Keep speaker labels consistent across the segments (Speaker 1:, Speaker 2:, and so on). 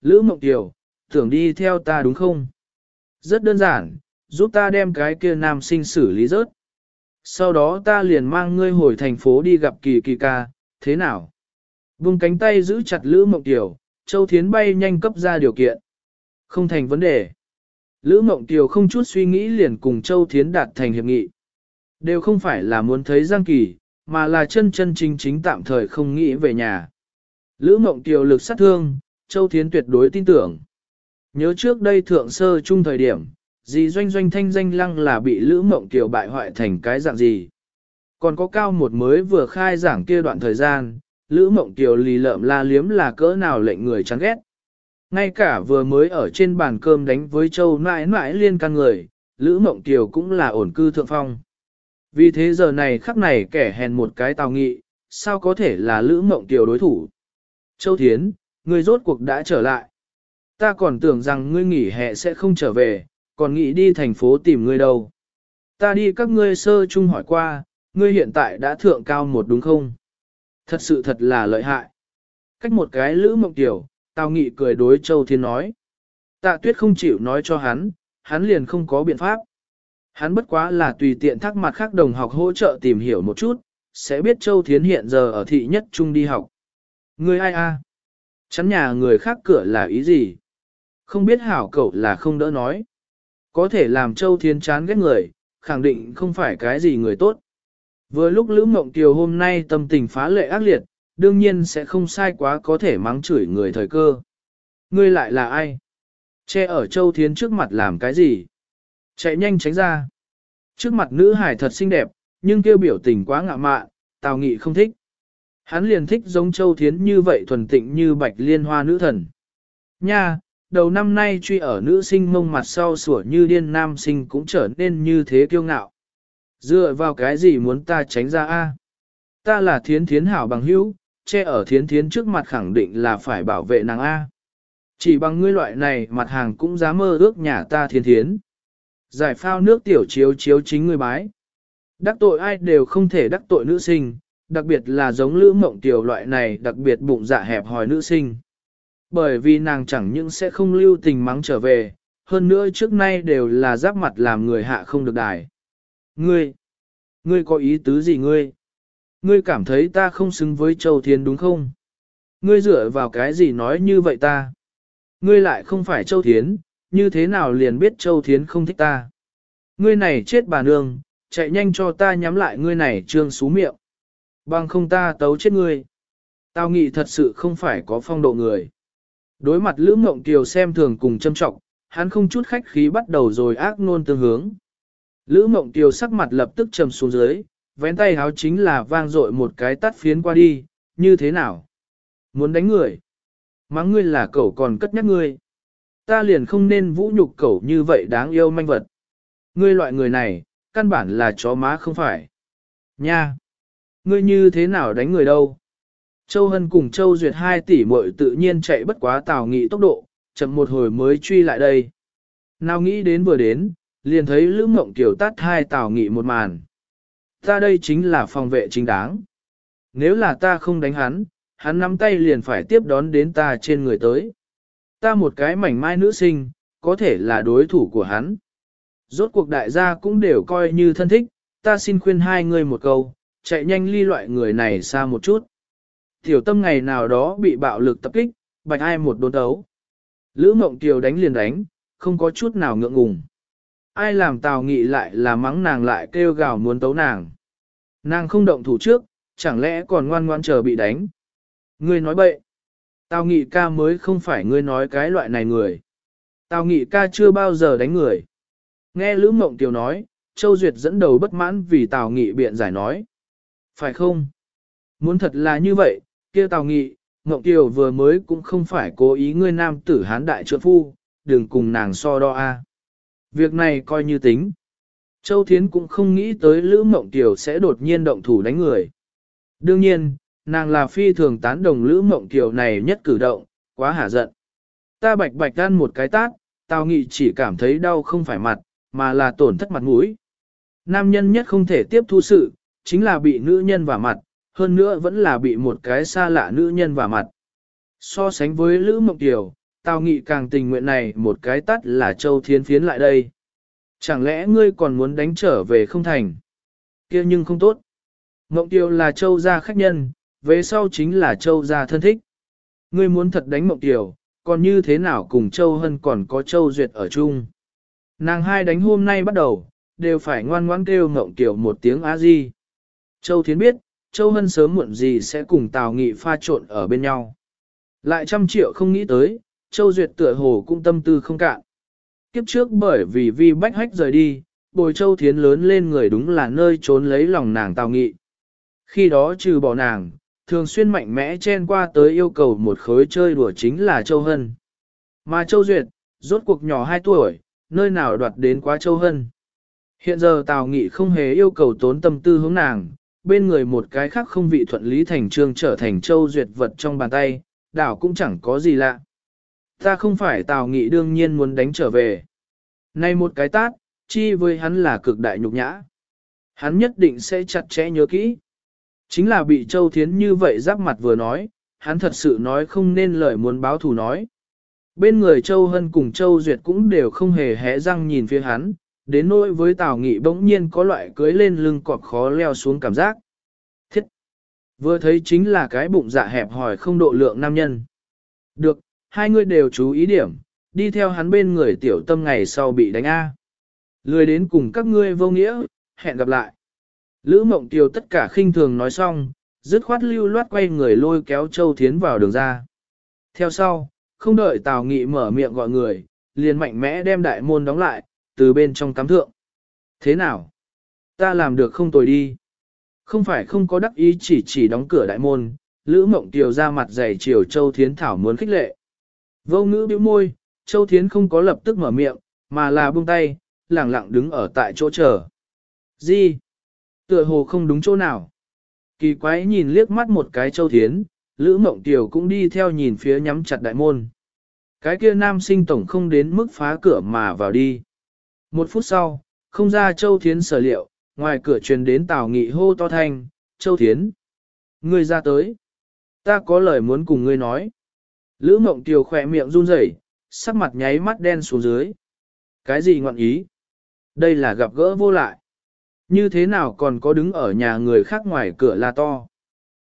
Speaker 1: Lữ Mộng Tiểu, tưởng đi theo ta đúng không? Rất đơn giản, giúp ta đem cái kia nam sinh xử lý rớt. Sau đó ta liền mang ngươi hồi thành phố đi gặp kỳ kỳ ca, thế nào? Vùng cánh tay giữ chặt Lữ Mộng Tiểu, Châu Thiến bay nhanh cấp ra điều kiện. Không thành vấn đề. Lữ Mộng Tiểu không chút suy nghĩ liền cùng Châu Thiến đạt thành hiệp nghị. Đều không phải là muốn thấy Giang Kỳ, mà là chân chân chính chính tạm thời không nghĩ về nhà. Lữ Mộng Tiểu lực sát thương, Châu Thiến tuyệt đối tin tưởng. Nhớ trước đây thượng sơ chung thời điểm, dì doanh doanh thanh danh lăng là bị Lữ Mộng Kiều bại hoại thành cái dạng gì. Còn có cao một mới vừa khai giảng kia đoạn thời gian, Lữ Mộng Kiều lì lợm la liếm là cỡ nào lệnh người chán ghét. Ngay cả vừa mới ở trên bàn cơm đánh với Châu nãi nãi liên can người, Lữ Mộng Kiều cũng là ổn cư thượng phong. Vì thế giờ này khắc này kẻ hèn một cái tào nghị, sao có thể là Lữ Mộng Kiều đối thủ. Châu Thiến, ngươi rốt cuộc đã trở lại. Ta còn tưởng rằng ngươi nghỉ hè sẽ không trở về, còn nghĩ đi thành phố tìm ngươi đâu. Ta đi các ngươi sơ chung hỏi qua, ngươi hiện tại đã thượng cao một đúng không? Thật sự thật là lợi hại. Cách một cái lữ mộng tiểu, tao Nghị cười đối Châu Thiên nói. Tạ tuyết không chịu nói cho hắn, hắn liền không có biện pháp. Hắn bất quá là tùy tiện thắc mặt khác đồng học hỗ trợ tìm hiểu một chút, sẽ biết Châu Thiến hiện giờ ở thị nhất trung đi học. Ngươi ai a? Chắn nhà người khác cửa là ý gì? Không biết hảo cậu là không đỡ nói. Có thể làm Châu Thiên chán ghét người, khẳng định không phải cái gì người tốt. Vừa lúc Lữ Mộng Kiều hôm nay tâm tình phá lệ ác liệt, đương nhiên sẽ không sai quá có thể mắng chửi người thời cơ. Ngươi lại là ai? Che ở Châu Thiến trước mặt làm cái gì? Chạy nhanh tránh ra. Trước mặt nữ hải thật xinh đẹp, nhưng kêu biểu tình quá ngạ mạ, Tào Nghị không thích. Hắn liền thích giống Châu Thiến như vậy thuần tịnh như bạch liên hoa nữ thần. Nha, đầu năm nay truy ở nữ sinh mông mặt sau sủa như điên nam sinh cũng trở nên như thế kiêu ngạo. Dựa vào cái gì muốn ta tránh ra a? Ta là thiến thiến hảo bằng hữu, che ở thiến thiến trước mặt khẳng định là phải bảo vệ nàng A. Chỉ bằng ngươi loại này mặt hàng cũng dám mơ ước nhà ta thiến thiến. Giải phao nước tiểu chiếu chiếu chính người bái. Đắc tội ai đều không thể đắc tội nữ sinh, đặc biệt là giống lữ mộng tiểu loại này đặc biệt bụng dạ hẹp hòi nữ sinh. Bởi vì nàng chẳng những sẽ không lưu tình mắng trở về, hơn nữa trước nay đều là giáp mặt làm người hạ không được đài. Ngươi, ngươi có ý tứ gì ngươi? Ngươi cảm thấy ta không xứng với Châu Thiến đúng không? Ngươi dựa vào cái gì nói như vậy ta? Ngươi lại không phải Châu Thiến, như thế nào liền biết Châu Thiến không thích ta? Ngươi này chết bà nương, chạy nhanh cho ta nhắm lại ngươi này trương xú miệng. Bằng không ta tấu chết ngươi. Tao nghĩ thật sự không phải có phong độ người. Đối mặt Lữ Mộng Kiều xem thường cùng châm trọng, hắn không chút khách khí bắt đầu rồi ác nôn tương hướng. Lữ Mộng Kiều sắc mặt lập tức trầm xuống dưới, vén tay háo chính là vang dội một cái tắt phiến qua đi, như thế nào? Muốn đánh người? Mắng ngươi là cậu còn cất nhắc ngươi. Ta liền không nên vũ nhục cậu như vậy đáng yêu manh vật. Ngươi loại người này, căn bản là chó má không phải. Nha! Ngươi như thế nào đánh người đâu? Châu Hân cùng Châu Duyệt hai tỷ muội tự nhiên chạy bất quá Tào Nghị tốc độ, chậm một hồi mới truy lại đây. Nào nghĩ đến vừa đến, liền thấy Lữ Mộng Kiều tát hai Tào Nghị một màn. Ta đây chính là phòng vệ chính đáng. Nếu là ta không đánh hắn, hắn nắm tay liền phải tiếp đón đến ta trên người tới. Ta một cái mảnh mai nữ sinh, có thể là đối thủ của hắn. Rốt cuộc đại gia cũng đều coi như thân thích, ta xin khuyên hai người một câu, chạy nhanh ly loại người này xa một chút. Tiểu tâm ngày nào đó bị bạo lực tập kích, bạch ai một đốn đấu. Lữ mộng tiểu đánh liền đánh, không có chút nào ngượng ngùng. Ai làm tào nghị lại là mắng nàng lại kêu gào muốn tấu nàng. Nàng không động thủ trước, chẳng lẽ còn ngoan ngoan chờ bị đánh. Ngươi nói bậy. Tào nghị ca mới không phải ngươi nói cái loại này người. Tào nghị ca chưa bao giờ đánh người. Nghe Lữ Mộng Tiểu nói, Châu Duyệt dẫn đầu bất mãn vì Tào nghị biện giải nói. Phải không? Muốn thật là như vậy, kia Tào nghị, Ngộng Tiểu vừa mới cũng không phải cố ý ngươi nam tử hán đại trượng phu, đừng cùng nàng so đo a. Việc này coi như tính. Châu Thiến cũng không nghĩ tới Lữ Mộng Kiều sẽ đột nhiên động thủ đánh người. Đương nhiên, nàng là phi thường tán đồng Lữ Mộng Kiều này nhất cử động, quá hả giận. Ta bạch bạch gan một cái tát, tao nghĩ chỉ cảm thấy đau không phải mặt, mà là tổn thất mặt mũi. Nam nhân nhất không thể tiếp thu sự, chính là bị nữ nhân vả mặt, hơn nữa vẫn là bị một cái xa lạ nữ nhân vả mặt. So sánh với Lữ Mộng Kiều, Tào Nghị càng tình nguyện này một cái tắt là Châu thiên phiến lại đây. Chẳng lẽ ngươi còn muốn đánh trở về không thành? kia nhưng không tốt. mộng Tiêu là Châu gia khách nhân, về sau chính là Châu gia thân thích. Ngươi muốn thật đánh Mộng Tiêu, còn như thế nào cùng Châu Hân còn có Châu Duyệt ở chung. Nàng hai đánh hôm nay bắt đầu, đều phải ngoan ngoãn kêu Mộng Tiêu một tiếng á di. Châu Thiến biết, Châu Hân sớm muộn gì sẽ cùng Tào Nghị pha trộn ở bên nhau. Lại trăm triệu không nghĩ tới, Châu Duyệt tựa hồ cũng tâm tư không cạn. Kiếp trước bởi vì vi bách hách rời đi, bồi Châu Thiến lớn lên người đúng là nơi trốn lấy lòng nàng Tào Nghị. Khi đó trừ bỏ nàng, thường xuyên mạnh mẽ chen qua tới yêu cầu một khối chơi đùa chính là Châu Hân. Mà Châu Duyệt, rốt cuộc nhỏ 2 tuổi, nơi nào đoạt đến quá Châu Hân. Hiện giờ Tào Nghị không hề yêu cầu tốn tâm tư hướng nàng, bên người một cái khác không vị thuận lý thành trương trở thành Châu Duyệt vật trong bàn tay, đảo cũng chẳng có gì lạ. Ta không phải Tào Nghị đương nhiên muốn đánh trở về. Nay một cái tát, chi với hắn là cực đại nhục nhã. Hắn nhất định sẽ chặt chẽ nhớ kỹ. Chính là bị Châu Thiến như vậy giáp mặt vừa nói, hắn thật sự nói không nên lời muốn báo thù nói. Bên người Châu Hân cùng Châu Duyệt cũng đều không hề hé răng nhìn phía hắn, đến nỗi với Tào Nghị bỗng nhiên có loại cưới lên lưng cọp khó leo xuống cảm giác. Thiết! Vừa thấy chính là cái bụng dạ hẹp hỏi không độ lượng nam nhân. Được, hai người đều chú ý điểm, đi theo hắn bên người tiểu tâm ngày sau bị đánh A. Lười đến cùng các ngươi vô nghĩa, hẹn gặp lại. Lữ mộng tiêu tất cả khinh thường nói xong, dứt khoát lưu loát quay người lôi kéo Châu Thiến vào đường ra. Theo sau, không đợi Tào Nghị mở miệng gọi người, liền mạnh mẽ đem đại môn đóng lại, từ bên trong cắm thượng. Thế nào? Ta làm được không tồi đi. Không phải không có đắc ý chỉ chỉ đóng cửa đại môn, Lữ Mộng Tiều ra mặt dày chiều Châu Thiến Thảo muốn khích lệ. Vô ngữ bĩu môi, Châu Thiến không có lập tức mở miệng, mà là buông tay, lẳng lặng đứng ở tại chỗ chờ. Gì? Tựa hồ không đúng chỗ nào. Kỳ quái nhìn liếc mắt một cái Châu Thiến, Lữ Mộng Tiều cũng đi theo nhìn phía nhắm chặt đại môn. Cái kia nam sinh tổng không đến mức phá cửa mà vào đi. Một phút sau, không ra Châu Thiến sở liệu, ngoài cửa truyền đến Tào Nghị hô to thanh, Châu Thiến. Ngươi ra tới. Ta có lời muốn cùng ngươi nói. Lữ mộng tiều khỏe miệng run rẩy, sắc mặt nháy mắt đen xuống dưới. Cái gì ngọn ý? Đây là gặp gỡ vô lại. Như thế nào còn có đứng ở nhà người khác ngoài cửa là to?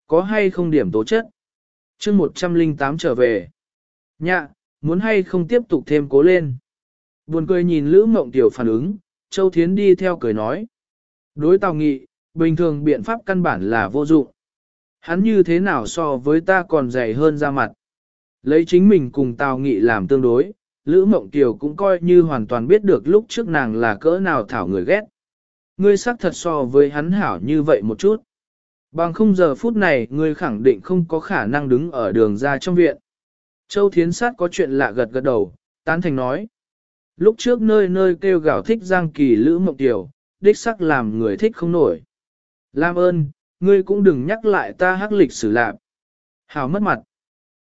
Speaker 1: Có hay không điểm tố chất? chương 108 trở về. Nhạ, muốn hay không tiếp tục thêm cố lên? Buồn cười nhìn Lữ Mộng Tiểu phản ứng, Châu Thiến đi theo cười nói. Đối Tào Nghị, bình thường biện pháp căn bản là vô dụng. Hắn như thế nào so với ta còn dày hơn ra mặt. Lấy chính mình cùng Tào Nghị làm tương đối, Lữ Mộng Tiểu cũng coi như hoàn toàn biết được lúc trước nàng là cỡ nào thảo người ghét. Ngươi xác thật so với hắn hảo như vậy một chút. Bằng không giờ phút này ngươi khẳng định không có khả năng đứng ở đường ra trong viện. Châu Thiến Sát có chuyện lạ gật gật đầu, tán thành nói. Lúc trước nơi nơi kêu gào thích Giang Kỳ Lữ Mộng Tiểu, đích sắc làm người thích không nổi. Lam ơn, ngươi cũng đừng nhắc lại ta hắc lịch sử lạc. Hào mất mặt.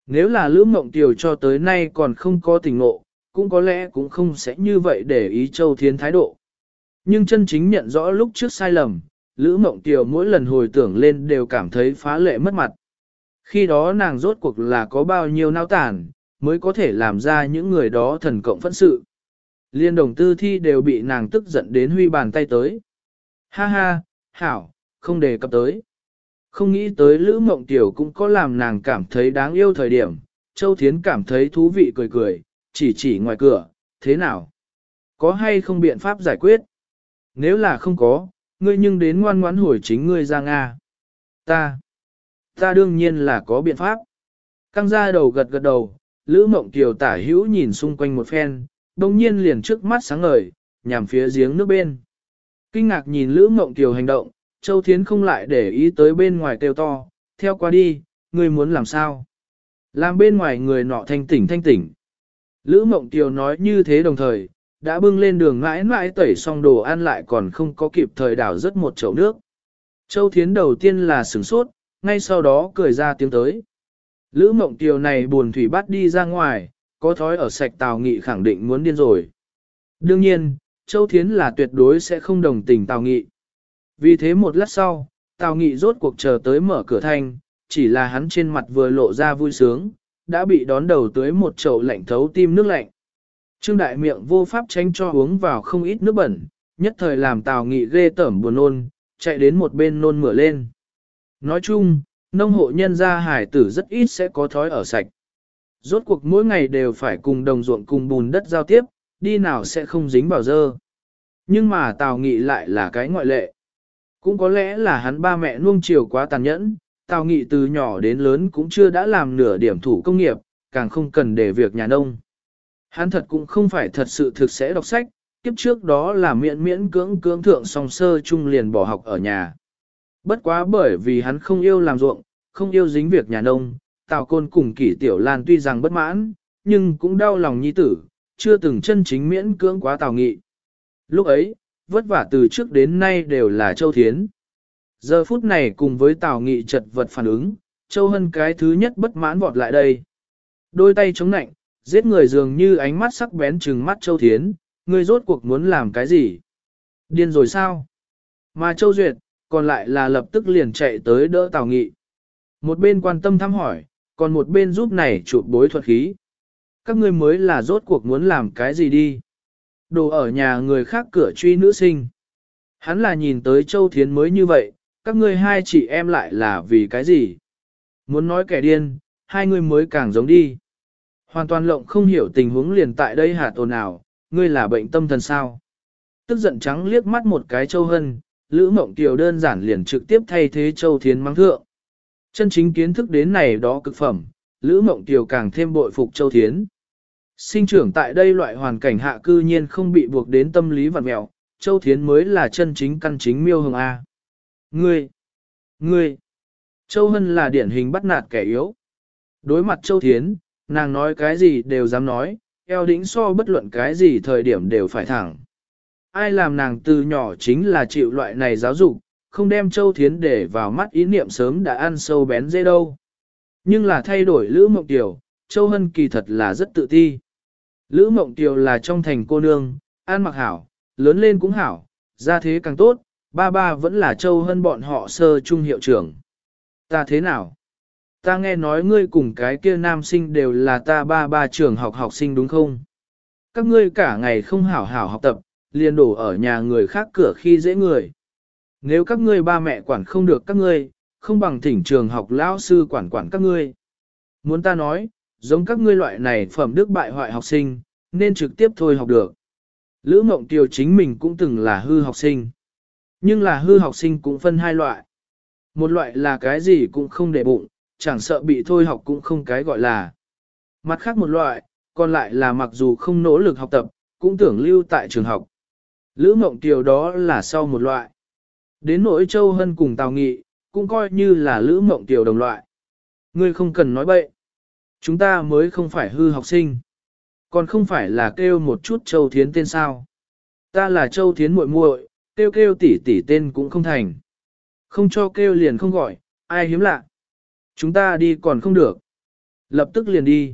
Speaker 1: Nếu là Lữ Mộng Tiểu cho tới nay còn không có tình ngộ, cũng có lẽ cũng không sẽ như vậy để ý Châu Thiên thái độ. Nhưng chân chính nhận rõ lúc trước sai lầm, Lữ Mộng Tiểu mỗi lần hồi tưởng lên đều cảm thấy phá lệ mất mặt. Khi đó nàng rốt cuộc là có bao nhiêu nao tản, mới có thể làm ra những người đó thần cộng phẫn sự. Liên đồng tư thi đều bị nàng tức giận đến huy bàn tay tới. Ha ha, hảo, không đề cập tới. Không nghĩ tới Lữ Mộng Tiểu cũng có làm nàng cảm thấy đáng yêu thời điểm. Châu Thiến cảm thấy thú vị cười cười, chỉ chỉ ngoài cửa, thế nào? Có hay không biện pháp giải quyết? Nếu là không có, ngươi nhưng đến ngoan ngoãn hồi chính ngươi ra Nga. Ta, ta đương nhiên là có biện pháp. Căng ra đầu gật gật đầu, Lữ Mộng Kiều tả hữu nhìn xung quanh một phen, đồng nhiên liền trước mắt sáng ngời, nhằm phía giếng nước bên. Kinh ngạc nhìn Lữ Mộng Kiều hành động, Châu Thiến không lại để ý tới bên ngoài kêu to, theo qua đi, ngươi muốn làm sao? Làm bên ngoài người nọ thanh tỉnh thanh tỉnh. Lữ Mộng Kiều nói như thế đồng thời, đã bưng lên đường mãi mãi tẩy xong đồ ăn lại còn không có kịp thời đảo rất một chậu nước. Châu Thiến đầu tiên là sửng sốt, ngay sau đó cười ra tiếng tới. Lữ Mộng Kiều này buồn thủy bắt đi ra ngoài, có thói ở sạch Tào Nghị khẳng định muốn điên rồi. Đương nhiên, Châu Thiến là tuyệt đối sẽ không đồng tình Tào Nghị. Vì thế một lát sau, Tào Nghị rốt cuộc chờ tới mở cửa thanh, chỉ là hắn trên mặt vừa lộ ra vui sướng, đã bị đón đầu tới một chậu lạnh thấu tim nước lạnh. Trương Đại miệng vô pháp tránh cho uống vào không ít nước bẩn, nhất thời làm Tào Nghị ghê tởm buồn nôn, chạy đến một bên nôn mửa lên. Nói chung, nông hộ nhân gia hải tử rất ít sẽ có thói ở sạch. Rốt cuộc mỗi ngày đều phải cùng đồng ruộng cùng bùn đất giao tiếp, đi nào sẽ không dính vào dơ. Nhưng mà Tào Nghị lại là cái ngoại lệ. Cũng có lẽ là hắn ba mẹ nuông chiều quá tàn nhẫn, Tào Nghị từ nhỏ đến lớn cũng chưa đã làm nửa điểm thủ công nghiệp, càng không cần để việc nhà nông. Hắn thật cũng không phải thật sự thực sẽ đọc sách, kiếp trước đó là miễn miễn cưỡng cưỡng thượng song sơ trung liền bỏ học ở nhà. Bất quá bởi vì hắn không yêu làm ruộng, không yêu dính việc nhà nông, Tào Côn cùng kỷ tiểu lan tuy rằng bất mãn, nhưng cũng đau lòng nhi tử, chưa từng chân chính miễn cưỡng quá Tào Nghị. Lúc ấy, vất vả từ trước đến nay đều là Châu Thiến. Giờ phút này cùng với Tào Nghị chật vật phản ứng, Châu Hân cái thứ nhất bất mãn vọt lại đây. Đôi tay chống nạnh, giết người dường như ánh mắt sắc bén trừng mắt Châu Thiến, ngươi rốt cuộc muốn làm cái gì? Điên rồi sao? Mà Châu Duyệt, còn lại là lập tức liền chạy tới đỡ Tào Nghị. Một bên quan tâm thăm hỏi, còn một bên giúp này chụp bối thuật khí. Các ngươi mới là rốt cuộc muốn làm cái gì đi? Đồ ở nhà người khác cửa truy nữ sinh. Hắn là nhìn tới Châu Thiến mới như vậy, các ngươi hai chị em lại là vì cái gì? Muốn nói kẻ điên, hai người mới càng giống đi. Hoàn toàn lộng không hiểu tình huống liền tại đây hạt tồn nào, ngươi là bệnh tâm thần sao? Tức giận trắng liếc mắt một cái Châu Hân, Lữ Mộng Kiều đơn giản liền trực tiếp thay thế Châu Thiến mang thượng. Chân chính kiến thức đến này đó cực phẩm, Lữ Mộng Kiều càng thêm bội phục Châu Thiến. Sinh trưởng tại đây loại hoàn cảnh hạ cư nhiên không bị buộc đến tâm lý vặn mẹo, Châu Thiến mới là chân chính căn chính miêu hồng A. Ngươi! Ngươi! Châu Hân là điển hình bắt nạt kẻ yếu. Đối mặt Châu Thiến, nàng nói cái gì đều dám nói, eo đĩnh so bất luận cái gì thời điểm đều phải thẳng. Ai làm nàng từ nhỏ chính là chịu loại này giáo dục, không đem Châu Thiến để vào mắt ý niệm sớm đã ăn sâu bén dễ đâu. Nhưng là thay đổi Lữ Mộng Tiểu, Châu Hân kỳ thật là rất tự ti. Lữ Mộng Tiểu là trong thành cô nương, ăn mặc hảo, lớn lên cũng hảo, ra thế càng tốt, ba ba vẫn là Châu Hân bọn họ sơ trung hiệu trưởng. Ta thế nào? Ta nghe nói ngươi cùng cái kia nam sinh đều là ta ba ba trường học học sinh đúng không? Các ngươi cả ngày không hảo hảo học tập, liền đổ ở nhà người khác cửa khi dễ người. Nếu các ngươi ba mẹ quản không được các ngươi, không bằng thỉnh trường học lão sư quản quản các ngươi. Muốn ta nói, giống các ngươi loại này phẩm đức bại hoại học sinh, nên trực tiếp thôi học được. Lữ Mộng Tiều chính mình cũng từng là hư học sinh. Nhưng là hư học sinh cũng phân hai loại. Một loại là cái gì cũng không để bụng, chẳng sợ bị thôi học cũng không cái gọi là. Mặt khác một loại, còn lại là mặc dù không nỗ lực học tập, cũng tưởng lưu tại trường học. Lữ Mộng Tiều đó là sau một loại. Đến nỗi Châu Hân cùng Tào Nghị, cũng coi như là Lữ Mộng tiểu đồng loại. Ngươi không cần nói bậy. Chúng ta mới không phải hư học sinh. Còn không phải là kêu một chút Châu Thiến tên sao. Ta là Châu Thiến muội muội, kêu kêu tỷ tỷ tên cũng không thành. Không cho kêu liền không gọi, ai hiếm lạ. Chúng ta đi còn không được. Lập tức liền đi.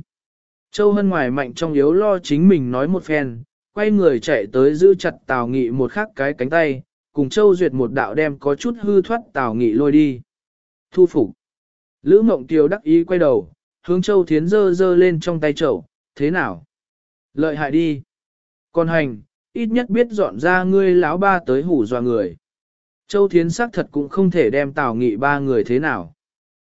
Speaker 1: Châu Hân ngoài mạnh trong yếu lo chính mình nói một phen, quay người chạy tới giữ chặt Tào Nghị một khắc cái cánh tay, cùng Châu Duyệt một đạo đem có chút hư thoát Tào Nghị lôi đi. Thu phục. Lữ Mộng Kiều đắc ý quay đầu, hướng Châu Thiến dơ dơ lên trong tay chậu, thế nào? Lợi hại đi. Còn hành, ít nhất biết dọn ra ngươi lão ba tới hủ dọa người. Châu Thiến xác thật cũng không thể đem Tào Nghị ba người thế nào.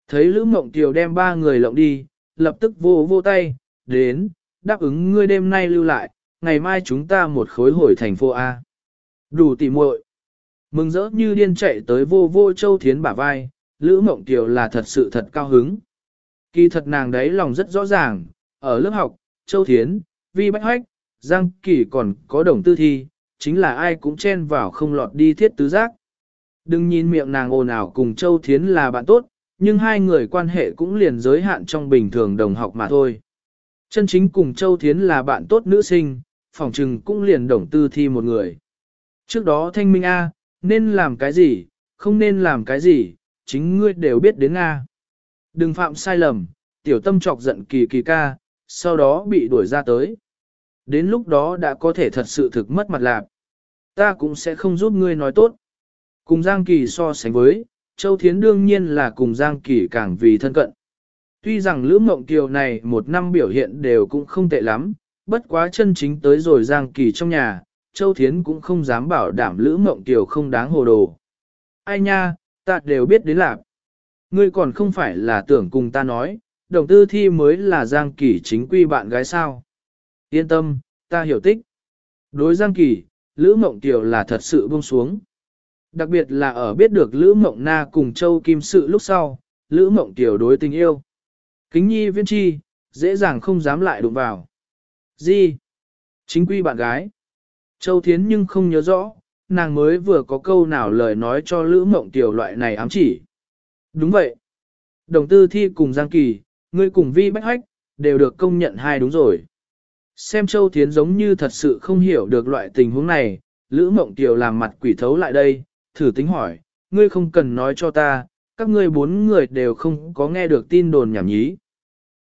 Speaker 1: Thấy Lữ Mộng Kiều đem ba người lộng đi, lập tức vô vô tay, đến, đáp ứng ngươi đêm nay lưu lại, ngày mai chúng ta một khối hồi thành phố A. Đủ tỉ muội. Mừng rỡ như điên chạy tới vô vô Châu Thiến bả vai, Lữ Mộng Kiều là thật sự thật cao hứng. Kỳ thật nàng đấy lòng rất rõ ràng, ở lớp học, Châu Thiến, Vi Bách Hoách, Giang Kỳ còn có đồng tư thi, chính là ai cũng chen vào không lọt đi thiết tứ giác. Đừng nhìn miệng nàng ồn ào cùng Châu Thiến là bạn tốt, nhưng hai người quan hệ cũng liền giới hạn trong bình thường đồng học mà thôi. Chân chính cùng Châu Thiến là bạn tốt nữ sinh, phòng trừng cũng liền đồng tư thi một người. Trước đó thanh minh A, nên làm cái gì, không nên làm cái gì, chính ngươi đều biết đến A. Đừng phạm sai lầm, tiểu tâm chọc giận kỳ kỳ ca, sau đó bị đuổi ra tới. Đến lúc đó đã có thể thật sự thực mất mặt lạc. Ta cũng sẽ không giúp ngươi nói tốt. Cùng Giang Kỳ so sánh với, Châu Thiến đương nhiên là cùng Giang Kỳ càng vì thân cận. Tuy rằng Lữ Mộng Kiều này một năm biểu hiện đều cũng không tệ lắm, bất quá chân chính tới rồi Giang Kỳ trong nhà, Châu Thiến cũng không dám bảo đảm Lữ Mộng Kiều không đáng hồ đồ. Ai nha, ta đều biết đến lạc. Ngươi còn không phải là tưởng cùng ta nói, đồng tư thi mới là Giang Kỳ chính quy bạn gái sao. Yên tâm, ta hiểu tích. Đối Giang Kỳ, Lữ Mộng Kiều là thật sự buông xuống. Đặc biệt là ở biết được Lữ Mộng Na cùng Châu Kim Sự lúc sau, Lữ Mộng Kiều đối tình yêu. Kính nhi viên chi, dễ dàng không dám lại đụng vào. Gì? Chính quy bạn gái. Châu Thiến nhưng không nhớ rõ, nàng mới vừa có câu nào lời nói cho Lữ Mộng Tiểu loại này ám chỉ. Đúng vậy. Đồng tư thi cùng Giang Kỳ, ngươi cùng Vi Bách Hách, đều được công nhận hai đúng rồi. Xem Châu Thiến giống như thật sự không hiểu được loại tình huống này, Lữ Mộng Tiểu làm mặt quỷ thấu lại đây, thử tính hỏi, ngươi không cần nói cho ta, các ngươi bốn người đều không có nghe được tin đồn nhảm nhí.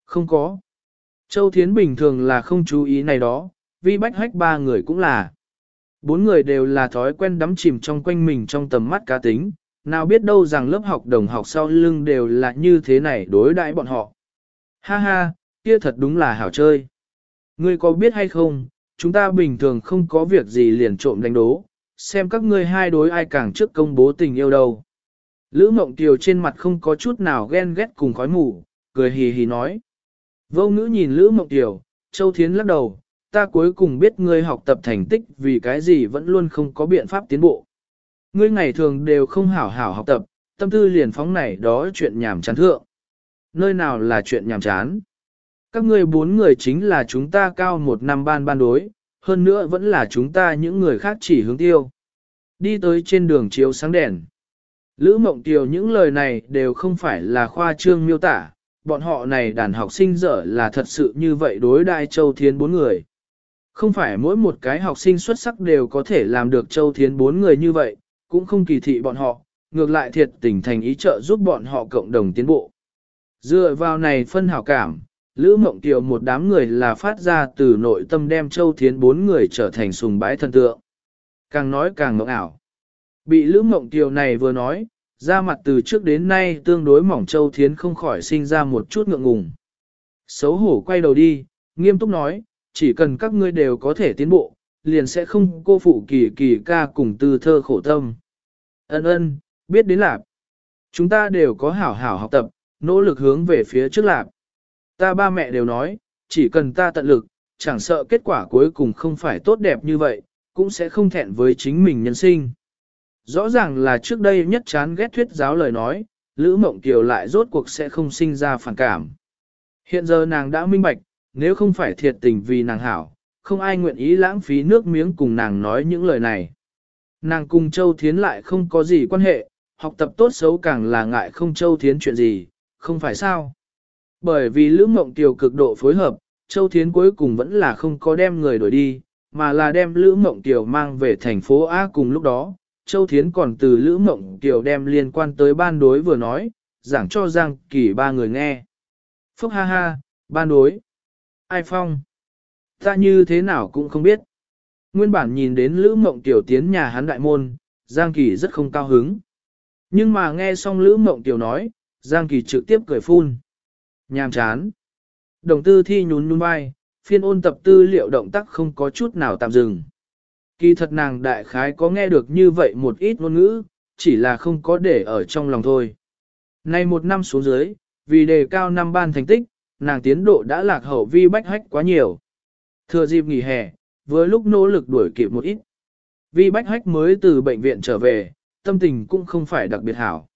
Speaker 1: Không có. Châu Thiến bình thường là không chú ý này đó, Vi Bách Hách ba người cũng là. Bốn người đều là thói quen đắm chìm trong quanh mình trong tầm mắt cá tính, nào biết đâu rằng lớp học đồng học sau lưng đều là như thế này đối đãi bọn họ. Ha ha, kia thật đúng là hảo chơi. Ngươi có biết hay không, chúng ta bình thường không có việc gì liền trộm đánh đố, xem các ngươi hai đối ai càng trước công bố tình yêu đâu. Lữ Mộng Tiều trên mặt không có chút nào ghen ghét cùng khói mù, cười hì hì nói. Vô ngữ nhìn Lữ Mộng Tiều, Châu Thiến lắc đầu, ta cuối cùng biết ngươi học tập thành tích vì cái gì vẫn luôn không có biện pháp tiến bộ. Ngươi ngày thường đều không hảo hảo học tập, tâm tư liền phóng này đó chuyện nhảm chán thượng. Nơi nào là chuyện nhảm chán? Các ngươi bốn người chính là chúng ta cao một năm ban ban đối, hơn nữa vẫn là chúng ta những người khác chỉ hướng tiêu. Đi tới trên đường chiếu sáng đèn. Lữ Mộng Tiều những lời này đều không phải là khoa trương miêu tả, bọn họ này đàn học sinh dở là thật sự như vậy đối đại Châu Thiên bốn người. Không phải mỗi một cái học sinh xuất sắc đều có thể làm được Châu Thiến bốn người như vậy, cũng không kỳ thị bọn họ, ngược lại thiệt tình thành ý trợ giúp bọn họ cộng đồng tiến bộ. Dựa vào này phân hảo cảm, Lữ Mộng Kiều một đám người là phát ra từ nội tâm đem Châu Thiến bốn người trở thành sùng bái thân tượng. Càng nói càng mộng ảo. Bị Lữ Mộng Kiều này vừa nói, ra mặt từ trước đến nay tương đối mỏng Châu Thiến không khỏi sinh ra một chút ngượng ngùng. Xấu hổ quay đầu đi, nghiêm túc nói, chỉ cần các ngươi đều có thể tiến bộ, liền sẽ không cô phụ kỳ kỳ ca cùng tư thơ khổ tâm. Ân ân, biết đến lạc. Chúng ta đều có hảo hảo học tập, nỗ lực hướng về phía trước lạc. Ta ba mẹ đều nói, chỉ cần ta tận lực, chẳng sợ kết quả cuối cùng không phải tốt đẹp như vậy, cũng sẽ không thẹn với chính mình nhân sinh. Rõ ràng là trước đây nhất chán ghét thuyết giáo lời nói, Lữ Mộng Kiều lại rốt cuộc sẽ không sinh ra phản cảm. Hiện giờ nàng đã minh bạch, nếu không phải thiệt tình vì nàng hảo, không ai nguyện ý lãng phí nước miếng cùng nàng nói những lời này. Nàng cùng Châu Thiến lại không có gì quan hệ, học tập tốt xấu càng là ngại không Châu Thiến chuyện gì, không phải sao. Bởi vì Lữ Mộng Tiều cực độ phối hợp, Châu Thiến cuối cùng vẫn là không có đem người đổi đi, mà là đem Lữ Mộng Tiều mang về thành phố A cùng lúc đó. Châu Thiến còn từ Lữ Mộng Tiều đem liên quan tới ban đối vừa nói, giảng cho Giang Kỳ ba người nghe. Phúc ha ha, ban đối. Ai phong? Ta như thế nào cũng không biết. Nguyên bản nhìn đến Lữ Mộng Tiểu tiến nhà hắn đại môn, Giang Kỳ rất không cao hứng. Nhưng mà nghe xong Lữ Mộng Tiểu nói, Giang Kỳ trực tiếp cười phun. Nhàm chán. Đồng tư thi nhún nhún vai, phiên ôn tập tư liệu động tác không có chút nào tạm dừng. Kỳ thật nàng đại khái có nghe được như vậy một ít ngôn ngữ, chỉ là không có để ở trong lòng thôi. Nay một năm xuống dưới, vì đề cao năm ban thành tích, nàng tiến độ đã lạc hậu vi bách hách quá nhiều. Thừa dịp nghỉ hè, với lúc nỗ lực đuổi kịp một ít. Vi bách hách mới từ bệnh viện trở về, tâm tình cũng không phải đặc biệt hảo.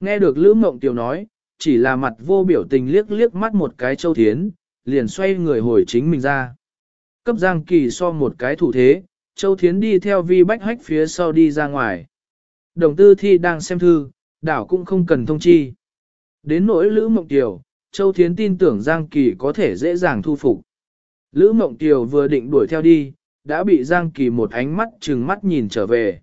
Speaker 1: Nghe được Lữ Mộng Tiểu nói, chỉ là mặt vô biểu tình liếc liếc mắt một cái châu thiến, liền xoay người hồi chính mình ra. Cấp Giang Kỳ so một cái thủ thế, châu thiến đi theo vi bách hách phía sau đi ra ngoài. Đồng tư thi đang xem thư, đảo cũng không cần thông chi. Đến nỗi Lữ Mộng Tiểu, Châu Thiến tin tưởng Giang Kỳ có thể dễ dàng thu phục. Lữ Mộng Tiều vừa định đuổi theo đi, đã bị Giang Kỳ một ánh mắt trừng mắt nhìn trở về.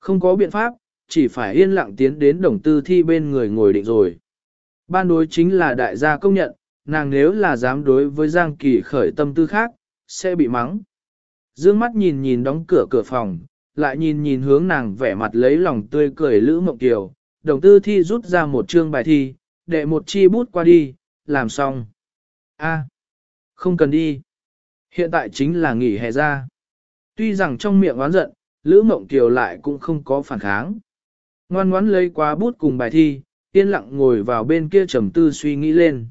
Speaker 1: Không có biện pháp, chỉ phải yên lặng tiến đến đồng tư thi bên người ngồi định rồi. Ban đối chính là đại gia công nhận, nàng nếu là dám đối với Giang Kỳ khởi tâm tư khác, sẽ bị mắng. Dương mắt nhìn nhìn đóng cửa cửa phòng, lại nhìn nhìn hướng nàng vẻ mặt lấy lòng tươi cười Lữ Mộng Tiều, đồng tư thi rút ra một chương bài thi, đệ một chi bút qua đi, làm xong. A, không cần đi. Hiện tại chính là nghỉ hè ra. Tuy rằng trong miệng oán giận, Lữ Mộng Kiều lại cũng không có phản kháng. Ngoan ngoãn lấy quá bút cùng bài thi, yên lặng ngồi vào bên kia trầm tư suy nghĩ lên.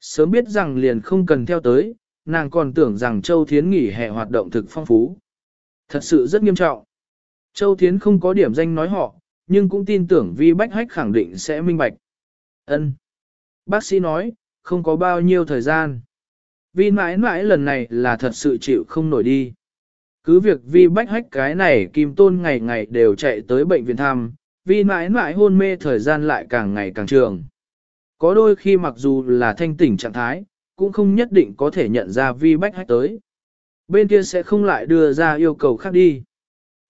Speaker 1: Sớm biết rằng liền không cần theo tới, nàng còn tưởng rằng Châu Thiến nghỉ hè hoạt động thực phong phú. Thật sự rất nghiêm trọng. Châu Thiến không có điểm danh nói họ, nhưng cũng tin tưởng Vi Bách Hách khẳng định sẽ minh bạch. Ân. Bác sĩ nói, không có bao nhiêu thời gian. Vi mãi mãi lần này là thật sự chịu không nổi đi. Cứ việc Vi Bách Hách cái này Kim Tôn ngày ngày đều chạy tới bệnh viện thăm, Vi mãi mãi hôn mê thời gian lại càng ngày càng trường. Có đôi khi mặc dù là thanh tỉnh trạng thái, cũng không nhất định có thể nhận ra Vi Bách Hách tới. Bên kia sẽ không lại đưa ra yêu cầu khác đi.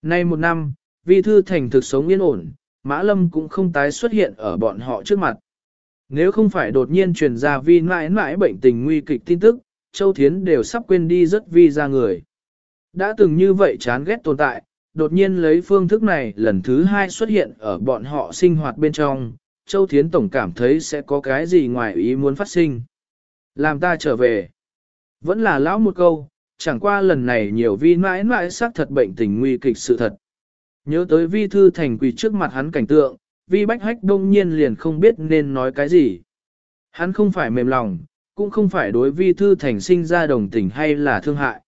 Speaker 1: Nay một năm, Vi Thư Thành thực sống yên ổn, Mã Lâm cũng không tái xuất hiện ở bọn họ trước mặt. Nếu không phải đột nhiên truyền ra Vi mãi mãi bệnh tình nguy kịch tin tức, Châu Thiến đều sắp quên đi rất Vi ra người. Đã từng như vậy chán ghét tồn tại, đột nhiên lấy phương thức này lần thứ hai xuất hiện ở bọn họ sinh hoạt bên trong, Châu Thiến Tổng cảm thấy sẽ có cái gì ngoài ý muốn phát sinh. Làm ta trở về. Vẫn là lão một câu, chẳng qua lần này nhiều vi mãi mãi xác thật bệnh tình nguy kịch sự thật. Nhớ tới vi thư thành quỳ trước mặt hắn cảnh tượng, vi bách hách đông nhiên liền không biết nên nói cái gì. Hắn không phải mềm lòng, cũng không phải đối vi thư thành sinh ra đồng tình hay là thương hại.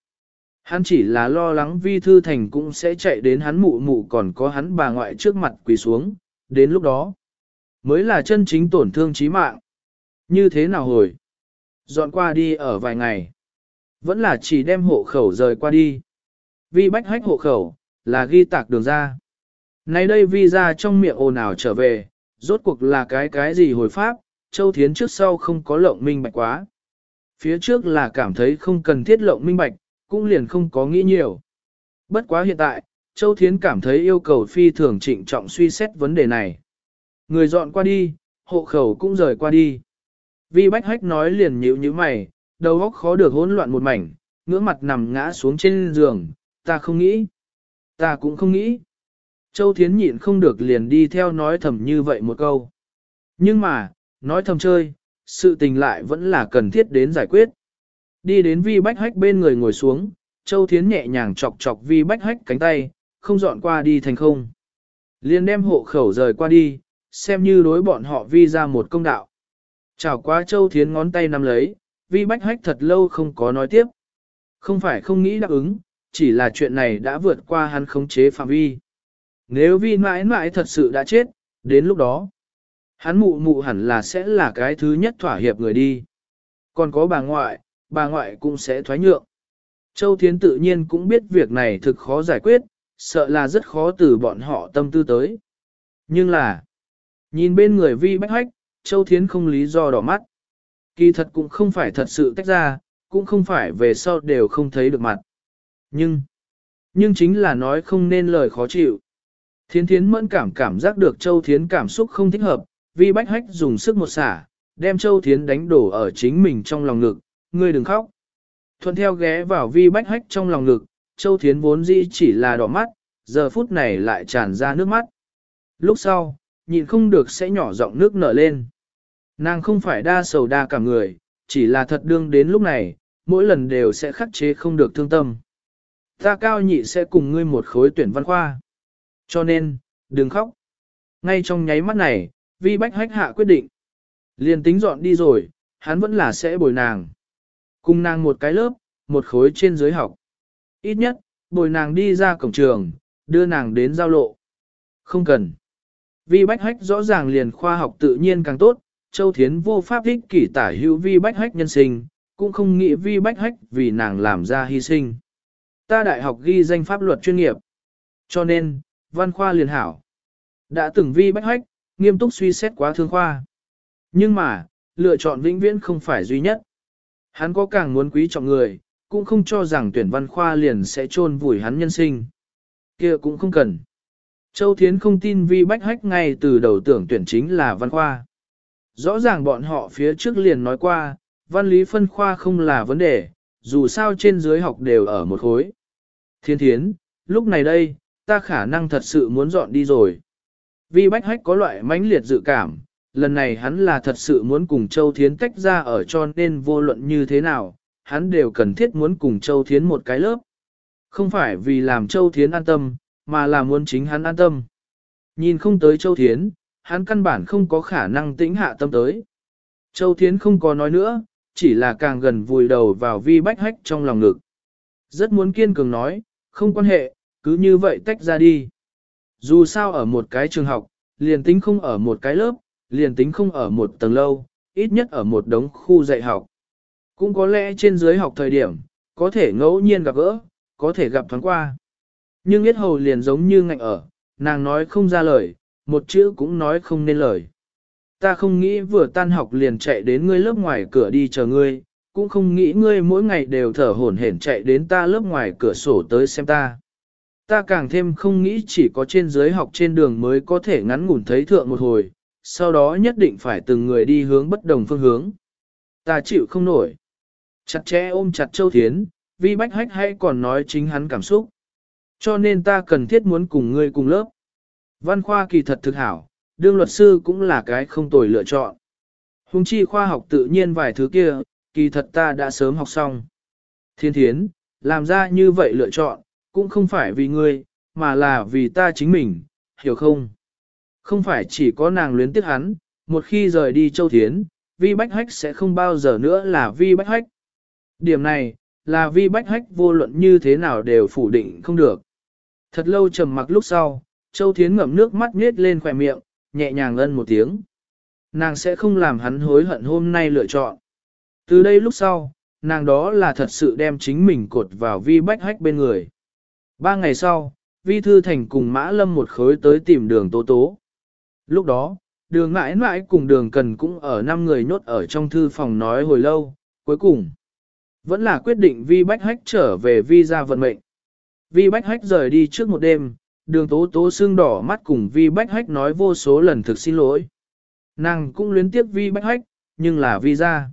Speaker 1: Hắn chỉ là lo lắng vi thư thành cũng sẽ chạy đến hắn mụ mụ còn có hắn bà ngoại trước mặt quỳ xuống, đến lúc đó mới là chân chính tổn thương chí mạng. Như thế nào hồi? Dọn qua đi ở vài ngày. Vẫn là chỉ đem hộ khẩu rời qua đi. Vi bách hách hộ khẩu, là ghi tạc đường ra. Nay đây vi ra trong miệng ồn ào trở về, rốt cuộc là cái cái gì hồi pháp, Châu Thiến trước sau không có lộng minh bạch quá. Phía trước là cảm thấy không cần thiết lộng minh bạch, cũng liền không có nghĩ nhiều. Bất quá hiện tại, Châu Thiến cảm thấy yêu cầu phi thường trịnh trọng suy xét vấn đề này. Người dọn qua đi, hộ khẩu cũng rời qua đi. Vi Bách Hách nói liền nhíu như mày, đầu óc khó được hỗn loạn một mảnh, ngưỡng mặt nằm ngã xuống trên giường, ta không nghĩ. Ta cũng không nghĩ. Châu Thiến nhịn không được liền đi theo nói thầm như vậy một câu. Nhưng mà, nói thầm chơi, sự tình lại vẫn là cần thiết đến giải quyết. Đi đến Vi Bách Hách bên người ngồi xuống, Châu Thiến nhẹ nhàng chọc chọc Vi Bách Hách cánh tay, không dọn qua đi thành không. Liền đem hộ khẩu rời qua đi, xem như đối bọn họ Vi ra một công đạo. Chào qua Châu Thiến ngón tay nắm lấy, Vi Bách Hách thật lâu không có nói tiếp. Không phải không nghĩ đáp ứng, chỉ là chuyện này đã vượt qua hắn khống chế phạm vi. Nếu Vi mãi mãi thật sự đã chết, đến lúc đó, hắn mụ mụ hẳn là sẽ là cái thứ nhất thỏa hiệp người đi. Còn có bà ngoại, bà ngoại cũng sẽ thoái nhượng. Châu Thiến tự nhiên cũng biết việc này thực khó giải quyết, sợ là rất khó từ bọn họ tâm tư tới. Nhưng là, nhìn bên người vi bách hách, Châu Thiến không lý do đỏ mắt. Kỳ thật cũng không phải thật sự tách ra, cũng không phải về sau đều không thấy được mặt. Nhưng, nhưng chính là nói không nên lời khó chịu. Thiến thiến mẫn cảm cảm giác được Châu Thiến cảm xúc không thích hợp, vi bách hách dùng sức một xả, đem Châu Thiến đánh đổ ở chính mình trong lòng ngực, ngươi đừng khóc. Thuận theo ghé vào vi bách hách trong lòng ngực, Châu Thiến vốn dĩ chỉ là đỏ mắt, giờ phút này lại tràn ra nước mắt. Lúc sau, nhịn không được sẽ nhỏ giọng nước nở lên. Nàng không phải đa sầu đa cả người, chỉ là thật đương đến lúc này, mỗi lần đều sẽ khắc chế không được thương tâm. Ta cao nhị sẽ cùng ngươi một khối tuyển văn khoa. Cho nên, đừng khóc. Ngay trong nháy mắt này, vi bách hách hạ quyết định. Liền tính dọn đi rồi, hắn vẫn là sẽ bồi nàng. Cùng nàng một cái lớp, một khối trên dưới học. Ít nhất, bồi nàng đi ra cổng trường, đưa nàng đến giao lộ. Không cần. Vi bách hách rõ ràng liền khoa học tự nhiên càng tốt, Châu Thiến vô pháp thích kỷ tả hữu vi bách hách nhân sinh, cũng không nghĩ vi bách hách vì nàng làm ra hy sinh. Ta đại học ghi danh pháp luật chuyên nghiệp. Cho nên, văn khoa liền hảo. Đã từng vi bách hách, nghiêm túc suy xét quá thương khoa. Nhưng mà, lựa chọn vĩnh viễn không phải duy nhất. Hắn có càng muốn quý trọng người, cũng không cho rằng tuyển văn khoa liền sẽ chôn vùi hắn nhân sinh. kia cũng không cần. Châu Thiến không tin vi bách hách ngay từ đầu tưởng tuyển chính là văn khoa. Rõ ràng bọn họ phía trước liền nói qua, văn lý phân khoa không là vấn đề, dù sao trên dưới học đều ở một khối. Thiên thiến, lúc này đây, ta khả năng thật sự muốn dọn đi rồi. Vi bách hách có loại mãnh liệt dự cảm, lần này hắn là thật sự muốn cùng Châu Thiến tách ra ở cho nên vô luận như thế nào, hắn đều cần thiết muốn cùng Châu Thiến một cái lớp. Không phải vì làm Châu Thiến an tâm, mà là muốn chính hắn an tâm. Nhìn không tới Châu Thiến, hắn căn bản không có khả năng tĩnh hạ tâm tới. Châu Thiến không có nói nữa, chỉ là càng gần vùi đầu vào vi bách hách trong lòng ngực. Rất muốn kiên cường nói, không quan hệ, cứ như vậy tách ra đi. Dù sao ở một cái trường học, liền tính không ở một cái lớp, liền tính không ở một tầng lâu, ít nhất ở một đống khu dạy học. Cũng có lẽ trên dưới học thời điểm, có thể ngẫu nhiên gặp gỡ, có thể gặp thoáng qua. Nhưng biết hầu liền giống như ngạnh ở, nàng nói không ra lời, một chữ cũng nói không nên lời. Ta không nghĩ vừa tan học liền chạy đến ngươi lớp ngoài cửa đi chờ ngươi, cũng không nghĩ ngươi mỗi ngày đều thở hổn hển chạy đến ta lớp ngoài cửa sổ tới xem ta. Ta càng thêm không nghĩ chỉ có trên dưới học trên đường mới có thể ngắn ngủn thấy thượng một hồi, sau đó nhất định phải từng người đi hướng bất đồng phương hướng. Ta chịu không nổi. Chặt chẽ ôm chặt Châu Thiến, vi bách hách hay còn nói chính hắn cảm xúc. Cho nên ta cần thiết muốn cùng ngươi cùng lớp. Văn khoa kỳ thật thực hảo, đương luật sư cũng là cái không tồi lựa chọn. Hùng chi khoa học tự nhiên vài thứ kia, kỳ thật ta đã sớm học xong. Thiên thiến, làm ra như vậy lựa chọn, cũng không phải vì ngươi, mà là vì ta chính mình, hiểu không? Không phải chỉ có nàng luyến tiếc hắn, một khi rời đi châu thiến, vi bách hách sẽ không bao giờ nữa là vi bách hách. Điểm này, là vi bách hách vô luận như thế nào đều phủ định không được. Thật lâu trầm mặc lúc sau, châu thiến ngậm nước mắt nhếch lên khỏe miệng, nhẹ nhàng ân một tiếng. Nàng sẽ không làm hắn hối hận hôm nay lựa chọn. Từ đây lúc sau, nàng đó là thật sự đem chính mình cột vào vi bách hách bên người. Ba ngày sau, vi thư thành cùng mã lâm một khối tới tìm đường tố tố. Lúc đó, đường mãi mãi cùng đường cần cũng ở năm người nhốt ở trong thư phòng nói hồi lâu, cuối cùng. Vẫn là quyết định vi bách hách trở về vi ra vận mệnh. Vi bách hách rời đi trước một đêm, đường tố tố xương đỏ mắt cùng vi bách hách nói vô số lần thực xin lỗi. Nàng cũng luyến tiếc vi bách hách, nhưng là vi ra.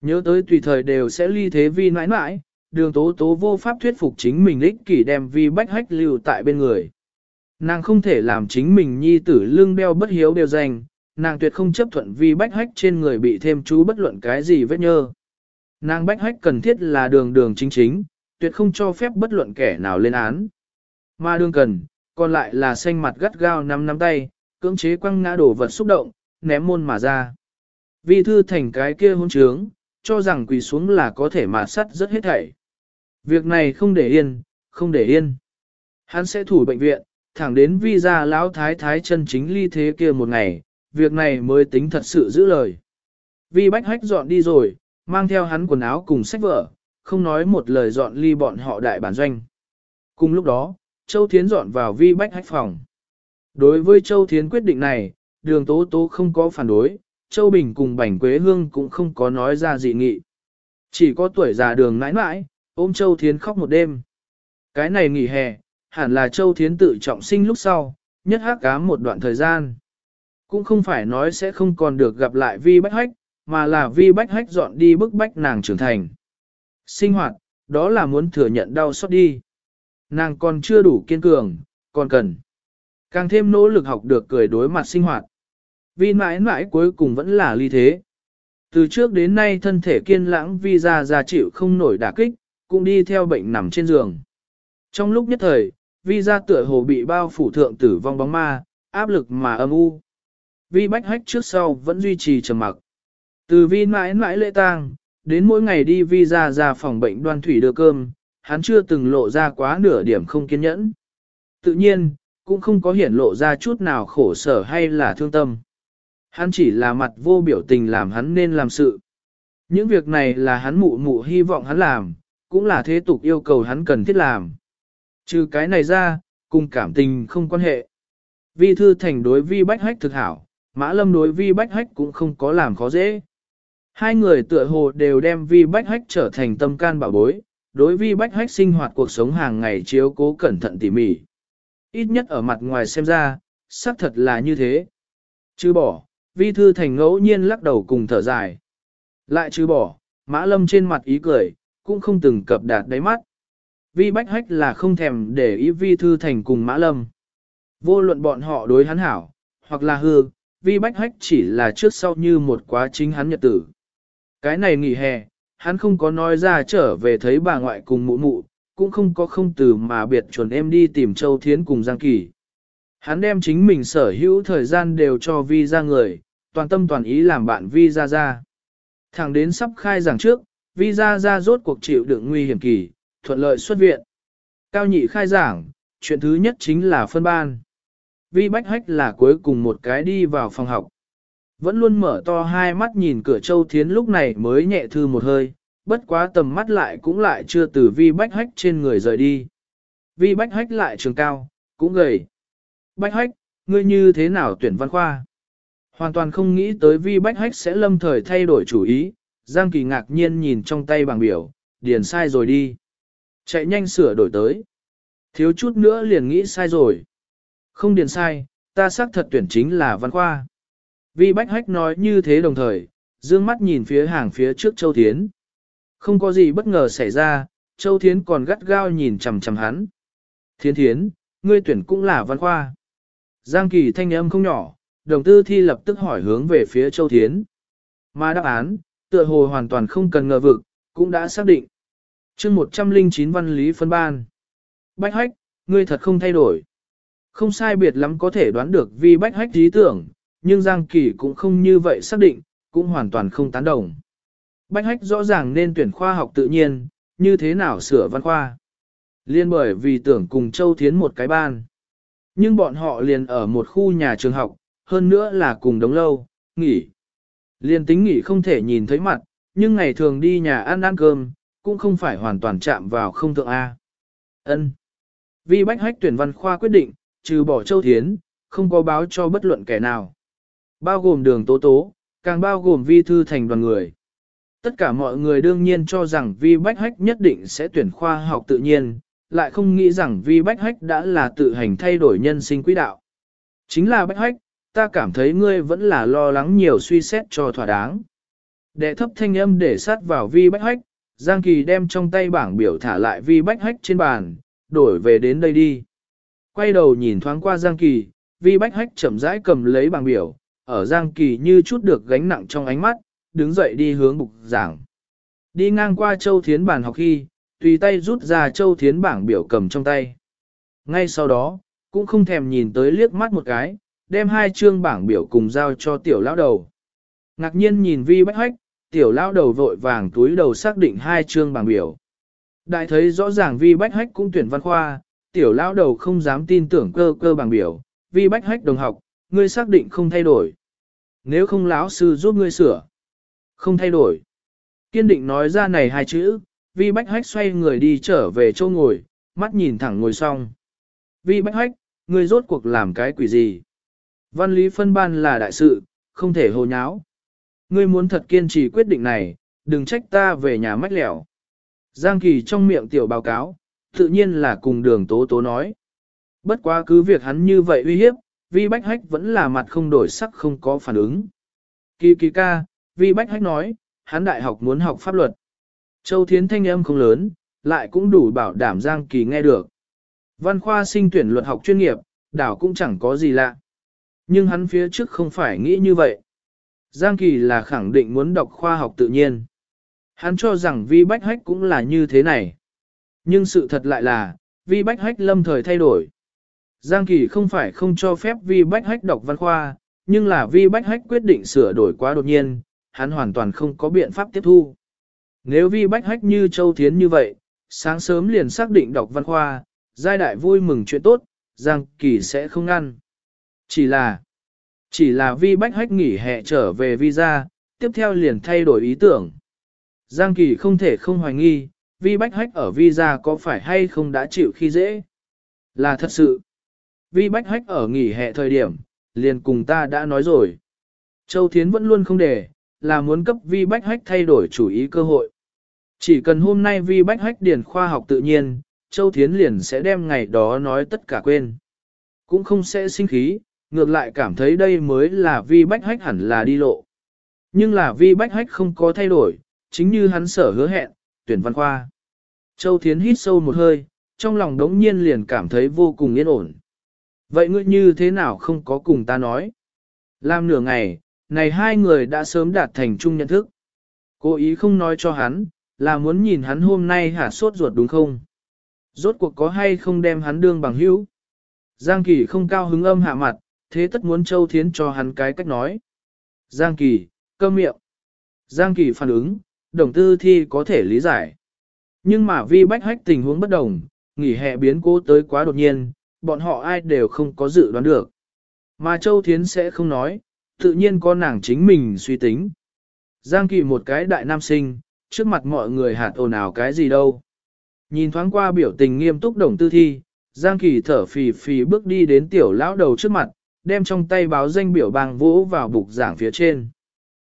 Speaker 1: Nhớ tới tùy thời đều sẽ ly thế vi mãi mãi, đường tố tố vô pháp thuyết phục chính mình ích kỷ đem vi bách hách lưu tại bên người. Nàng không thể làm chính mình nhi tử lương đeo bất hiếu đều dành, nàng tuyệt không chấp thuận vi bách hách trên người bị thêm chú bất luận cái gì vết nhơ. Nàng bách hách cần thiết là đường đường chính chính, tuyệt không cho phép bất luận kẻ nào lên án. Mà đường cần, còn lại là xanh mặt gắt gao nắm nắm tay, cưỡng chế quăng ngã đổ vật xúc động, ném môn mà ra. Vi thư thành cái kia hôn trướng, cho rằng quỳ xuống là có thể mà sắt rất hết thảy. Việc này không để yên, không để yên. Hắn sẽ thủ bệnh viện, thẳng đến vi ra lão thái thái chân chính ly thế kia một ngày, việc này mới tính thật sự giữ lời. Vi bách hách dọn đi rồi, mang theo hắn quần áo cùng sách vở, không nói một lời dọn ly bọn họ đại bản doanh. Cùng lúc đó, Châu Thiến dọn vào vi bách hách phòng. Đối với Châu Thiến quyết định này, đường tố tố không có phản đối, Châu Bình cùng Bảnh Quế Hương cũng không có nói ra dị nghị. Chỉ có tuổi già đường nãi nãi, ôm Châu Thiến khóc một đêm. Cái này nghỉ hè, hẳn là Châu Thiến tự trọng sinh lúc sau, nhất hát cám một đoạn thời gian. Cũng không phải nói sẽ không còn được gặp lại Vi Bách Hách, mà là Vi Bách Hách dọn đi bức bách nàng trưởng thành. Sinh hoạt, đó là muốn thừa nhận đau xót đi. Nàng còn chưa đủ kiên cường, còn cần. Càng thêm nỗ lực học được cười đối mặt sinh hoạt. Vi mãi mãi cuối cùng vẫn là ly thế. Từ trước đến nay thân thể kiên lãng vi ra ra chịu không nổi đả kích, cũng đi theo bệnh nằm trên giường. Trong lúc nhất thời, vi ra tựa hồ bị bao phủ thượng tử vong bóng ma, áp lực mà âm u. Vi bách hách trước sau vẫn duy trì trầm mặc. Từ vi mãi mãi lễ tang, đến mỗi ngày đi vi ra ra phòng bệnh đoan thủy đưa cơm, hắn chưa từng lộ ra quá nửa điểm không kiên nhẫn. Tự nhiên, cũng không có hiển lộ ra chút nào khổ sở hay là thương tâm. Hắn chỉ là mặt vô biểu tình làm hắn nên làm sự. Những việc này là hắn mụ mụ hy vọng hắn làm, cũng là thế tục yêu cầu hắn cần thiết làm. Trừ cái này ra, cùng cảm tình không quan hệ. Vi thư thành đối vi bách hách thực hảo, mã lâm đối vi bách hách cũng không có làm khó dễ. Hai người tựa hồ đều đem vi bách hách trở thành tâm can bảo bối, đối vi bách hách sinh hoạt cuộc sống hàng ngày chiếu cố cẩn thận tỉ mỉ. Ít nhất ở mặt ngoài xem ra, xác thật là như thế. Chứ bỏ, vi thư thành ngẫu nhiên lắc đầu cùng thở dài. Lại chứ bỏ, mã lâm trên mặt ý cười, cũng không từng cập đạt đáy mắt. Vi bách hách là không thèm để ý vi thư thành cùng mã lâm. Vô luận bọn họ đối hắn hảo, hoặc là hư, vi bách hách chỉ là trước sau như một quá chính hắn nhật tử. Cái này nghỉ hè, hắn không có nói ra trở về thấy bà ngoại cùng mụ mụ, cũng không có không từ mà biệt chuẩn em đi tìm Châu Thiến cùng Giang Kỳ. Hắn đem chính mình sở hữu thời gian đều cho vi ra người, toàn tâm toàn ý làm bạn vi ra ra. Thẳng đến sắp khai giảng trước, vi ra ra rốt cuộc chịu đựng nguy hiểm kỳ, thuận lợi xuất viện. Cao nhị khai giảng, chuyện thứ nhất chính là phân ban. Vi bách hách là cuối cùng một cái đi vào phòng học. Vẫn luôn mở to hai mắt nhìn cửa châu thiến lúc này mới nhẹ thư một hơi, bất quá tầm mắt lại cũng lại chưa từ vi bách hách trên người rời đi. Vi bách hách lại trường cao, cũng gầy. Bách hách, ngươi như thế nào tuyển văn khoa? Hoàn toàn không nghĩ tới vi bách hách sẽ lâm thời thay đổi chủ ý, Giang Kỳ ngạc nhiên nhìn trong tay bảng biểu, điền sai rồi đi. Chạy nhanh sửa đổi tới. Thiếu chút nữa liền nghĩ sai rồi. Không điền sai, ta xác thật tuyển chính là văn khoa. Vi bách hách nói như thế đồng thời, dương mắt nhìn phía hàng phía trước Châu Thiến. Không có gì bất ngờ xảy ra, Châu Thiến còn gắt gao nhìn chằm chằm hắn. Thiến Thiến, ngươi tuyển cũng là văn khoa. Giang Kỳ thanh âm không nhỏ, đồng tư thi lập tức hỏi hướng về phía Châu Thiến. Mà đáp án, tựa hồ hoàn toàn không cần ngờ vực, cũng đã xác định. chương 109 văn lý phân ban. Bách hách, ngươi thật không thay đổi. Không sai biệt lắm có thể đoán được vì bách hách trí tưởng, nhưng Giang Kỳ cũng không như vậy xác định, cũng hoàn toàn không tán đồng. Bách hách rõ ràng nên tuyển khoa học tự nhiên, như thế nào sửa văn khoa. Liên bởi vì tưởng cùng Châu Thiến một cái ban. Nhưng bọn họ liền ở một khu nhà trường học, hơn nữa là cùng đống lâu, nghỉ. Liên tính nghỉ không thể nhìn thấy mặt, nhưng ngày thường đi nhà ăn ăn cơm, cũng không phải hoàn toàn chạm vào không thượng A. ân Vì bách hách tuyển văn khoa quyết định, trừ bỏ Châu Thiến, không có báo cho bất luận kẻ nào. Bao gồm đường tố tố, càng bao gồm vi thư thành đoàn người. Tất cả mọi người đương nhiên cho rằng vi bách hách nhất định sẽ tuyển khoa học tự nhiên, lại không nghĩ rằng vi bách hách đã là tự hành thay đổi nhân sinh quỹ đạo. Chính là bách hách, ta cảm thấy ngươi vẫn là lo lắng nhiều suy xét cho thỏa đáng. Đệ thấp thanh âm để sát vào vi bách hách, Giang Kỳ đem trong tay bảng biểu thả lại vi bách hách trên bàn, đổi về đến đây đi. Quay đầu nhìn thoáng qua Giang Kỳ, vi bách hách chậm rãi cầm lấy bảng biểu, ở Giang Kỳ như chút được gánh nặng trong ánh mắt, đứng dậy đi hướng bục giảng. Đi ngang qua Châu Thiến bàn học khi, tùy tay rút ra Châu Thiến bảng biểu cầm trong tay. Ngay sau đó, cũng không thèm nhìn tới liếc mắt một cái, đem hai chương bảng biểu cùng giao cho tiểu lão đầu. Ngạc nhiên nhìn vi bách hách, tiểu lão đầu vội vàng túi đầu xác định hai chương bảng biểu. Đại thấy rõ ràng vi bách hách cũng tuyển văn khoa, tiểu lão đầu không dám tin tưởng cơ cơ bảng biểu, vi bách hách đồng học, ngươi xác định không thay đổi. Nếu không lão sư giúp ngươi sửa, không thay đổi. Kiên định nói ra này hai chữ, vi bách hách xoay người đi trở về chỗ ngồi, mắt nhìn thẳng ngồi xong. Vi bách hách, ngươi rốt cuộc làm cái quỷ gì? Văn lý phân ban là đại sự, không thể hồ nháo. Ngươi muốn thật kiên trì quyết định này, đừng trách ta về nhà mách lẻo. Giang Kỳ trong miệng tiểu báo cáo, tự nhiên là cùng đường tố tố nói. Bất quá cứ việc hắn như vậy uy hiếp, vi bách hách vẫn là mặt không đổi sắc không có phản ứng. Kỳ kỳ ca, vi bách hách nói, hắn đại học muốn học pháp luật. Châu Thiến thanh âm không lớn, lại cũng đủ bảo đảm Giang Kỳ nghe được. Văn khoa sinh tuyển luật học chuyên nghiệp, đảo cũng chẳng có gì lạ. Nhưng hắn phía trước không phải nghĩ như vậy. Giang Kỳ là khẳng định muốn đọc khoa học tự nhiên. Hắn cho rằng vi bách hách cũng là như thế này. Nhưng sự thật lại là, vi bách hách lâm thời thay đổi. Giang Kỳ không phải không cho phép vi bách hách đọc văn khoa, nhưng là vi bách hách quyết định sửa đổi quá đột nhiên, hắn hoàn toàn không có biện pháp tiếp thu. Nếu vi bách hách như Châu Thiến như vậy, sáng sớm liền xác định đọc văn khoa, giai đại vui mừng chuyện tốt, Giang Kỳ sẽ không ngăn. Chỉ là, chỉ là vi bách hách nghỉ hè trở về visa, tiếp theo liền thay đổi ý tưởng. Giang Kỳ không thể không hoài nghi, vi bách hách ở visa có phải hay không đã chịu khi dễ. Là thật sự. Vi bách hách ở nghỉ hè thời điểm, liền cùng ta đã nói rồi. Châu Thiến vẫn luôn không để, là muốn cấp vi bách hách thay đổi chủ ý cơ hội. Chỉ cần hôm nay vi bách hách điền khoa học tự nhiên, Châu Thiến liền sẽ đem ngày đó nói tất cả quên. Cũng không sẽ sinh khí, ngược lại cảm thấy đây mới là vi bách hách hẳn là đi lộ. Nhưng là vi bách hách không có thay đổi, chính như hắn sở hứa hẹn, tuyển văn khoa. Châu Thiến hít sâu một hơi, trong lòng đống nhiên liền cảm thấy vô cùng yên ổn. Vậy ngươi như thế nào không có cùng ta nói? Làm nửa ngày, này hai người đã sớm đạt thành chung nhận thức. Cố ý không nói cho hắn, là muốn nhìn hắn hôm nay hả sốt ruột đúng không? Rốt cuộc có hay không đem hắn đương bằng hữu? Giang Kỳ không cao hứng âm hạ mặt, thế tất muốn Châu Thiến cho hắn cái cách nói. Giang Kỳ, cơ miệng. Giang Kỳ phản ứng, đồng tư thi có thể lý giải. Nhưng mà vi bách hách tình huống bất đồng, nghỉ hè biến cố tới quá đột nhiên, bọn họ ai đều không có dự đoán được. Mà Châu Thiến sẽ không nói, tự nhiên có nàng chính mình suy tính. Giang Kỳ một cái đại nam sinh, trước mặt mọi người hạt ồn ào cái gì đâu. Nhìn thoáng qua biểu tình nghiêm túc đồng tư thi, Giang Kỳ thở phì phì bước đi đến tiểu lão đầu trước mặt, đem trong tay báo danh biểu bang vũ vào bục giảng phía trên.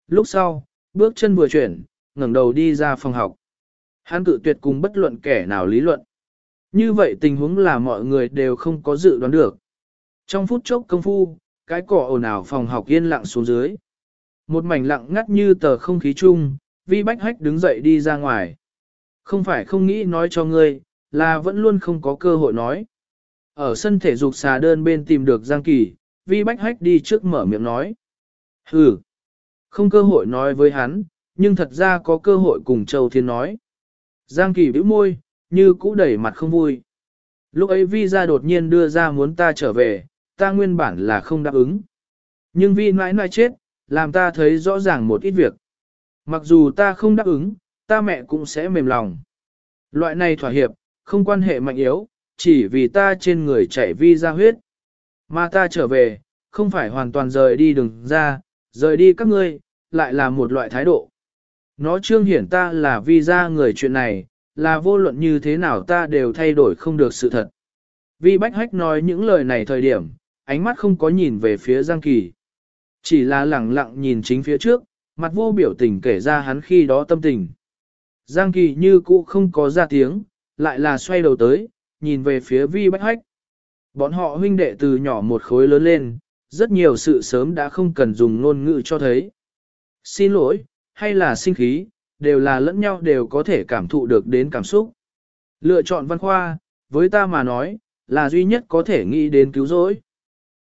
Speaker 1: Lúc sau, bước chân vừa chuyển, ngẩng đầu đi ra phòng học. Hắn cự tuyệt cùng bất luận kẻ nào lý luận. Như vậy tình huống là mọi người đều không có dự đoán được. Trong phút chốc công phu, cái cỏ ồn ào phòng học yên lặng xuống dưới. Một mảnh lặng ngắt như tờ không khí chung, vi bách hách đứng dậy đi ra ngoài. Không phải không nghĩ nói cho ngươi, là vẫn luôn không có cơ hội nói. Ở sân thể dục xà đơn bên tìm được Giang Kỳ, vi bách hách đi trước mở miệng nói. Hừ, không cơ hội nói với hắn, nhưng thật ra có cơ hội cùng Châu Thiên nói. Giang Kỳ bĩu môi, như cũ đẩy mặt không vui. Lúc ấy vi ra đột nhiên đưa ra muốn ta trở về, ta nguyên bản là không đáp ứng. Nhưng vi mãi mãi chết, làm ta thấy rõ ràng một ít việc. Mặc dù ta không đáp ứng, ta mẹ cũng sẽ mềm lòng. Loại này thỏa hiệp, không quan hệ mạnh yếu, chỉ vì ta trên người chảy vi ra huyết. Mà ta trở về, không phải hoàn toàn rời đi đừng ra, rời đi các ngươi, lại là một loại thái độ. Nó trương hiển ta là vi ra người chuyện này, là vô luận như thế nào ta đều thay đổi không được sự thật. Vi Bách Hách nói những lời này thời điểm, ánh mắt không có nhìn về phía Giang Kỳ. Chỉ là lẳng lặng nhìn chính phía trước, mặt vô biểu tình kể ra hắn khi đó tâm tình. Giang Kỳ như cũ không có ra tiếng, lại là xoay đầu tới, nhìn về phía Vi Bách Hách. Bọn họ huynh đệ từ nhỏ một khối lớn lên, rất nhiều sự sớm đã không cần dùng ngôn ngữ cho thấy. Xin lỗi, hay là sinh khí, đều là lẫn nhau đều có thể cảm thụ được đến cảm xúc. Lựa chọn văn khoa, với ta mà nói, là duy nhất có thể nghĩ đến cứu rỗi.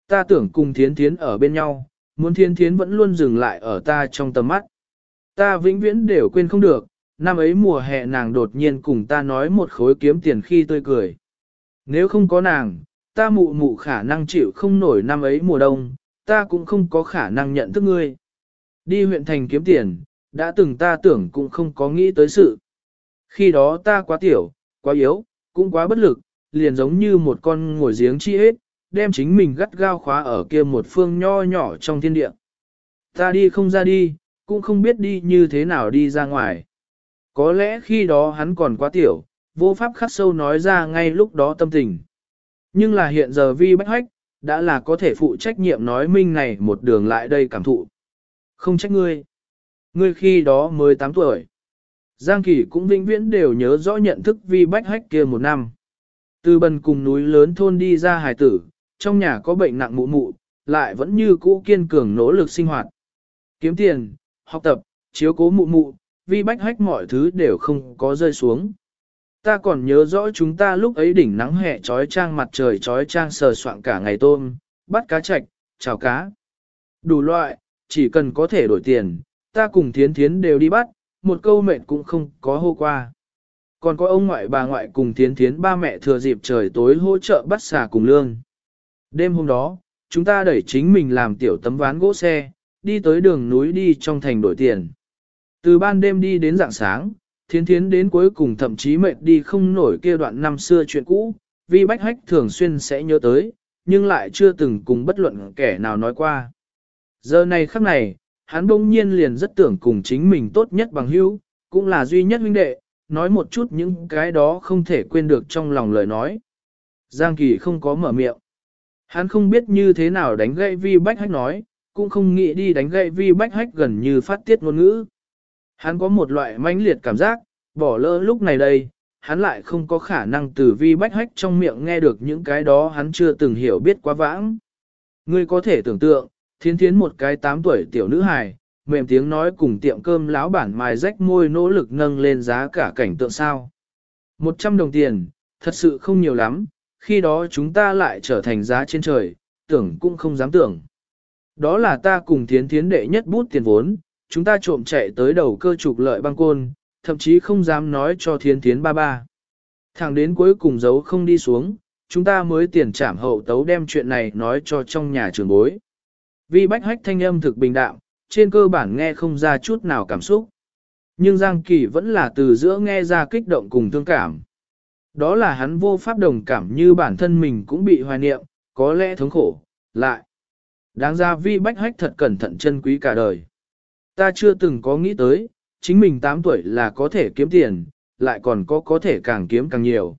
Speaker 1: Ta tưởng cùng thiến thiến ở bên nhau, muốn thiến thiến vẫn luôn dừng lại ở ta trong tầm mắt. Ta vĩnh viễn đều quên không được, năm ấy mùa hè nàng đột nhiên cùng ta nói một khối kiếm tiền khi tươi cười. Nếu không có nàng, ta mụ mụ khả năng chịu không nổi năm ấy mùa đông, ta cũng không có khả năng nhận thức ngươi. Đi huyện thành kiếm tiền, đã từng ta tưởng cũng không có nghĩ tới sự. Khi đó ta quá tiểu, quá yếu, cũng quá bất lực, liền giống như một con ngồi giếng chi hết, đem chính mình gắt gao khóa ở kia một phương nho nhỏ trong thiên địa. Ta đi không ra đi, cũng không biết đi như thế nào đi ra ngoài. Có lẽ khi đó hắn còn quá tiểu, vô pháp khắc sâu nói ra ngay lúc đó tâm tình. Nhưng là hiện giờ vi bách hách, đã là có thể phụ trách nhiệm nói minh này một đường lại đây cảm thụ. Không trách ngươi. Ngươi khi đó mới 8 tuổi. Giang Kỳ cũng vĩnh viễn đều nhớ rõ nhận thức vi bách hách kia một năm. Từ bần cùng núi lớn thôn đi ra hải tử, trong nhà có bệnh nặng mụ mụ, lại vẫn như cũ kiên cường nỗ lực sinh hoạt. Kiếm tiền, học tập, chiếu cố mụ mụ, vi bách hách mọi thứ đều không có rơi xuống. Ta còn nhớ rõ chúng ta lúc ấy đỉnh nắng hè trói trang mặt trời trói trang sờ soạn cả ngày tôm, bắt cá chạch, chào cá. Đủ loại, chỉ cần có thể đổi tiền, ta cùng thiến thiến đều đi bắt, một câu mệt cũng không có hô qua. Còn có ông ngoại bà ngoại cùng thiến thiến ba mẹ thừa dịp trời tối hỗ trợ bắt xà cùng lương. Đêm hôm đó, chúng ta đẩy chính mình làm tiểu tấm ván gỗ xe, đi tới đường núi đi trong thành đổi tiền. Từ ban đêm đi đến rạng sáng, thiến thiến đến cuối cùng thậm chí mệt đi không nổi kia đoạn năm xưa chuyện cũ, vì bách hách thường xuyên sẽ nhớ tới, nhưng lại chưa từng cùng bất luận kẻ nào nói qua. Giờ này khắc này, hắn bỗng nhiên liền rất tưởng cùng chính mình tốt nhất bằng hữu, cũng là duy nhất huynh đệ, nói một chút những cái đó không thể quên được trong lòng lời nói. Giang Kỳ không có mở miệng. Hắn không biết như thế nào đánh gậy vi bách hách nói, cũng không nghĩ đi đánh gậy vi bách hách gần như phát tiết ngôn ngữ. Hắn có một loại mãnh liệt cảm giác, bỏ lỡ lúc này đây, hắn lại không có khả năng từ vi bách hách trong miệng nghe được những cái đó hắn chưa từng hiểu biết quá vãng. Ngươi có thể tưởng tượng, Thiến thiến một cái 8 tuổi tiểu nữ hài, mềm tiếng nói cùng tiệm cơm lão bản mài rách môi nỗ lực nâng lên giá cả cảnh tượng sao. 100 đồng tiền, thật sự không nhiều lắm, khi đó chúng ta lại trở thành giá trên trời, tưởng cũng không dám tưởng. Đó là ta cùng thiến thiến đệ nhất bút tiền vốn, chúng ta trộm chạy tới đầu cơ trục lợi băng côn, thậm chí không dám nói cho thiến thiến ba ba. Thẳng đến cuối cùng giấu không đi xuống, chúng ta mới tiền trảm hậu tấu đem chuyện này nói cho trong nhà trường bối. Vì bách hách thanh âm thực bình đạm, trên cơ bản nghe không ra chút nào cảm xúc. Nhưng Giang Kỳ vẫn là từ giữa nghe ra kích động cùng thương cảm. Đó là hắn vô pháp đồng cảm như bản thân mình cũng bị hoài niệm, có lẽ thống khổ, lại. Đáng ra vi bách hách thật cẩn thận chân quý cả đời. Ta chưa từng có nghĩ tới, chính mình 8 tuổi là có thể kiếm tiền, lại còn có có thể càng kiếm càng nhiều.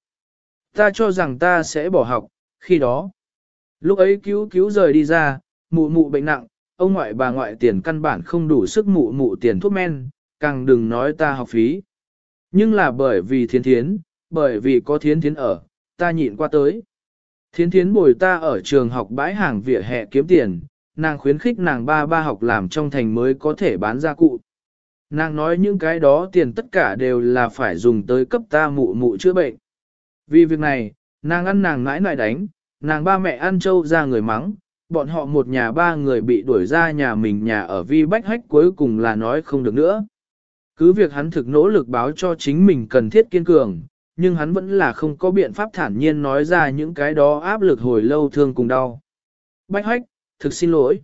Speaker 1: Ta cho rằng ta sẽ bỏ học, khi đó. Lúc ấy cứu cứu rời đi ra, mụ mụ bệnh nặng, ông ngoại bà ngoại tiền căn bản không đủ sức mụ mụ tiền thuốc men, càng đừng nói ta học phí. Nhưng là bởi vì thiến thiến, bởi vì có thiến thiến ở, ta nhịn qua tới. Thiến thiến bồi ta ở trường học bãi hàng vỉa hè kiếm tiền, nàng khuyến khích nàng ba ba học làm trong thành mới có thể bán ra cụ. Nàng nói những cái đó tiền tất cả đều là phải dùng tới cấp ta mụ mụ chữa bệnh. Vì việc này, nàng ăn nàng mãi mãi đánh, nàng ba mẹ ăn trâu ra người mắng, bọn họ một nhà ba người bị đuổi ra nhà mình nhà ở vi bách hách cuối cùng là nói không được nữa. Cứ việc hắn thực nỗ lực báo cho chính mình cần thiết kiên cường, nhưng hắn vẫn là không có biện pháp thản nhiên nói ra những cái đó áp lực hồi lâu thương cùng đau. Bách hách, thực xin lỗi.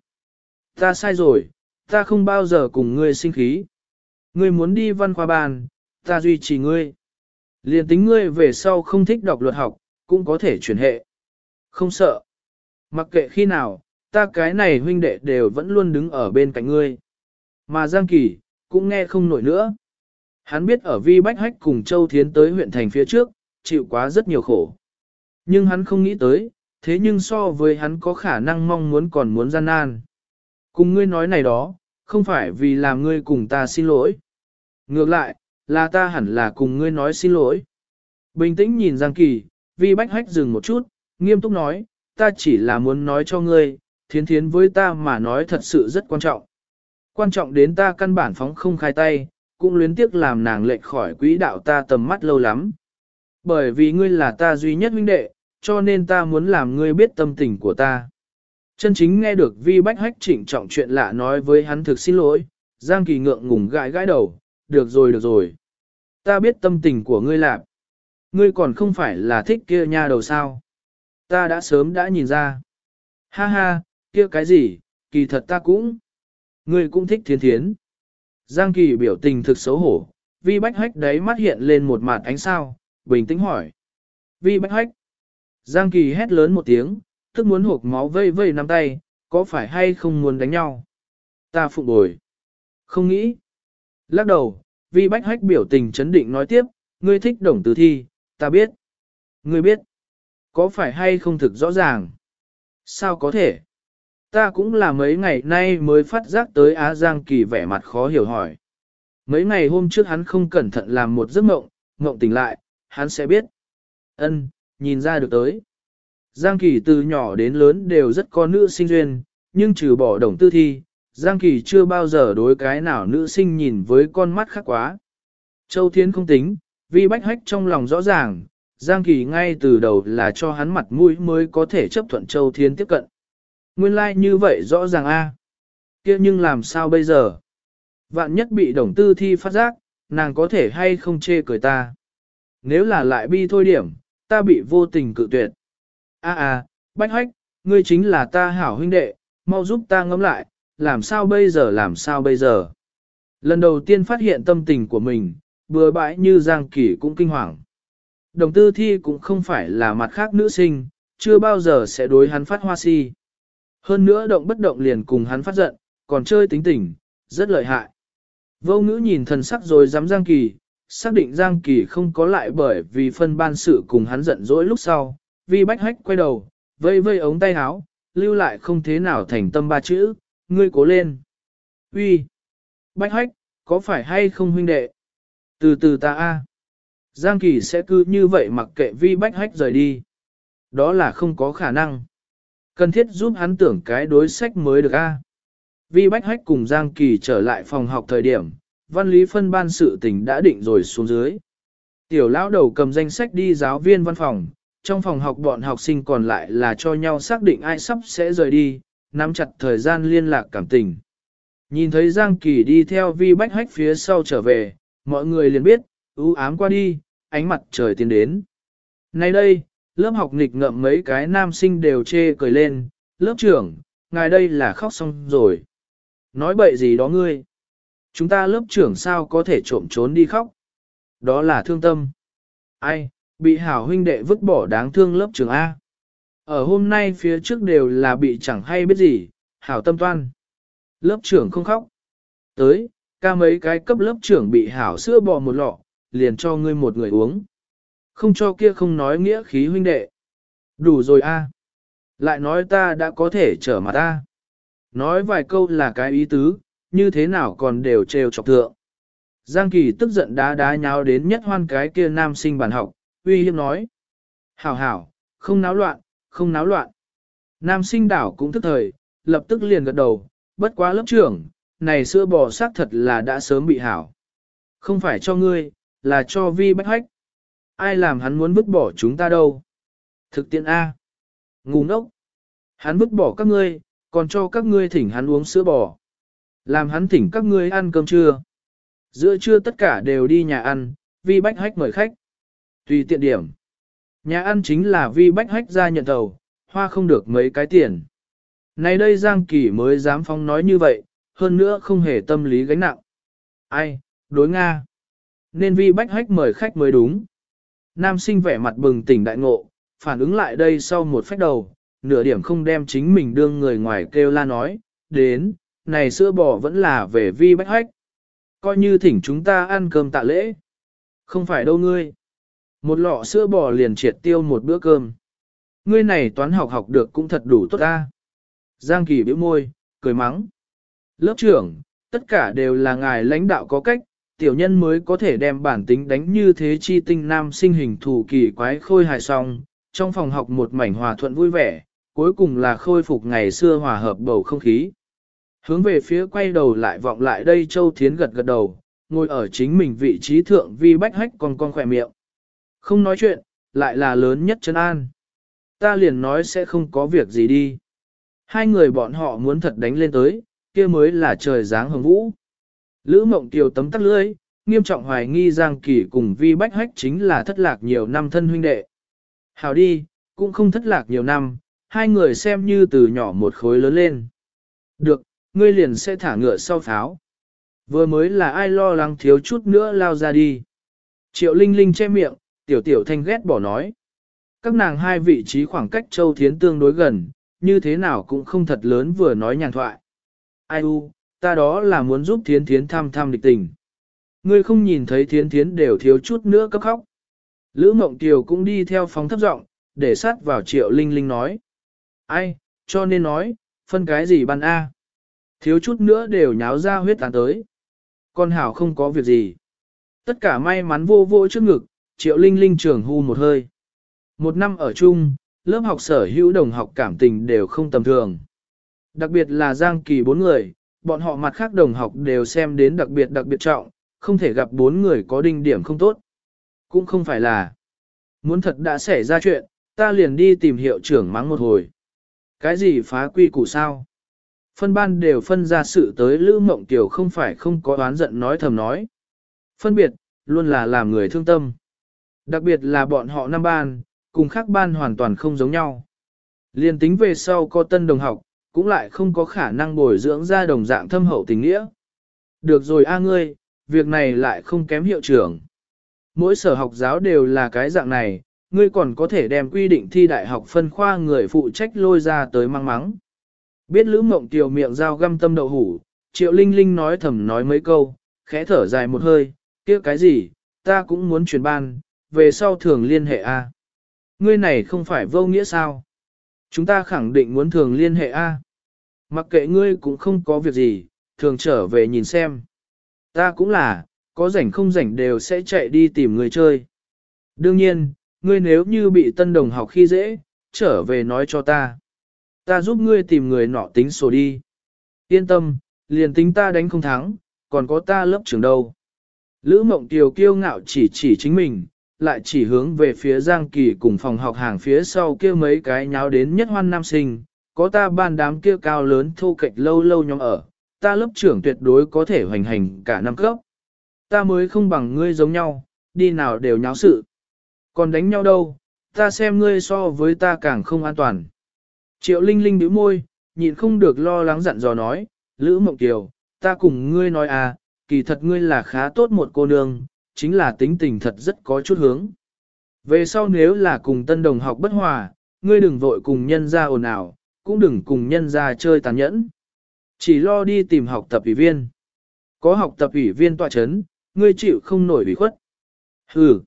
Speaker 1: Ta sai rồi, ta không bao giờ cùng ngươi sinh khí. Ngươi muốn đi văn khoa bàn, ta duy trì ngươi. Liên tính ngươi về sau không thích đọc luật học, cũng có thể chuyển hệ. Không sợ. Mặc kệ khi nào, ta cái này huynh đệ đều vẫn luôn đứng ở bên cạnh ngươi. Mà Giang Kỳ, cũng nghe không nổi nữa. Hắn biết ở Vi Bách Hách cùng Châu Thiến tới huyện thành phía trước, chịu quá rất nhiều khổ. Nhưng hắn không nghĩ tới, thế nhưng so với hắn có khả năng mong muốn còn muốn gian nan. Cùng ngươi nói này đó, không phải vì làm ngươi cùng ta xin lỗi. Ngược lại, là ta hẳn là cùng ngươi nói xin lỗi. Bình tĩnh nhìn Giang Kỳ, Vi Bách Hách dừng một chút, nghiêm túc nói, ta chỉ là muốn nói cho ngươi, thiến thiến với ta mà nói thật sự rất quan trọng. Quan trọng đến ta căn bản phóng không khai tay, cũng luyến tiếc làm nàng lệch khỏi quỹ đạo ta tầm mắt lâu lắm. Bởi vì ngươi là ta duy nhất huynh đệ, cho nên ta muốn làm ngươi biết tâm tình của ta. Chân chính nghe được vi bách hách trịnh trọng chuyện lạ nói với hắn thực xin lỗi, Giang Kỳ ngượng ngùng gãi gãi đầu, được rồi được rồi. Ta biết tâm tình của ngươi lạc. Ngươi còn không phải là thích kia nha đầu sao. Ta đã sớm đã nhìn ra. Ha ha, kia cái gì, kỳ thật ta cũng. Ngươi cũng thích thiên thiến. Giang Kỳ biểu tình thực xấu hổ, vi bách hách đấy mắt hiện lên một mặt ánh sao, bình tĩnh hỏi. Vi bách hách. Giang Kỳ hét lớn một tiếng, tức muốn hộp máu vây vây nắm tay, có phải hay không muốn đánh nhau? Ta phụ bồi. Không nghĩ. Lắc đầu, vi bách hách biểu tình chấn định nói tiếp, ngươi thích đồng tử thi, ta biết. Ngươi biết. Có phải hay không thực rõ ràng? Sao có thể? Ta cũng là mấy ngày nay mới phát giác tới Á Giang Kỳ vẻ mặt khó hiểu hỏi. Mấy ngày hôm trước hắn không cẩn thận làm một giấc mộng, mộng tỉnh lại, hắn sẽ biết. Ân, nhìn ra được tới. Giang Kỳ từ nhỏ đến lớn đều rất có nữ sinh duyên, nhưng trừ bỏ đồng tư thi, Giang Kỳ chưa bao giờ đối cái nào nữ sinh nhìn với con mắt khác quá. Châu Thiến không tính, vì bách hách trong lòng rõ ràng, Giang Kỳ ngay từ đầu là cho hắn mặt mũi mới có thể chấp thuận Châu Thiến tiếp cận. Nguyên lai like như vậy rõ ràng a. kia nhưng làm sao bây giờ? Vạn nhất bị đồng tư thi phát giác, nàng có thể hay không chê cười ta. Nếu là lại bi thôi điểm, ta bị vô tình cự tuyệt. A a, bách hách, ngươi chính là ta hảo huynh đệ, mau giúp ta ngẫm lại, làm sao bây giờ làm sao bây giờ. Lần đầu tiên phát hiện tâm tình của mình, bừa bãi như Giang Kỳ cũng kinh hoàng. Đồng tư thi cũng không phải là mặt khác nữ sinh, chưa bao giờ sẽ đối hắn phát hoa si. Hơn nữa động bất động liền cùng hắn phát giận, còn chơi tính tình, rất lợi hại. Vô ngữ nhìn thần sắc rồi dám Giang Kỳ, xác định Giang Kỳ không có lại bởi vì phân ban sự cùng hắn giận dỗi lúc sau, vì bách hách quay đầu, vây vây ống tay áo, lưu lại không thế nào thành tâm ba chữ, ngươi cố lên. Uy, Bách hách, có phải hay không huynh đệ? Từ từ ta a. Giang Kỳ sẽ cứ như vậy mặc kệ vi bách hách rời đi. Đó là không có khả năng. Cần thiết giúp hắn tưởng cái đối sách mới được a. Vi bách hách cùng Giang Kỳ trở lại phòng học thời điểm, văn lý phân ban sự tình đã định rồi xuống dưới. Tiểu lão đầu cầm danh sách đi giáo viên văn phòng, trong phòng học bọn học sinh còn lại là cho nhau xác định ai sắp sẽ rời đi, nắm chặt thời gian liên lạc cảm tình. Nhìn thấy Giang Kỳ đi theo vi bách hách phía sau trở về, mọi người liền biết, ưu ám qua đi, ánh mặt trời tiến đến. Nay đây, lớp học nghịch ngậm mấy cái nam sinh đều chê cười lên, lớp trưởng, ngài đây là khóc xong rồi. Nói bậy gì đó ngươi. Chúng ta lớp trưởng sao có thể trộm trốn đi khóc. Đó là thương tâm. Ai, bị hảo huynh đệ vứt bỏ đáng thương lớp trưởng A. Ở hôm nay phía trước đều là bị chẳng hay biết gì, hảo tâm toan. Lớp trưởng không khóc. Tới, ca mấy cái cấp lớp trưởng bị hảo sữa bò một lọ, liền cho ngươi một người uống. Không cho kia không nói nghĩa khí huynh đệ. Đủ rồi a. Lại nói ta đã có thể trở mặt ta. Nói vài câu là cái ý tứ, như thế nào còn đều trêu chọc thượng. Giang Kỳ tức giận đá đá nháo đến nhất hoan cái kia nam sinh bản học, uy hiếp nói. Hảo hảo, không náo loạn, không náo loạn. Nam sinh đảo cũng thức thời, lập tức liền gật đầu, bất quá lớp trưởng, này sữa bò xác thật là đã sớm bị hảo. Không phải cho ngươi, là cho vi bách hách. Ai làm hắn muốn vứt bỏ chúng ta đâu? Thực tiện A. Ngu ngốc. Hắn vứt bỏ các ngươi, còn cho các ngươi thỉnh hắn uống sữa bò. Làm hắn thỉnh các ngươi ăn cơm trưa. Giữa trưa tất cả đều đi nhà ăn, vi bách hách mời khách. Tùy tiện điểm. Nhà ăn chính là vi bách hách ra nhận thầu, hoa không được mấy cái tiền. Này đây Giang Kỳ mới dám phong nói như vậy, hơn nữa không hề tâm lý gánh nặng. Ai, đối Nga. Nên vi bách hách mời khách mới đúng. Nam sinh vẻ mặt bừng tỉnh đại ngộ, phản ứng lại đây sau một phách đầu, nửa điểm không đem chính mình đương người ngoài kêu la nói, đến, này sữa bò vẫn là về vi bách hách. Coi như thỉnh chúng ta ăn cơm tạ lễ. Không phải đâu ngươi. Một lọ sữa bò liền triệt tiêu một bữa cơm. Ngươi này toán học học được cũng thật đủ tốt ta. Giang Kỳ bĩu môi, cười mắng. Lớp trưởng, tất cả đều là ngài lãnh đạo có cách, tiểu nhân mới có thể đem bản tính đánh như thế chi tinh nam sinh hình thủ kỳ quái khôi hài song, trong phòng học một mảnh hòa thuận vui vẻ, cuối cùng là khôi phục ngày xưa hòa hợp bầu không khí. Hướng về phía quay đầu lại vọng lại đây Châu Thiến gật gật đầu, ngồi ở chính mình vị trí thượng vi bách hách con con khỏe miệng. Không nói chuyện, lại là lớn nhất chân an. Ta liền nói sẽ không có việc gì đi. Hai người bọn họ muốn thật đánh lên tới, kia mới là trời dáng hồng vũ. Lữ mộng tiều tấm tắt lưỡi, nghiêm trọng hoài nghi Giang Kỳ cùng Vi Bách Hách chính là thất lạc nhiều năm thân huynh đệ. Hào đi, cũng không thất lạc nhiều năm, hai người xem như từ nhỏ một khối lớn lên. Được, ngươi liền sẽ thả ngựa sau pháo. Vừa mới là ai lo lắng thiếu chút nữa lao ra đi. Triệu Linh Linh che miệng, tiểu tiểu thanh ghét bỏ nói. Các nàng hai vị trí khoảng cách Châu Thiến tương đối gần, như thế nào cũng không thật lớn vừa nói nhàn thoại. Ai u, ta đó là muốn giúp thiến thiến thăm thăm địch tình. Ngươi không nhìn thấy thiến thiến đều thiếu chút nữa cấp khóc. Lữ Mộng Tiều cũng đi theo phóng thấp giọng, để sát vào triệu linh linh nói. Ai, cho nên nói, phân cái gì ban A. Thiếu chút nữa đều nháo ra huyết tán tới. Con hảo không có việc gì. Tất cả may mắn vô vô trước ngực, triệu linh linh trường hưu một hơi. Một năm ở chung, lớp học sở hữu đồng học cảm tình đều không tầm thường. Đặc biệt là Giang Kỳ bốn người, bọn họ mặt khác đồng học đều xem đến đặc biệt đặc biệt trọng, không thể gặp bốn người có đinh điểm không tốt. Cũng không phải là, muốn thật đã xảy ra chuyện, ta liền đi tìm hiệu trưởng mắng một hồi. Cái gì phá quy củ sao? Phân ban đều phân ra sự tới Lữ Mộng Tiểu không phải không có oán giận nói thầm nói. Phân biệt, luôn là làm người thương tâm. Đặc biệt là bọn họ năm ban, cùng khác ban hoàn toàn không giống nhau. Liên tính về sau có tân đồng học, cũng lại không có khả năng bồi dưỡng ra đồng dạng thâm hậu tình nghĩa. Được rồi a ngươi, việc này lại không kém hiệu trưởng. Mỗi sở học giáo đều là cái dạng này, ngươi còn có thể đem quy định thi đại học phân khoa người phụ trách lôi ra tới mang mắng. Biết Lữ Mộng Tiều miệng dao găm tâm đậu hủ, Triệu Linh Linh nói thầm nói mấy câu, khẽ thở dài một hơi, kia cái gì, ta cũng muốn chuyển ban, về sau thường liên hệ a. Ngươi này không phải vô nghĩa sao? Chúng ta khẳng định muốn thường liên hệ A. Mặc kệ ngươi cũng không có việc gì, thường trở về nhìn xem. Ta cũng là, có rảnh không rảnh đều sẽ chạy đi tìm người chơi. Đương nhiên, ngươi nếu như bị tân đồng học khi dễ, trở về nói cho ta. Ta giúp ngươi tìm người nọ tính sổ đi. Yên tâm, liền tính ta đánh không thắng, còn có ta lớp trưởng đâu. Lữ mộng tiều kiêu ngạo chỉ chỉ chính mình, lại chỉ hướng về phía Giang Kỳ cùng phòng học hàng phía sau kia mấy cái nháo đến nhất hoan nam sinh, có ta ban đám kia cao lớn thô kệch lâu lâu nhóm ở, ta lớp trưởng tuyệt đối có thể hoành hành cả năm cấp. Ta mới không bằng ngươi giống nhau, đi nào đều nháo sự. Còn đánh nhau đâu, ta xem ngươi so với ta càng không an toàn. Triệu Linh Linh bĩu môi, nhịn không được lo lắng dặn dò nói, Lữ Mộng Kiều, ta cùng ngươi nói à, kỳ thật ngươi là khá tốt một cô nương, chính là tính tình thật rất có chút hướng. Về sau nếu là cùng tân đồng học bất hòa, ngươi đừng vội cùng nhân ra ồn ào, cũng đừng cùng nhân ra chơi tàn nhẫn. Chỉ lo đi tìm học tập ủy viên. Có học tập ủy viên tọa chấn, ngươi chịu không nổi ủy khuất. Hừ,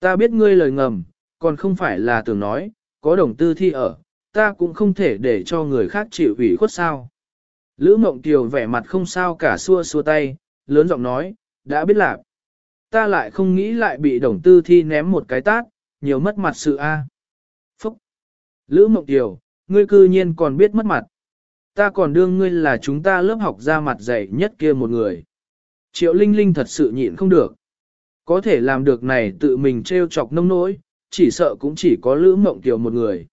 Speaker 1: ta biết ngươi lời ngầm, còn không phải là tưởng nói, có đồng tư thi ở, ta cũng không thể để cho người khác chịu ủy khuất sao. Lữ Mộng Kiều vẻ mặt không sao cả xua xua tay, lớn giọng nói, đã biết lạc. Ta lại không nghĩ lại bị đồng tư thi ném một cái tát, nhiều mất mặt sự a. Phúc! Lữ Mộng Kiều, ngươi cư nhiên còn biết mất mặt. Ta còn đương ngươi là chúng ta lớp học ra mặt dạy nhất kia một người. Triệu Linh Linh thật sự nhịn không được. Có thể làm được này tự mình trêu chọc nông nỗi, chỉ sợ cũng chỉ có Lữ Mộng Kiều một người.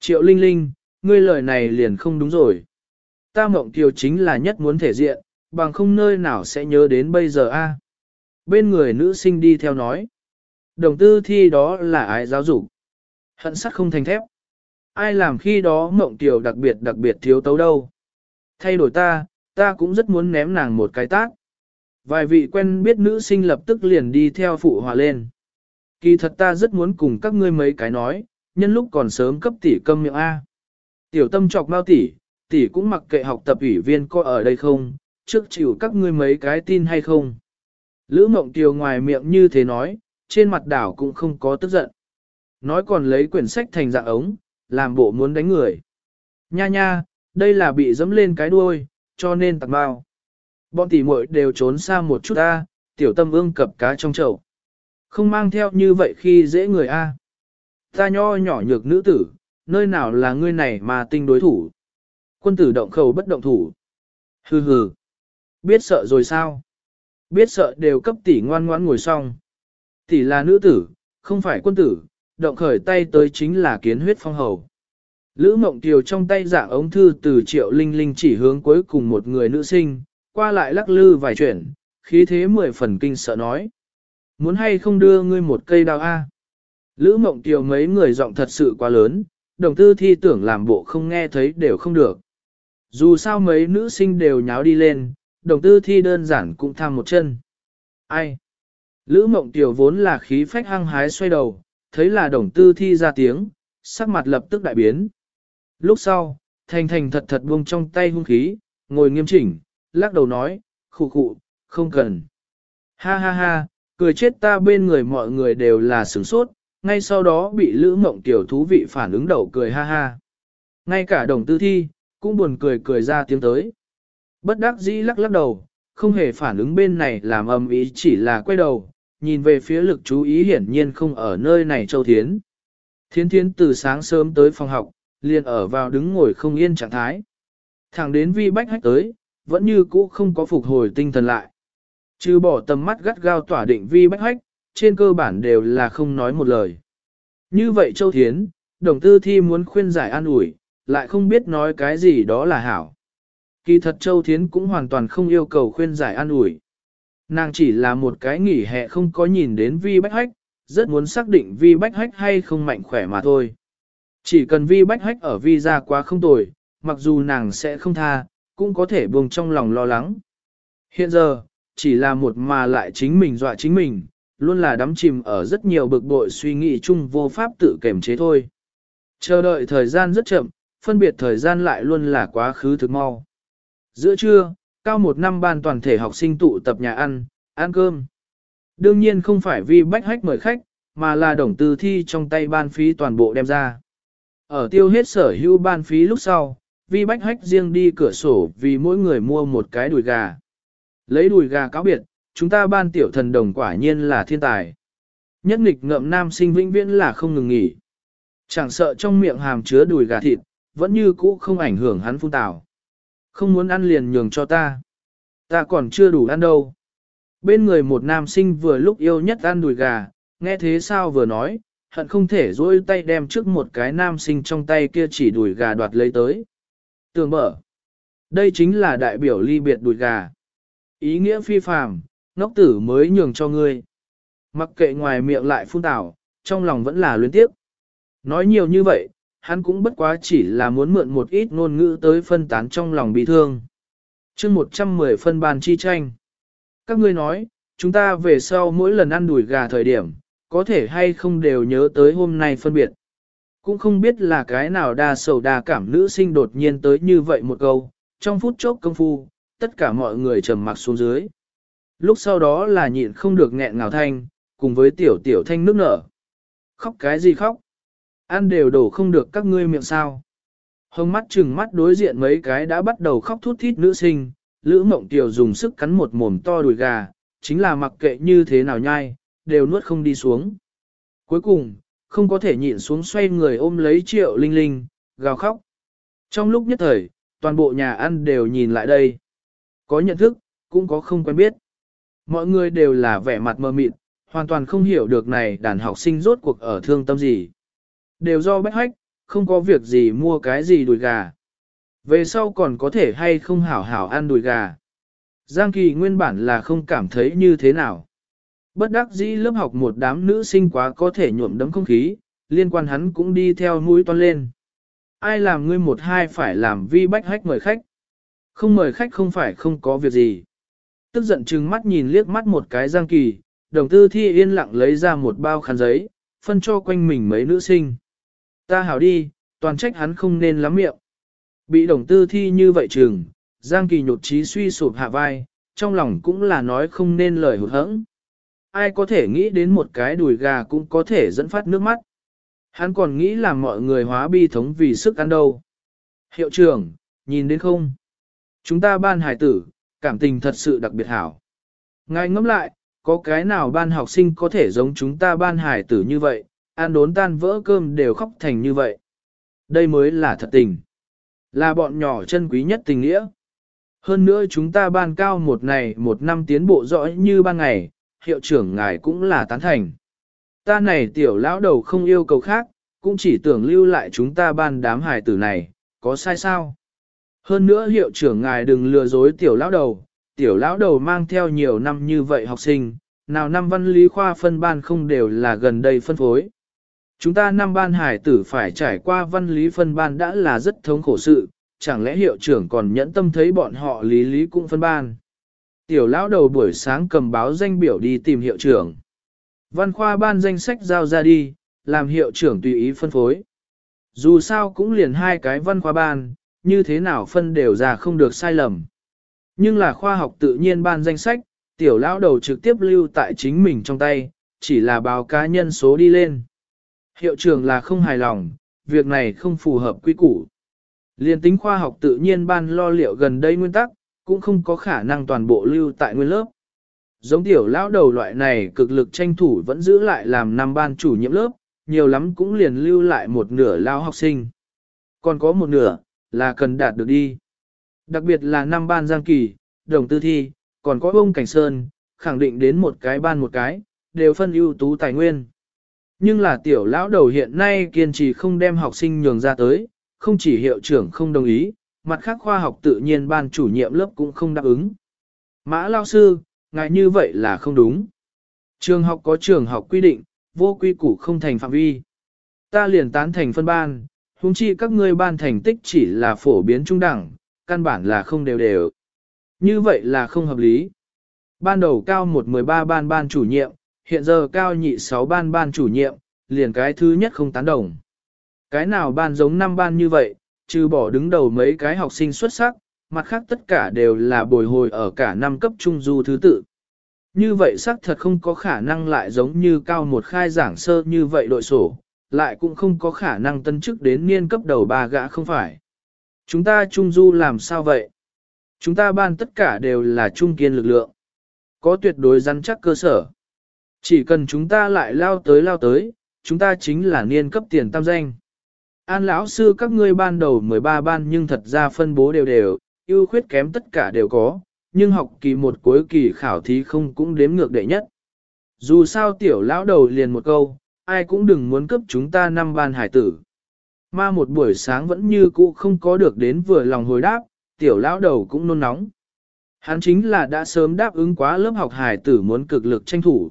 Speaker 1: Triệu Linh Linh, ngươi lời này liền không đúng rồi. Ta Mộng Kiều chính là nhất muốn thể diện, bằng không nơi nào sẽ nhớ đến bây giờ a. Bên người nữ sinh đi theo nói. Đồng tư thi đó là ai giáo dục. Hận sắt không thành thép. Ai làm khi đó Mộng tiểu đặc biệt đặc biệt thiếu tấu đâu. Thay đổi ta, ta cũng rất muốn ném nàng một cái tác. Vài vị quen biết nữ sinh lập tức liền đi theo phụ hòa lên. Kỳ thật ta rất muốn cùng các ngươi mấy cái nói, nhân lúc còn sớm cấp tỷ câm miệng A. Tiểu tâm chọc mau tỷ, tỷ cũng mặc kệ học tập ủy viên coi ở đây không, trước chịu các ngươi mấy cái tin hay không. Lữ mộng tiều ngoài miệng như thế nói, trên mặt đảo cũng không có tức giận. Nói còn lấy quyển sách thành dạng ống, làm bộ muốn đánh người. Nha nha, đây là bị dẫm lên cái đuôi, cho nên tặng bao. Bọn tỷ muội đều trốn xa một chút ta, tiểu tâm ương cập cá trong chậu. Không mang theo như vậy khi dễ người a. Ta nho nhỏ nhược nữ tử, nơi nào là ngươi này mà tinh đối thủ. Quân tử động khẩu bất động thủ. Hừ hừ. Biết sợ rồi sao? Biết sợ đều cấp tỷ ngoan ngoãn ngồi xong. Tỷ là nữ tử, không phải quân tử, động khởi tay tới chính là kiến huyết phong hầu. Lữ mộng tiều trong tay dạng ống thư từ triệu linh linh chỉ hướng cuối cùng một người nữ sinh, qua lại lắc lư vài chuyển, khí thế mười phần kinh sợ nói. Muốn hay không đưa ngươi một cây đào A? Lữ mộng tiều mấy người giọng thật sự quá lớn, đồng tư thi tưởng làm bộ không nghe thấy đều không được. Dù sao mấy nữ sinh đều nháo đi lên, đồng tư thi đơn giản cũng tham một chân. Ai? Lữ mộng tiểu vốn là khí phách hăng hái xoay đầu, thấy là đồng tư thi ra tiếng, sắc mặt lập tức đại biến. Lúc sau, thành thành thật thật buông trong tay hung khí, ngồi nghiêm chỉnh, lắc đầu nói, khụ khụ, không cần. Ha ha ha, cười chết ta bên người mọi người đều là sửng sốt, ngay sau đó bị lữ mộng tiểu thú vị phản ứng đầu cười ha ha. Ngay cả đồng tư thi, cũng buồn cười cười ra tiếng tới. Bất đắc dĩ lắc lắc đầu, không hề phản ứng bên này làm âm ý chỉ là quay đầu, nhìn về phía lực chú ý hiển nhiên không ở nơi này châu thiến. Thiến thiến từ sáng sớm tới phòng học, liền ở vào đứng ngồi không yên trạng thái. Thẳng đến vi bách hách tới, vẫn như cũ không có phục hồi tinh thần lại. Trừ bỏ tầm mắt gắt gao tỏa định vi bách hách, trên cơ bản đều là không nói một lời. Như vậy Châu Thiến, đồng tư thi muốn khuyên giải an ủi, lại không biết nói cái gì đó là hảo. Kỳ thật Châu Thiến cũng hoàn toàn không yêu cầu khuyên giải an ủi. Nàng chỉ là một cái nghỉ hè không có nhìn đến vi bách hách, rất muốn xác định vi bách hách hay không mạnh khỏe mà thôi. Chỉ cần vi bách hách ở vi ra quá không tồi, mặc dù nàng sẽ không tha, cũng có thể buông trong lòng lo lắng. Hiện giờ, chỉ là một mà lại chính mình dọa chính mình, luôn là đắm chìm ở rất nhiều bực bội suy nghĩ chung vô pháp tự kềm chế thôi. Chờ đợi thời gian rất chậm, phân biệt thời gian lại luôn là quá khứ thực mau. Giữa trưa, cao một năm ban toàn thể học sinh tụ tập nhà ăn, ăn cơm. Đương nhiên không phải vì bách hách mời khách, mà là đồng tư thi trong tay ban phí toàn bộ đem ra. Ở tiêu hết sở hữu ban phí lúc sau, vi bách hách riêng đi cửa sổ vì mỗi người mua một cái đùi gà. Lấy đùi gà cáo biệt, chúng ta ban tiểu thần đồng quả nhiên là thiên tài. Nhất nghịch ngậm nam sinh vĩnh viễn là không ngừng nghỉ. Chẳng sợ trong miệng hàm chứa đùi gà thịt, vẫn như cũ không ảnh hưởng hắn phun tào. Không muốn ăn liền nhường cho ta. Ta còn chưa đủ ăn đâu. Bên người một nam sinh vừa lúc yêu nhất ăn đùi gà, nghe thế sao vừa nói, hận không thể dối tay đem trước một cái nam sinh trong tay kia chỉ đùi gà đoạt lấy tới. Tường mở. Đây chính là đại biểu ly biệt đùi gà. Ý nghĩa phi phàm, ngốc tử mới nhường cho ngươi. Mặc kệ ngoài miệng lại phun tảo, trong lòng vẫn là luyến tiếp. Nói nhiều như vậy, hắn cũng bất quá chỉ là muốn mượn một ít ngôn ngữ tới phân tán trong lòng bị thương. chương 110 phân bàn chi tranh. Các ngươi nói, chúng ta về sau mỗi lần ăn đùi gà thời điểm, có thể hay không đều nhớ tới hôm nay phân biệt. Cũng không biết là cái nào đa sầu đa cảm nữ sinh đột nhiên tới như vậy một câu, trong phút chốc công phu, tất cả mọi người trầm mặc xuống dưới. Lúc sau đó là nhịn không được nghẹn ngào thanh, cùng với tiểu tiểu thanh nước nở. Khóc cái gì khóc? Ăn đều đổ không được các ngươi miệng sao. Hồng mắt chừng mắt đối diện mấy cái đã bắt đầu khóc thút thít nữ sinh, Lữ Mộng Tiểu dùng sức cắn một mồm to đùi gà, chính là mặc kệ như thế nào nhai, đều nuốt không đi xuống. Cuối cùng, không có thể nhịn xuống xoay người ôm lấy triệu linh linh, gào khóc. Trong lúc nhất thời, toàn bộ nhà ăn đều nhìn lại đây. Có nhận thức, cũng có không quen biết. Mọi người đều là vẻ mặt mơ mịt, hoàn toàn không hiểu được này đàn học sinh rốt cuộc ở thương tâm gì. Đều do bách hách, không có việc gì mua cái gì đùi gà. Về sau còn có thể hay không hảo hảo ăn đùi gà. Giang Kỳ nguyên bản là không cảm thấy như thế nào. Bất đắc dĩ lớp học một đám nữ sinh quá có thể nhuộm đấm không khí, liên quan hắn cũng đi theo mũi toan lên. Ai làm ngươi một hai phải làm vi bách hách mời khách. Không mời khách không phải không có việc gì. Tức giận chừng mắt nhìn liếc mắt một cái Giang Kỳ, đồng tư thi yên lặng lấy ra một bao khăn giấy, phân cho quanh mình mấy nữ sinh. Ta hảo đi, toàn trách hắn không nên lắm miệng. Bị đồng tư thi như vậy chừng, Giang Kỳ nhột trí suy sụp hạ vai, trong lòng cũng là nói không nên lời hụt hẫng. Ai có thể nghĩ đến một cái đùi gà cũng có thể dẫn phát nước mắt. Hắn còn nghĩ là mọi người hóa bi thống vì sức ăn đâu. Hiệu trưởng, nhìn đến không? Chúng ta ban hải tử, cảm tình thật sự đặc biệt hảo. Ngài ngẫm lại, có cái nào ban học sinh có thể giống chúng ta ban hải tử như vậy, ăn đốn tan vỡ cơm đều khóc thành như vậy. Đây mới là thật tình. Là bọn nhỏ chân quý nhất tình nghĩa. Hơn nữa chúng ta ban cao một này một năm tiến bộ rõ như ban ngày, hiệu trưởng ngài cũng là tán thành. Ta này tiểu lão đầu không yêu cầu khác, cũng chỉ tưởng lưu lại chúng ta ban đám hài tử này, có sai sao? Hơn nữa hiệu trưởng ngài đừng lừa dối tiểu lão đầu, tiểu lão đầu mang theo nhiều năm như vậy học sinh, nào năm văn lý khoa phân ban không đều là gần đây phân phối. Chúng ta năm ban hải tử phải trải qua văn lý phân ban đã là rất thống khổ sự, chẳng lẽ hiệu trưởng còn nhẫn tâm thấy bọn họ lý lý cũng phân ban. Tiểu lão đầu buổi sáng cầm báo danh biểu đi tìm hiệu trưởng. Văn khoa ban danh sách giao ra đi, làm hiệu trưởng tùy ý phân phối. Dù sao cũng liền hai cái văn khoa ban, như thế nào phân đều ra không được sai lầm. Nhưng là khoa học tự nhiên ban danh sách, tiểu lão đầu trực tiếp lưu tại chính mình trong tay, chỉ là báo cá nhân số đi lên. Hiệu trưởng là không hài lòng, việc này không phù hợp quy củ. Liên tính khoa học tự nhiên ban lo liệu gần đây nguyên tắc, cũng không có khả năng toàn bộ lưu tại nguyên lớp. Giống tiểu lão đầu loại này cực lực tranh thủ vẫn giữ lại làm năm ban chủ nhiệm lớp, nhiều lắm cũng liền lưu lại một nửa lao học sinh. Còn có một nửa, là cần đạt được đi. Đặc biệt là năm ban giang kỳ, đồng tư thi, còn có ông Cảnh Sơn, khẳng định đến một cái ban một cái, đều phân ưu tú tài nguyên. Nhưng là tiểu lão đầu hiện nay kiên trì không đem học sinh nhường ra tới, không chỉ hiệu trưởng không đồng ý, mặt khác khoa học tự nhiên ban chủ nhiệm lớp cũng không đáp ứng. Mã lao sư, ngài như vậy là không đúng. Trường học có trường học quy định, vô quy củ không thành phạm vi. Ta liền tán thành phân ban, huống chi các ngươi ban thành tích chỉ là phổ biến trung đẳng, căn bản là không đều đều. Như vậy là không hợp lý. Ban đầu cao 113 ban ban chủ nhiệm, hiện giờ cao nhị 6 ban ban chủ nhiệm, liền cái thứ nhất không tán đồng. Cái nào ban giống năm ban như vậy, trừ bỏ đứng đầu mấy cái học sinh xuất sắc, mặt khác tất cả đều là bồi hồi ở cả năm cấp trung du thứ tự. Như vậy xác thật không có khả năng lại giống như cao một khai giảng sơ như vậy đội sổ, lại cũng không có khả năng tân chức đến niên cấp đầu ba gã không phải. Chúng ta trung du làm sao vậy? Chúng ta ban tất cả đều là trung kiên lực lượng. Có tuyệt đối rắn chắc cơ sở. Chỉ cần chúng ta lại lao tới lao tới, chúng ta chính là niên cấp tiền tam danh. An lão sư các ngươi ban đầu 13 ban nhưng thật ra phân bố đều đều, ưu khuyết kém tất cả đều có, nhưng học kỳ một cuối kỳ khảo thí không cũng đếm ngược đệ nhất. Dù sao tiểu lão đầu liền một câu, ai cũng đừng muốn cướp chúng ta năm ban hải tử. Ma một buổi sáng vẫn như cũ không có được đến vừa lòng hồi đáp, tiểu lão đầu cũng nôn nóng. Hắn chính là đã sớm đáp ứng quá lớp học hải tử muốn cực lực tranh thủ.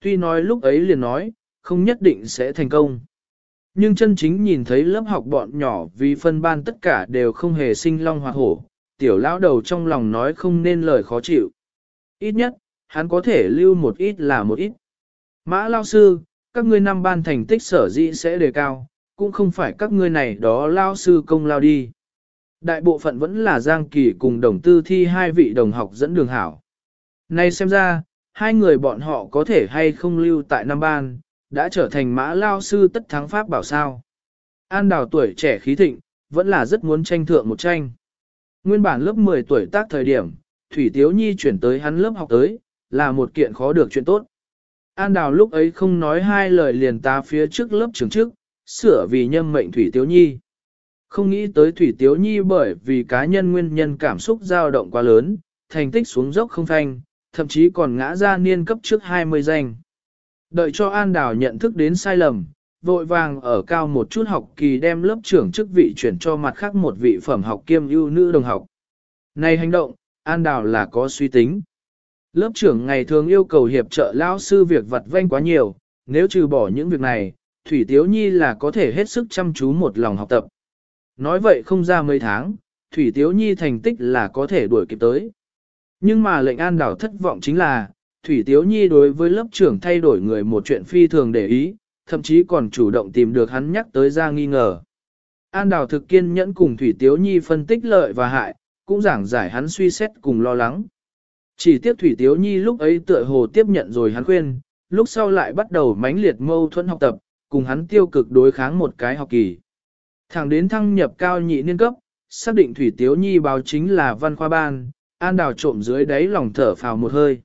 Speaker 1: Tuy nói lúc ấy liền nói, không nhất định sẽ thành công. Nhưng chân chính nhìn thấy lớp học bọn nhỏ vì phân ban tất cả đều không hề sinh long hoa hổ, tiểu lão đầu trong lòng nói không nên lời khó chịu. Ít nhất, hắn có thể lưu một ít là một ít. Mã lao sư, các ngươi năm ban thành tích sở dĩ sẽ đề cao, cũng không phải các ngươi này đó lao sư công lao đi. Đại bộ phận vẫn là Giang Kỳ cùng đồng tư thi hai vị đồng học dẫn đường hảo. Này xem ra, hai người bọn họ có thể hay không lưu tại năm ban, đã trở thành mã lao sư tất thắng pháp bảo sao. An đào tuổi trẻ khí thịnh, vẫn là rất muốn tranh thượng một tranh. Nguyên bản lớp 10 tuổi tác thời điểm, Thủy Tiếu Nhi chuyển tới hắn lớp học tới, là một kiện khó được chuyện tốt. An đào lúc ấy không nói hai lời liền ta phía trước lớp trưởng trước, sửa vì nhâm mệnh Thủy Tiếu Nhi. Không nghĩ tới Thủy Tiếu Nhi bởi vì cá nhân nguyên nhân cảm xúc dao động quá lớn, thành tích xuống dốc không thanh, thậm chí còn ngã ra niên cấp trước 20 danh. Đợi cho An Đào nhận thức đến sai lầm, vội vàng ở cao một chút học kỳ đem lớp trưởng chức vị chuyển cho mặt khác một vị phẩm học kiêm ưu nữ đồng học. Này hành động, An Đào là có suy tính. Lớp trưởng ngày thường yêu cầu hiệp trợ lao sư việc vặt vanh quá nhiều, nếu trừ bỏ những việc này, Thủy Tiếu Nhi là có thể hết sức chăm chú một lòng học tập. Nói vậy không ra mấy tháng, Thủy Tiếu Nhi thành tích là có thể đuổi kịp tới. Nhưng mà lệnh An đảo thất vọng chính là, Thủy Tiếu Nhi đối với lớp trưởng thay đổi người một chuyện phi thường để ý, thậm chí còn chủ động tìm được hắn nhắc tới ra nghi ngờ. An đảo thực kiên nhẫn cùng Thủy Tiếu Nhi phân tích lợi và hại, cũng giảng giải hắn suy xét cùng lo lắng. Chỉ tiếc Thủy Tiếu Nhi lúc ấy tựa hồ tiếp nhận rồi hắn khuyên, lúc sau lại bắt đầu mãnh liệt mâu thuẫn học tập, cùng hắn tiêu cực đối kháng một cái học kỳ. Thẳng đến thăng nhập cao nhị niên cấp, xác định Thủy Tiếu Nhi báo chính là văn khoa ban, An Đào trộm dưới đáy lòng thở phào một hơi.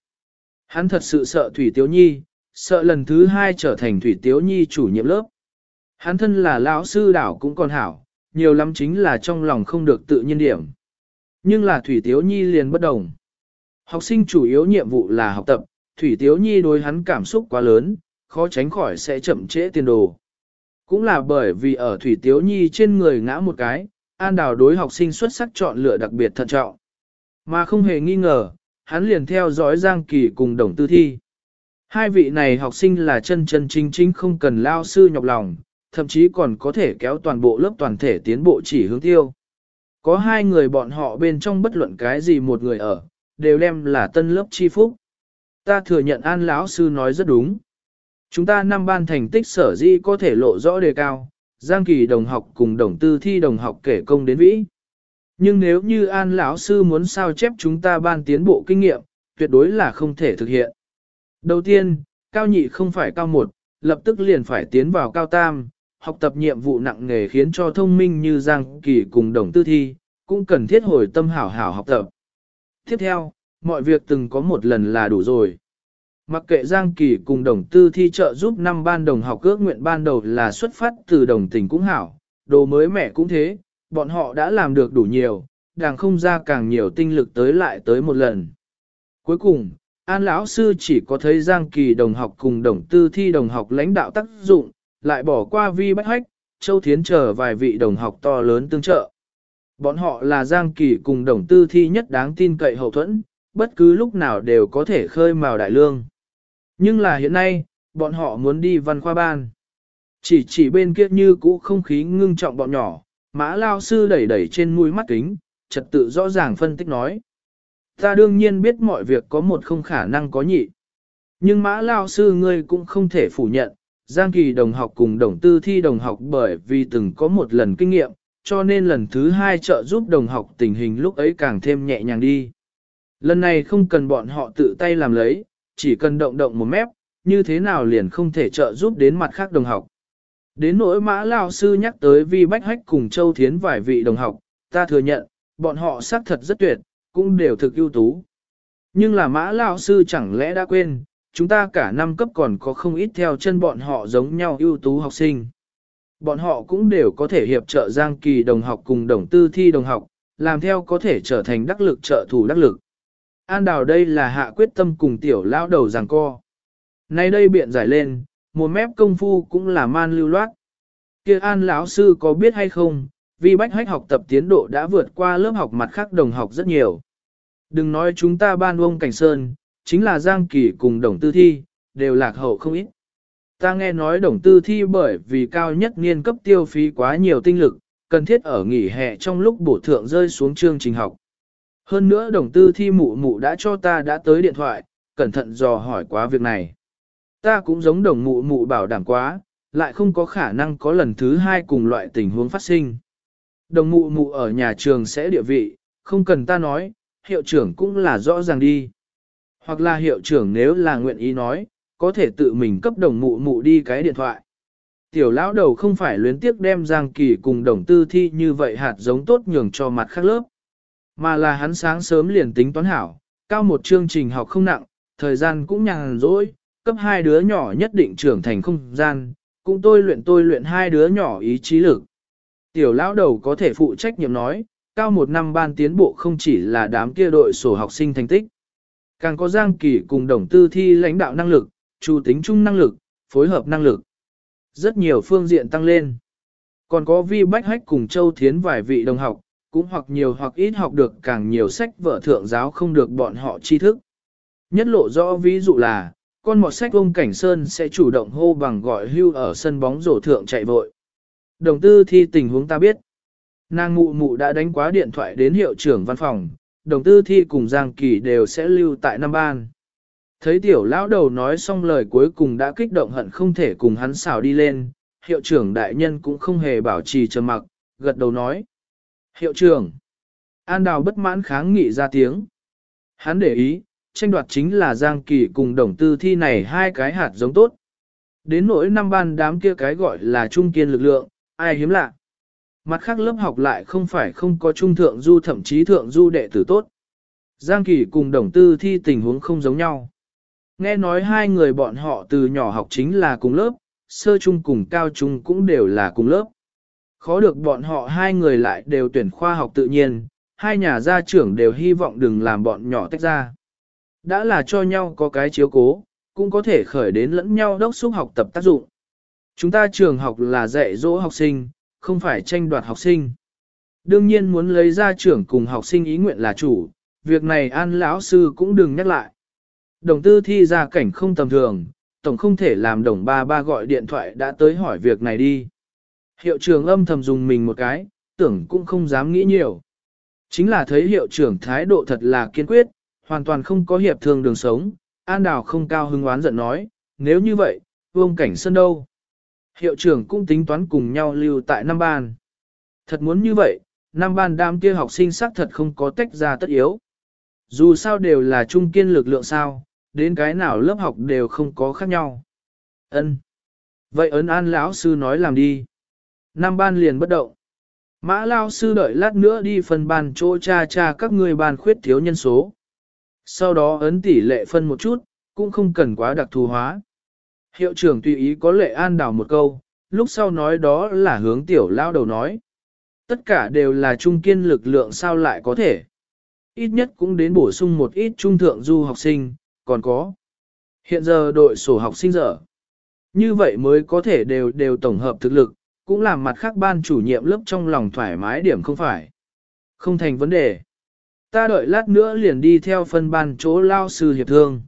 Speaker 1: Hắn thật sự sợ Thủy Tiếu Nhi, sợ lần thứ hai trở thành Thủy Tiếu Nhi chủ nhiệm lớp. Hắn thân là lão sư đảo cũng còn hảo, nhiều lắm chính là trong lòng không được tự nhiên điểm. Nhưng là Thủy Tiếu Nhi liền bất đồng. Học sinh chủ yếu nhiệm vụ là học tập, Thủy Tiếu Nhi đối hắn cảm xúc quá lớn, khó tránh khỏi sẽ chậm trễ tiền đồ. Cũng là bởi vì ở Thủy Tiếu Nhi trên người ngã một cái, An Đào đối học sinh xuất sắc chọn lựa đặc biệt thận trọng. Mà không hề nghi ngờ, hắn liền theo dõi Giang Kỳ cùng đồng tư thi. Hai vị này học sinh là chân chân chính chính không cần lao sư nhọc lòng, thậm chí còn có thể kéo toàn bộ lớp toàn thể tiến bộ chỉ hướng tiêu. Có hai người bọn họ bên trong bất luận cái gì một người ở, đều đem là tân lớp chi phúc. Ta thừa nhận an lão sư nói rất đúng. Chúng ta năm ban thành tích sở di có thể lộ rõ đề cao, Giang Kỳ đồng học cùng đồng tư thi đồng học kể công đến vĩ. Nhưng nếu như An lão sư muốn sao chép chúng ta ban tiến bộ kinh nghiệm, tuyệt đối là không thể thực hiện. Đầu tiên, cao nhị không phải cao một, lập tức liền phải tiến vào cao tam, học tập nhiệm vụ nặng nghề khiến cho thông minh như Giang Kỳ cùng đồng tư thi, cũng cần thiết hồi tâm hảo hảo học tập. Tiếp theo, mọi việc từng có một lần là đủ rồi. Mặc kệ Giang Kỳ cùng đồng tư thi trợ giúp năm ban đồng học ước nguyện ban đầu là xuất phát từ đồng tình cũng hảo, đồ mới mẻ cũng thế, bọn họ đã làm được đủ nhiều, đàng không ra càng nhiều tinh lực tới lại tới một lần. Cuối cùng, An lão sư chỉ có thấy Giang Kỳ đồng học cùng đồng tư thi đồng học lãnh đạo tác dụng, lại bỏ qua vi bách hách, Châu Thiến chờ vài vị đồng học to lớn tương trợ. Bọn họ là Giang Kỳ cùng đồng tư thi nhất đáng tin cậy hậu thuẫn, bất cứ lúc nào đều có thể khơi mào đại lương. Nhưng là hiện nay, bọn họ muốn đi văn khoa ban. Chỉ chỉ bên kia như cũ không khí ngưng trọng bọn nhỏ, mã lao sư đẩy đẩy trên mũi mắt kính, trật tự rõ ràng phân tích nói. Ta đương nhiên biết mọi việc có một không khả năng có nhị. Nhưng mã lao sư ngươi cũng không thể phủ nhận, Giang Kỳ đồng học cùng đồng tư thi đồng học bởi vì từng có một lần kinh nghiệm, cho nên lần thứ hai trợ giúp đồng học tình hình lúc ấy càng thêm nhẹ nhàng đi. Lần này không cần bọn họ tự tay làm lấy, chỉ cần động động một mép, như thế nào liền không thể trợ giúp đến mặt khác đồng học. Đến nỗi mã lao sư nhắc tới vi bách hách cùng châu thiến vài vị đồng học, ta thừa nhận, bọn họ xác thật rất tuyệt, cũng đều thực ưu tú. Nhưng là mã lao sư chẳng lẽ đã quên, chúng ta cả năm cấp còn có không ít theo chân bọn họ giống nhau ưu tú học sinh. Bọn họ cũng đều có thể hiệp trợ Giang Kỳ đồng học cùng đồng tư thi đồng học, làm theo có thể trở thành đắc lực trợ thủ đắc lực. An đào đây là hạ quyết tâm cùng tiểu lão đầu giằng co. Nay đây biện giải lên, một mép công phu cũng là man lưu loát. Kia an lão sư có biết hay không, vì bách hách học tập tiến độ đã vượt qua lớp học mặt khác đồng học rất nhiều. Đừng nói chúng ta ban ông Cảnh Sơn, chính là Giang Kỳ cùng đồng tư thi, đều lạc hậu không ít. Ta nghe nói đồng tư thi bởi vì cao nhất niên cấp tiêu phí quá nhiều tinh lực, cần thiết ở nghỉ hè trong lúc bổ thượng rơi xuống chương trình học. Hơn nữa đồng tư thi mụ mụ đã cho ta đã tới điện thoại, cẩn thận dò hỏi quá việc này. Ta cũng giống đồng mụ mụ bảo đảm quá, lại không có khả năng có lần thứ hai cùng loại tình huống phát sinh. Đồng mụ mụ ở nhà trường sẽ địa vị, không cần ta nói, hiệu trưởng cũng là rõ ràng đi. Hoặc là hiệu trưởng nếu là nguyện ý nói, có thể tự mình cấp đồng mụ mụ đi cái điện thoại. Tiểu lão đầu không phải luyến tiếc đem Giang Kỳ cùng đồng tư thi như vậy hạt giống tốt nhường cho mặt khác lớp. Mà là hắn sáng sớm liền tính toán hảo, cao một chương trình học không nặng, thời gian cũng nhàn rỗi, cấp hai đứa nhỏ nhất định trưởng thành không gian, cũng tôi luyện tôi luyện hai đứa nhỏ ý chí lực. Tiểu lão đầu có thể phụ trách nhiệm nói, cao một năm ban tiến bộ không chỉ là đám kia đội sổ học sinh thành tích. Càng có Giang Kỳ cùng đồng tư thi lãnh đạo năng lực, chủ tính chung năng lực, phối hợp năng lực. Rất nhiều phương diện tăng lên. Còn có Vi Bách Hách cùng Châu Thiến vài vị đồng học, cũng hoặc nhiều hoặc ít học được càng nhiều sách vở thượng giáo không được bọn họ tri thức. Nhất lộ rõ ví dụ là, con mọt sách ông Cảnh Sơn sẽ chủ động hô bằng gọi hưu ở sân bóng rổ thượng chạy vội. Đồng tư thi tình huống ta biết. Nàng mụ mụ đã đánh quá điện thoại đến hiệu trưởng văn phòng, đồng tư thi cùng Giang Kỳ đều sẽ lưu tại năm ban. Thấy tiểu lão đầu nói xong lời cuối cùng đã kích động hận không thể cùng hắn xào đi lên, hiệu trưởng đại nhân cũng không hề bảo trì trầm mặc, gật đầu nói. Hiệu trưởng, An Đào bất mãn kháng nghị ra tiếng. Hắn để ý, tranh đoạt chính là Giang Kỳ cùng đồng tư thi này hai cái hạt giống tốt. Đến nỗi năm ban đám kia cái gọi là trung kiên lực lượng, ai hiếm lạ. Mặt khác lớp học lại không phải không có trung thượng du thậm chí thượng du đệ tử tốt. Giang Kỳ cùng đồng tư thi tình huống không giống nhau. Nghe nói hai người bọn họ từ nhỏ học chính là cùng lớp, sơ trung cùng cao trung cũng đều là cùng lớp. Khó được bọn họ hai người lại đều tuyển khoa học tự nhiên, hai nhà gia trưởng đều hy vọng đừng làm bọn nhỏ tách ra. Đã là cho nhau có cái chiếu cố, cũng có thể khởi đến lẫn nhau đốc xúc học tập tác dụng. Chúng ta trường học là dạy dỗ học sinh, không phải tranh đoạt học sinh. Đương nhiên muốn lấy ra trưởng cùng học sinh ý nguyện là chủ, việc này an lão sư cũng đừng nhắc lại. Đồng tư thi ra cảnh không tầm thường, tổng không thể làm đồng ba ba gọi điện thoại đã tới hỏi việc này đi. Hiệu trưởng âm thầm dùng mình một cái, tưởng cũng không dám nghĩ nhiều. Chính là thấy hiệu trưởng thái độ thật là kiên quyết, hoàn toàn không có hiệp thương đường sống, An Đào không cao hứng oán giận nói, nếu như vậy, vương cảnh sân đâu? Hiệu trưởng cũng tính toán cùng nhau lưu tại năm ban. Thật muốn như vậy, năm ban đam kia học sinh xác thật không có tách ra tất yếu. Dù sao đều là trung kiên lực lượng sao, đến cái nào lớp học đều không có khác nhau. Ân. Vậy ấn an lão sư nói làm đi. Năm ban liền bất động. Mã lao sư đợi lát nữa đi phân ban chỗ cha cha các người ban khuyết thiếu nhân số. Sau đó ấn tỷ lệ phân một chút, cũng không cần quá đặc thù hóa. Hiệu trưởng tùy ý có lệ an đảo một câu, lúc sau nói đó là hướng tiểu lao đầu nói. Tất cả đều là trung kiên lực lượng sao lại có thể. Ít nhất cũng đến bổ sung một ít trung thượng du học sinh, còn có. Hiện giờ đội sổ học sinh dở. Như vậy mới có thể đều đều tổng hợp thực lực, cũng làm mặt khác ban chủ nhiệm lớp trong lòng thoải mái điểm không phải. Không thành vấn đề. Ta đợi lát nữa liền đi theo phân ban chỗ lao sư hiệp thương.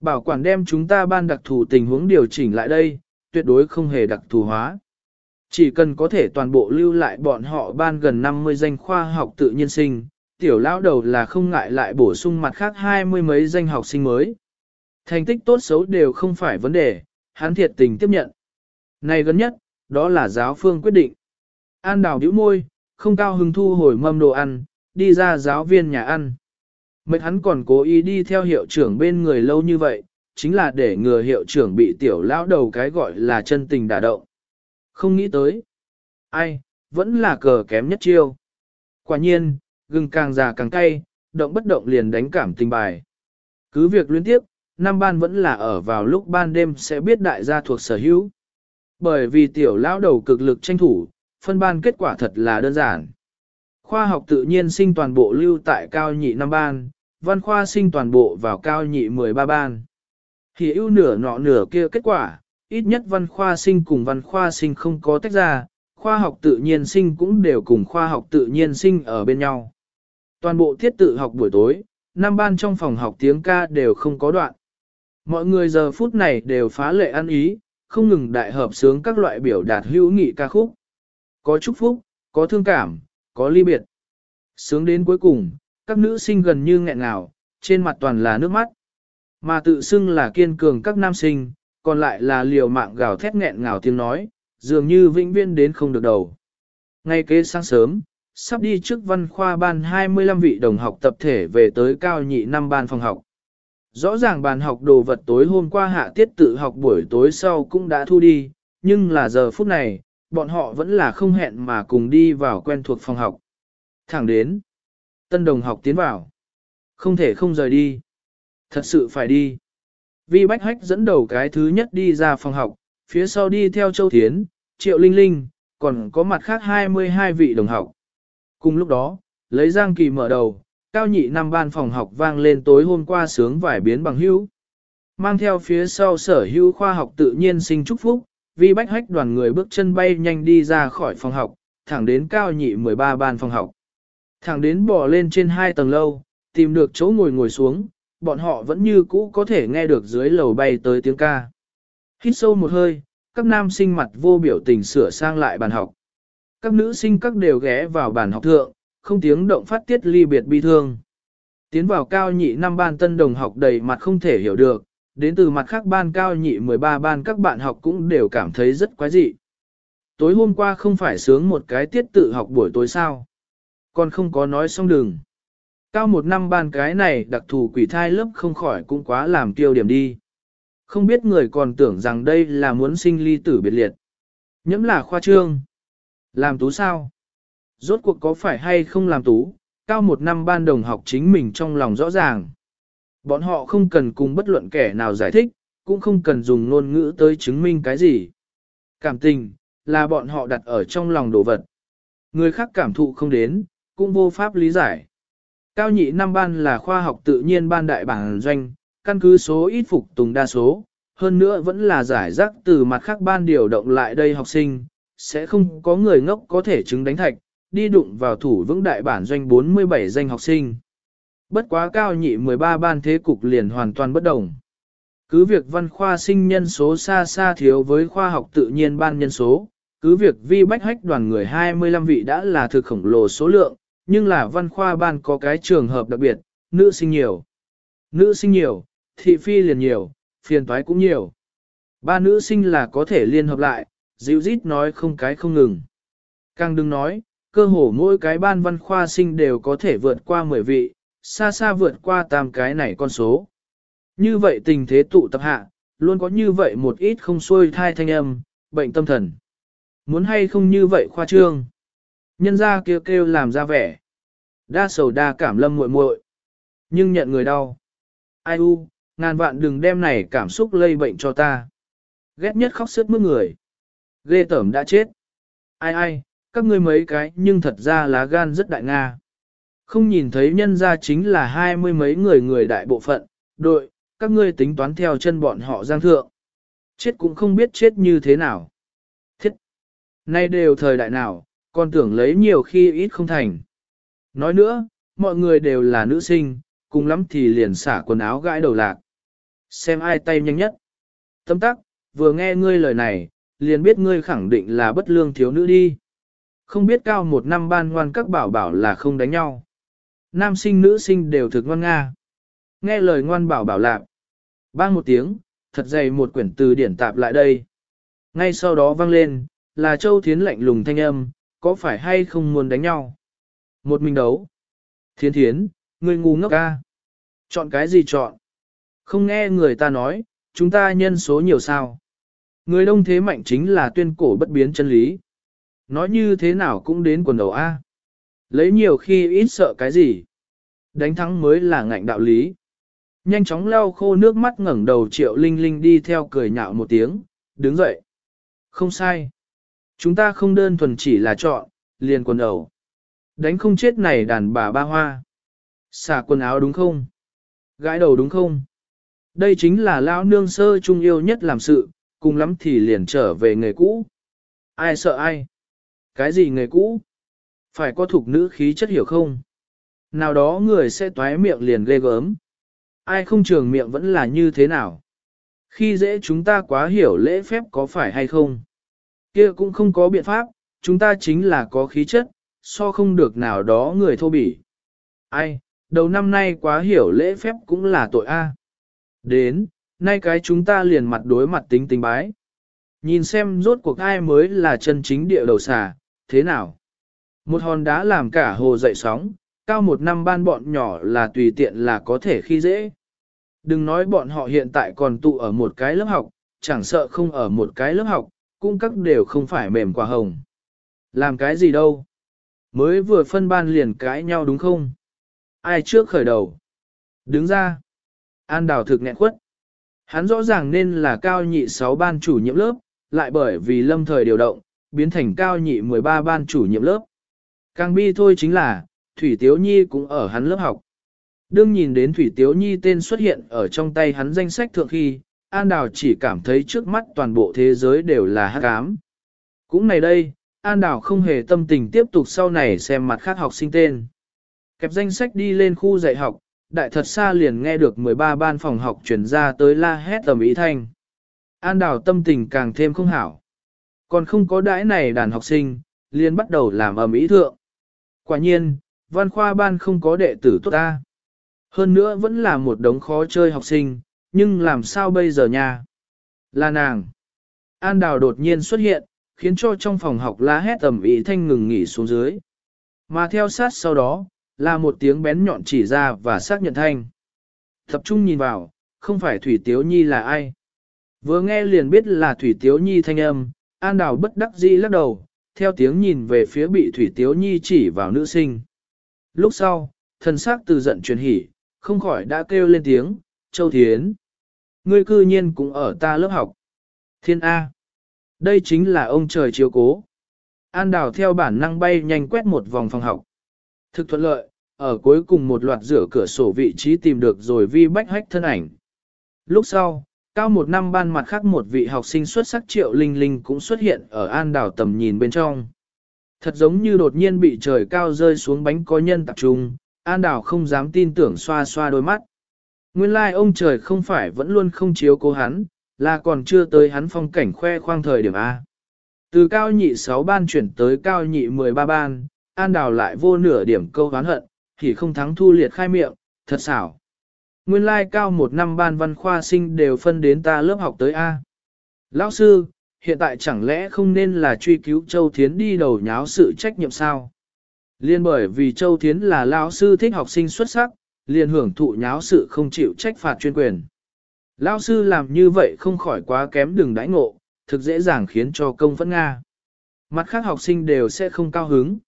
Speaker 1: Bảo quản đem chúng ta ban đặc thù tình huống điều chỉnh lại đây, tuyệt đối không hề đặc thù hóa. Chỉ cần có thể toàn bộ lưu lại bọn họ ban gần 50 danh khoa học tự nhiên sinh, tiểu lão đầu là không ngại lại bổ sung mặt khác hai mươi mấy danh học sinh mới. Thành tích tốt xấu đều không phải vấn đề, hắn thiệt tình tiếp nhận. Này gần nhất, đó là giáo phương quyết định. An đào bĩu môi, không cao hứng thu hồi mâm đồ ăn, đi ra giáo viên nhà ăn. Mệnh hắn còn cố ý đi theo hiệu trưởng bên người lâu như vậy, chính là để ngừa hiệu trưởng bị tiểu lão đầu cái gọi là chân tình đả động. Không nghĩ tới. Ai, vẫn là cờ kém nhất chiêu. Quả nhiên, gừng càng già càng cay, động bất động liền đánh cảm tình bài. Cứ việc liên tiếp, năm ban vẫn là ở vào lúc ban đêm sẽ biết đại gia thuộc sở hữu. Bởi vì tiểu lão đầu cực lực tranh thủ, phân ban kết quả thật là đơn giản. Khoa học tự nhiên sinh toàn bộ lưu tại cao nhị năm ban, văn khoa sinh toàn bộ vào cao nhị 13 ban. Thì ưu nửa nọ nửa kia kết quả, ít nhất văn khoa sinh cùng văn khoa sinh không có tách ra, khoa học tự nhiên sinh cũng đều cùng khoa học tự nhiên sinh ở bên nhau. Toàn bộ thiết tự học buổi tối, năm ban trong phòng học tiếng ca đều không có đoạn. Mọi người giờ phút này đều phá lệ ăn ý, không ngừng đại hợp sướng các loại biểu đạt hữu nghị ca khúc. Có chúc phúc, có thương cảm, có ly biệt. Sướng đến cuối cùng, các nữ sinh gần như nghẹn ngào, trên mặt toàn là nước mắt. Mà tự xưng là kiên cường các nam sinh, còn lại là liều mạng gào thét nghẹn ngào tiếng nói, dường như vĩnh viên đến không được đầu. Ngay kế sáng sớm, sắp đi trước văn khoa ban 25 vị đồng học tập thể về tới cao nhị năm ban phòng học. Rõ ràng bàn học đồ vật tối hôm qua hạ tiết tự học buổi tối sau cũng đã thu đi, nhưng là giờ phút này, bọn họ vẫn là không hẹn mà cùng đi vào quen thuộc phòng học. Thẳng đến, tân đồng học tiến vào. Không thể không rời đi. Thật sự phải đi. Vi Bách Hách dẫn đầu cái thứ nhất đi ra phòng học, phía sau đi theo Châu Thiến, Triệu Linh Linh, còn có mặt khác 22 vị đồng học. Cùng lúc đó, lấy Giang Kỳ mở đầu, cao nhị năm ban phòng học vang lên tối hôm qua sướng vải biến bằng hữu. Mang theo phía sau sở hữu khoa học tự nhiên sinh chúc phúc, Vi Bách Hách đoàn người bước chân bay nhanh đi ra khỏi phòng học, thẳng đến cao nhị 13 ban phòng học. Thẳng đến bò lên trên hai tầng lâu, tìm được chỗ ngồi ngồi xuống, bọn họ vẫn như cũ có thể nghe được dưới lầu bay tới tiếng ca. Hít sâu một hơi, các nam sinh mặt vô biểu tình sửa sang lại bàn học. Các nữ sinh các đều ghé vào bàn học thượng, không tiếng động phát tiết ly biệt bi thương. Tiến vào cao nhị năm ban tân đồng học đầy mặt không thể hiểu được, đến từ mặt khác ban cao nhị 13 ban các bạn học cũng đều cảm thấy rất quái dị. Tối hôm qua không phải sướng một cái tiết tự học buổi tối sao. Còn không có nói xong đừng. Cao một năm ban cái này đặc thù quỷ thai lớp không khỏi cũng quá làm tiêu điểm đi. Không biết người còn tưởng rằng đây là muốn sinh ly tử biệt liệt. Nhẫm là khoa trương. Làm tú sao? Rốt cuộc có phải hay không làm tú, cao một năm ban đồng học chính mình trong lòng rõ ràng. Bọn họ không cần cùng bất luận kẻ nào giải thích, cũng không cần dùng ngôn ngữ tới chứng minh cái gì. Cảm tình, là bọn họ đặt ở trong lòng đồ vật. Người khác cảm thụ không đến, cũng vô pháp lý giải. Cao nhị năm ban là khoa học tự nhiên ban đại bảng doanh, căn cứ số ít phục tùng đa số, hơn nữa vẫn là giải rác từ mặt khác ban điều động lại đây học sinh, sẽ không có người ngốc có thể chứng đánh thạch, đi đụng vào thủ vững đại bản doanh 47 danh học sinh. Bất quá cao nhị 13 ban thế cục liền hoàn toàn bất đồng. Cứ việc văn khoa sinh nhân số xa xa thiếu với khoa học tự nhiên ban nhân số, cứ việc vi bách hách đoàn người 25 vị đã là thực khổng lồ số lượng, nhưng là văn khoa ban có cái trường hợp đặc biệt, nữ sinh nhiều. Nữ sinh nhiều, thị phi liền nhiều, phiền toái cũng nhiều. Ba nữ sinh là có thể liên hợp lại, dịu rít nói không cái không ngừng. Càng đừng nói, cơ hồ mỗi cái ban văn khoa sinh đều có thể vượt qua 10 vị, xa xa vượt qua tam cái này con số. Như vậy tình thế tụ tập hạ, luôn có như vậy một ít không xuôi thai thanh âm, bệnh tâm thần. Muốn hay không như vậy khoa trương. Nhân ra kêu kêu làm ra vẻ. Đa sầu đa cảm lâm muội muội, Nhưng nhận người đau. Ai u, ngàn vạn đừng đem này cảm xúc lây bệnh cho ta. Ghét nhất khóc sướt mướt người. Ghê tởm đã chết. Ai ai, các ngươi mấy cái nhưng thật ra lá gan rất đại Nga. Không nhìn thấy nhân ra chính là hai mươi mấy người người đại bộ phận, đội, các ngươi tính toán theo chân bọn họ giang thượng. Chết cũng không biết chết như thế nào. Thiết! Nay đều thời đại nào, còn tưởng lấy nhiều khi ít không thành. Nói nữa, mọi người đều là nữ sinh, cùng lắm thì liền xả quần áo gãi đầu lạc. Xem ai tay nhanh nhất. Tấm tắc, vừa nghe ngươi lời này, liền biết ngươi khẳng định là bất lương thiếu nữ đi. Không biết cao một năm ban ngoan các bảo bảo là không đánh nhau. Nam sinh nữ sinh đều thực ngoan nga. Nghe lời ngoan bảo bảo lạc. Bang một tiếng, thật dày một quyển từ điển tạp lại đây. Ngay sau đó vang lên, là Châu Thiến lạnh lùng thanh âm, có phải hay không muốn đánh nhau? Một mình đấu. Thiến thiến, ngươi ngu ngốc ca. Chọn cái gì chọn? Không nghe người ta nói, chúng ta nhân số nhiều sao. Người đông thế mạnh chính là tuyên cổ bất biến chân lý. Nói như thế nào cũng đến quần đầu A. Lấy nhiều khi ít sợ cái gì. Đánh thắng mới là ngạnh đạo lý. Nhanh chóng lau khô nước mắt ngẩng đầu triệu linh linh đi theo cười nhạo một tiếng, đứng dậy. Không sai. Chúng ta không đơn thuần chỉ là chọn, liền quần đầu. Đánh không chết này đàn bà ba hoa. Xả quần áo đúng không? Gãi đầu đúng không? Đây chính là lão nương sơ trung yêu nhất làm sự, cùng lắm thì liền trở về nghề cũ. Ai sợ ai? Cái gì nghề cũ? Phải có thuộc nữ khí chất hiểu không? Nào đó người sẽ toái miệng liền ghê gớm. Ai không trường miệng vẫn là như thế nào? Khi dễ chúng ta quá hiểu lễ phép có phải hay không? kia cũng không có biện pháp, chúng ta chính là có khí chất, so không được nào đó người thô bỉ. Ai, đầu năm nay quá hiểu lễ phép cũng là tội a. Đến, nay cái chúng ta liền mặt đối mặt tính tình bái. Nhìn xem rốt cuộc ai mới là chân chính địa đầu xà, thế nào? Một hòn đá làm cả hồ dậy sóng, cao một năm ban bọn nhỏ là tùy tiện là có thể khi dễ. Đừng nói bọn họ hiện tại còn tụ ở một cái lớp học, chẳng sợ không ở một cái lớp học, cung các đều không phải mềm quả hồng. Làm cái gì đâu? Mới vừa phân ban liền cãi nhau đúng không? Ai trước khởi đầu? Đứng ra. An đào thực nghẹn khuất. Hắn rõ ràng nên là cao nhị 6 ban chủ nhiệm lớp, lại bởi vì lâm thời điều động, biến thành cao nhị 13 ban chủ nhiệm lớp. Càng bi thôi chính là, Thủy Tiếu Nhi cũng ở hắn lớp học. Đương nhìn đến Thủy Tiếu Nhi tên xuất hiện ở trong tay hắn danh sách thượng khi, An Đào chỉ cảm thấy trước mắt toàn bộ thế giới đều là hắc ám. Cũng này đây, An Đào không hề tâm tình tiếp tục sau này xem mặt khác học sinh tên. Kẹp danh sách đi lên khu dạy học, đại thật xa liền nghe được 13 ban phòng học chuyển ra tới la hét tầm ý thanh. An Đào tâm tình càng thêm không hảo. Còn không có đãi này đàn học sinh, liền bắt đầu làm ầm ý thượng. Quả nhiên, văn khoa ban không có đệ tử tốt ta. Hơn nữa vẫn là một đống khó chơi học sinh, nhưng làm sao bây giờ nha? Là nàng. An Đào đột nhiên xuất hiện, khiến cho trong phòng học la hét tầm ý thanh ngừng nghỉ xuống dưới. Mà theo sát sau đó, là một tiếng bén nhọn chỉ ra và xác nhận thanh. Tập trung nhìn vào, không phải Thủy Tiếu Nhi là ai. Vừa nghe liền biết là Thủy Tiếu Nhi thanh âm, An Đào bất đắc dĩ lắc đầu, theo tiếng nhìn về phía bị Thủy Tiếu Nhi chỉ vào nữ sinh. Lúc sau, thần sắc từ giận truyền hỉ, không khỏi đã kêu lên tiếng, Châu Thiến. Ngươi cư nhiên cũng ở ta lớp học. Thiên A. Đây chính là ông trời chiếu cố. An Đào theo bản năng bay nhanh quét một vòng phòng học. Thực thuận lợi, ở cuối cùng một loạt rửa cửa sổ vị trí tìm được rồi vi bách hách thân ảnh. Lúc sau, cao một năm ban mặt khác một vị học sinh xuất sắc triệu linh linh cũng xuất hiện ở an đảo tầm nhìn bên trong. Thật giống như đột nhiên bị trời cao rơi xuống bánh có nhân tập trung, an đảo không dám tin tưởng xoa xoa đôi mắt. Nguyên lai like ông trời không phải vẫn luôn không chiếu cố hắn, là còn chưa tới hắn phong cảnh khoe khoang thời điểm A. Từ cao nhị 6 ban chuyển tới cao nhị 13 ban, An Đào lại vô nửa điểm câu hán hận, thì không thắng thu liệt khai miệng, thật xảo. Nguyên lai like cao một năm ban văn khoa sinh đều phân đến ta lớp học tới A. Lão sư, hiện tại chẳng lẽ không nên là truy cứu Châu Thiến đi đầu nháo sự trách nhiệm sao? Liên bởi vì Châu Thiến là lão sư thích học sinh xuất sắc, liền hưởng thụ nháo sự không chịu trách phạt chuyên quyền. Lão sư làm như vậy không khỏi quá kém đường đãi ngộ, thực dễ dàng khiến cho công phẫn Nga. Mặt khác học sinh đều sẽ không cao hứng.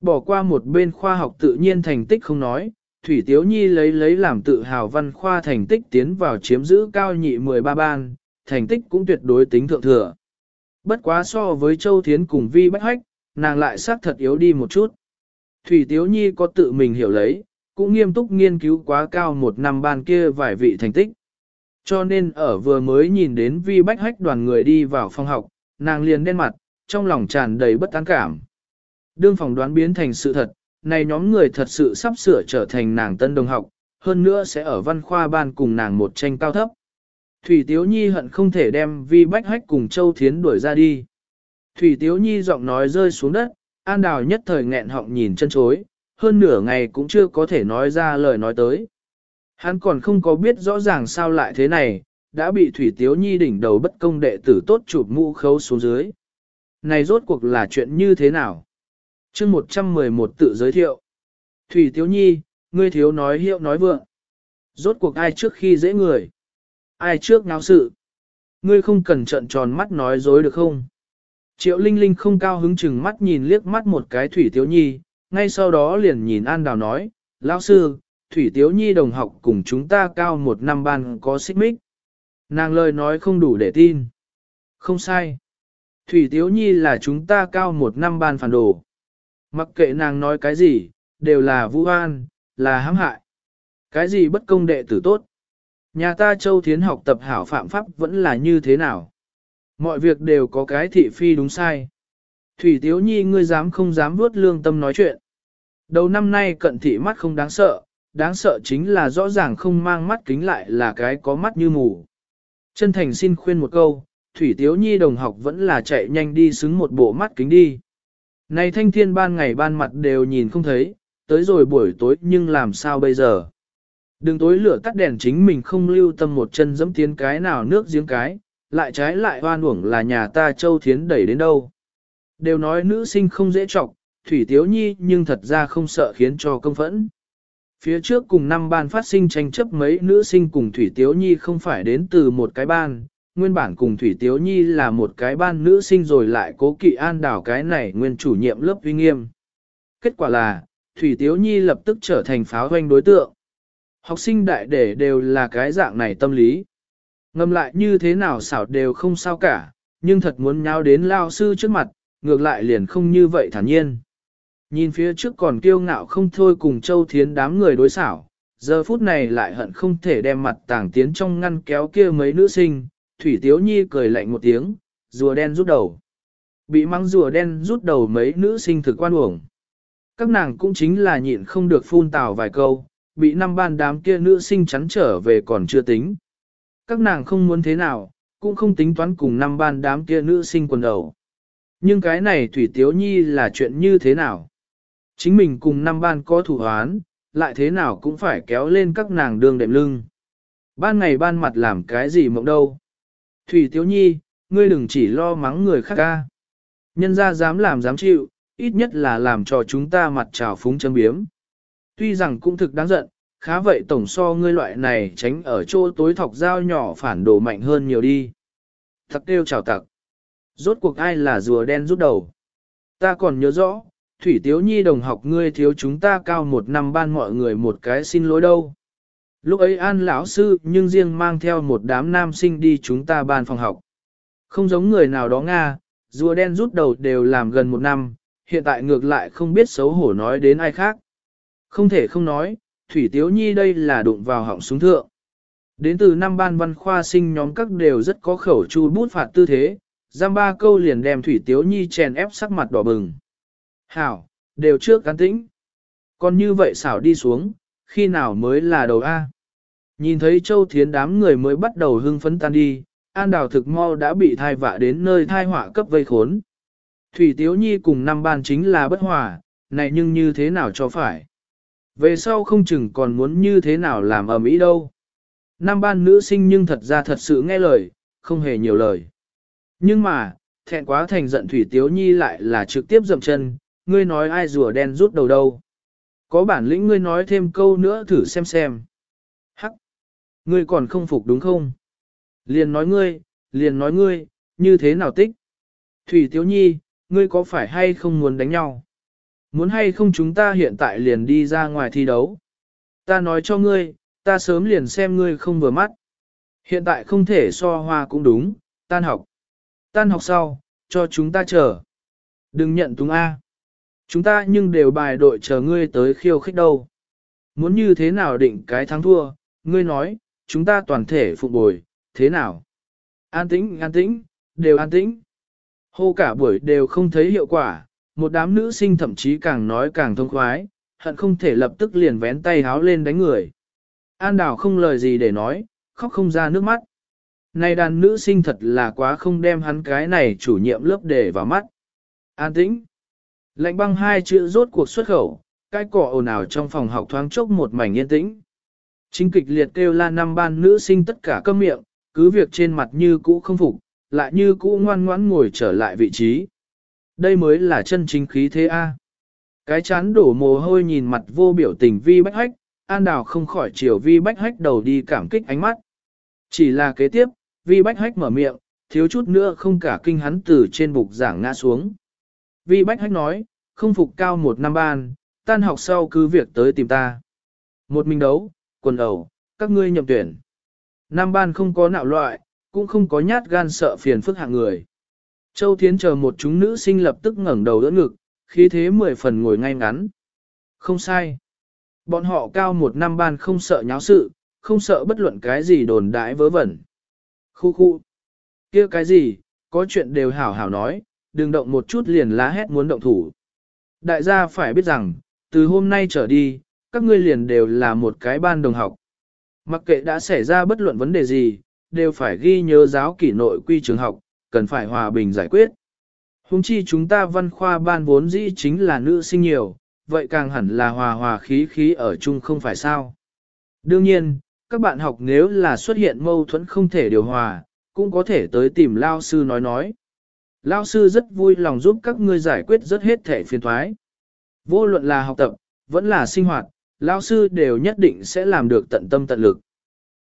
Speaker 1: Bỏ qua một bên khoa học tự nhiên thành tích không nói, Thủy Tiếu Nhi lấy lấy làm tự hào văn khoa thành tích tiến vào chiếm giữ cao nhị 13 ban, thành tích cũng tuyệt đối tính thượng thừa. Bất quá so với Châu Thiến cùng Vi Bách Hách, nàng lại xác thật yếu đi một chút. Thủy Tiếu Nhi có tự mình hiểu lấy, cũng nghiêm túc nghiên cứu quá cao một năm ban kia vài vị thành tích. Cho nên ở vừa mới nhìn đến Vi Bách Hách đoàn người đi vào phòng học, nàng liền đen mặt, trong lòng tràn đầy bất an cảm. Đương phòng đoán biến thành sự thật, này nhóm người thật sự sắp sửa trở thành nàng tân đồng học, hơn nữa sẽ ở văn khoa ban cùng nàng một tranh cao thấp. Thủy Tiếu Nhi hận không thể đem Vi Bách Hách cùng Châu Thiến đuổi ra đi. Thủy Tiếu Nhi giọng nói rơi xuống đất, An Đào nhất thời nghẹn họng nhìn chân chối, hơn nửa ngày cũng chưa có thể nói ra lời nói tới. Hắn còn không có biết rõ ràng sao lại thế này, đã bị Thủy Tiếu Nhi đỉnh đầu bất công đệ tử tốt chụp mũ khấu xuống dưới. Này rốt cuộc là chuyện như thế nào? Chương 111 tự giới thiệu. Thủy Tiếu Nhi, ngươi thiếu nói hiệu nói vượng. Rốt cuộc ai trước khi dễ người? Ai trước náo sự? Ngươi không cần trận tròn mắt nói dối được không? Triệu Linh Linh không cao hứng chừng mắt nhìn liếc mắt một cái Thủy Tiếu Nhi, ngay sau đó liền nhìn An Đào nói, Lão sư, Thủy Tiếu Nhi đồng học cùng chúng ta cao một năm ban có xích mích. Nàng lời nói không đủ để tin. Không sai. Thủy Tiếu Nhi là chúng ta cao một năm ban phản đồ. Mặc kệ nàng nói cái gì, đều là vũ an, là hãm hại. Cái gì bất công đệ tử tốt. Nhà ta châu thiến học tập hảo phạm pháp vẫn là như thế nào. Mọi việc đều có cái thị phi đúng sai. Thủy Tiếu Nhi ngươi dám không dám vuốt lương tâm nói chuyện. Đầu năm nay cận thị mắt không đáng sợ, đáng sợ chính là rõ ràng không mang mắt kính lại là cái có mắt như mù. Chân thành xin khuyên một câu, Thủy Tiếu Nhi đồng học vẫn là chạy nhanh đi xứng một bộ mắt kính đi. Này thanh thiên ban ngày ban mặt đều nhìn không thấy, tới rồi buổi tối nhưng làm sao bây giờ? Đừng tối lửa tắt đèn chính mình không lưu tâm một chân dẫm tiến cái nào nước giếng cái, lại trái lại hoan uổng là nhà ta châu thiến đẩy đến đâu. Đều nói nữ sinh không dễ trọng, Thủy Tiếu Nhi nhưng thật ra không sợ khiến cho công phẫn. Phía trước cùng năm ban phát sinh tranh chấp mấy nữ sinh cùng Thủy Tiếu Nhi không phải đến từ một cái ban, nguyên bản cùng Thủy Tiếu Nhi là một cái ban nữ sinh rồi lại cố kỵ an đảo cái này nguyên chủ nhiệm lớp uy nghiêm. Kết quả là, Thủy Tiếu Nhi lập tức trở thành pháo hoanh đối tượng. Học sinh đại để đều là cái dạng này tâm lý. Ngâm lại như thế nào xảo đều không sao cả, nhưng thật muốn nháo đến lao sư trước mặt, ngược lại liền không như vậy thản nhiên. Nhìn phía trước còn kiêu ngạo không thôi cùng Châu Thiến đám người đối xảo, giờ phút này lại hận không thể đem mặt tàng tiến trong ngăn kéo kia mấy nữ sinh, Thủy Tiếu Nhi cười lạnh một tiếng, rùa đen rút đầu. Bị mắng rùa đen rút đầu mấy nữ sinh thực quan uổng. Các nàng cũng chính là nhịn không được phun tào vài câu, bị năm ban đám kia nữ sinh chắn trở về còn chưa tính. Các nàng không muốn thế nào, cũng không tính toán cùng năm ban đám kia nữ sinh quần đầu. Nhưng cái này Thủy Tiếu Nhi là chuyện như thế nào? Chính mình cùng năm ban có thủ hoán, lại thế nào cũng phải kéo lên các nàng đường đệm lưng. Ban ngày ban mặt làm cái gì mộng đâu. Thủy Tiếu Nhi, ngươi đừng chỉ lo mắng người khác ca. Nhân ra dám làm dám chịu, ít nhất là làm cho chúng ta mặt trào phúng châm biếm. Tuy rằng cũng thực đáng giận, khá vậy tổng so ngươi loại này tránh ở chỗ tối thọc dao nhỏ phản đồ mạnh hơn nhiều đi. Thật kêu chào tặc. Rốt cuộc ai là rùa đen rút đầu. Ta còn nhớ rõ, Thủy Tiếu Nhi đồng học ngươi thiếu chúng ta cao một năm ban mọi người một cái xin lỗi đâu. Lúc ấy an lão sư nhưng riêng mang theo một đám nam sinh đi chúng ta ban phòng học. Không giống người nào đó Nga, rùa đen rút đầu đều làm gần một năm, hiện tại ngược lại không biết xấu hổ nói đến ai khác. Không thể không nói, Thủy Tiếu Nhi đây là đụng vào họng súng thượng. Đến từ năm ban văn khoa sinh nhóm các đều rất có khẩu chu bút phạt tư thế, giam ba câu liền đem Thủy Tiếu Nhi chèn ép sắc mặt đỏ bừng. Hảo, đều trước cán tĩnh. Còn như vậy xảo đi xuống, khi nào mới là đầu A. Nhìn thấy Châu Thiến đám người mới bắt đầu hưng phấn tan đi, An Đào thực mau đã bị thai vạ đến nơi thai họa cấp vây khốn. Thủy Tiếu Nhi cùng năm ban chính là bất hòa, này nhưng như thế nào cho phải. Về sau không chừng còn muốn như thế nào làm ở mỹ đâu. Năm ban nữ sinh nhưng thật ra thật sự nghe lời, không hề nhiều lời. Nhưng mà, thẹn quá thành giận Thủy Tiếu Nhi lại là trực tiếp dậm chân, ngươi nói ai rùa đen rút đầu đâu. Có bản lĩnh ngươi nói thêm câu nữa thử xem xem. Ngươi còn không phục đúng không? Liền nói ngươi, liền nói ngươi, như thế nào tích? Thủy Tiếu Nhi, ngươi có phải hay không muốn đánh nhau? Muốn hay không chúng ta hiện tại liền đi ra ngoài thi đấu? Ta nói cho ngươi, ta sớm liền xem ngươi không vừa mắt. Hiện tại không thể so hoa cũng đúng, tan học. Tan học sau, cho chúng ta chờ. Đừng nhận túng A. Chúng ta nhưng đều bài đội chờ ngươi tới khiêu khích đâu. Muốn như thế nào định cái thắng thua, ngươi nói, chúng ta toàn thể phục bồi, thế nào? An tĩnh, an tĩnh, đều an tĩnh. Hô cả buổi đều không thấy hiệu quả, một đám nữ sinh thậm chí càng nói càng thông khoái, hận không thể lập tức liền vén tay háo lên đánh người. An đảo không lời gì để nói, khóc không ra nước mắt. Này đàn nữ sinh thật là quá không đem hắn cái này chủ nhiệm lớp để vào mắt. An tĩnh. Lạnh băng hai chữ rốt cuộc xuất khẩu, cái cỏ ồn ào trong phòng học thoáng chốc một mảnh yên tĩnh. Chính kịch liệt kêu la năm ban nữ sinh tất cả câm miệng, cứ việc trên mặt như cũ không phục, lại như cũ ngoan ngoãn ngồi trở lại vị trí. Đây mới là chân chính khí thế A. Cái chán đổ mồ hôi nhìn mặt vô biểu tình vi bách hách, an đào không khỏi chiều vi bách hách đầu đi cảm kích ánh mắt. Chỉ là kế tiếp, vi bách hách mở miệng, thiếu chút nữa không cả kinh hắn từ trên bục giảng ngã xuống. Vi bách hách nói, không phục cao một năm ban, tan học sau cứ việc tới tìm ta. Một mình đấu, quần ẩu, các ngươi nhậm tuyển. Nam ban không có nạo loại, cũng không có nhát gan sợ phiền phức hạng người. Châu Thiến chờ một chúng nữ sinh lập tức ngẩng đầu đỡ ngực, khí thế mười phần ngồi ngay ngắn. Không sai. Bọn họ cao một năm ban không sợ nháo sự, không sợ bất luận cái gì đồn đãi vớ vẩn. Khu khu. kia cái gì, có chuyện đều hảo hảo nói, đừng động một chút liền lá hét muốn động thủ. Đại gia phải biết rằng, từ hôm nay trở đi, các ngươi liền đều là một cái ban đồng học. Mặc kệ đã xảy ra bất luận vấn đề gì, đều phải ghi nhớ giáo kỷ nội quy trường học, cần phải hòa bình giải quyết. Hùng chi chúng ta văn khoa ban vốn dĩ chính là nữ sinh nhiều, vậy càng hẳn là hòa hòa khí khí ở chung không phải sao. Đương nhiên, các bạn học nếu là xuất hiện mâu thuẫn không thể điều hòa, cũng có thể tới tìm Lao sư nói nói. Lao sư rất vui lòng giúp các ngươi giải quyết rất hết thể phiền thoái. Vô luận là học tập, vẫn là sinh hoạt, Lao sư đều nhất định sẽ làm được tận tâm tận lực.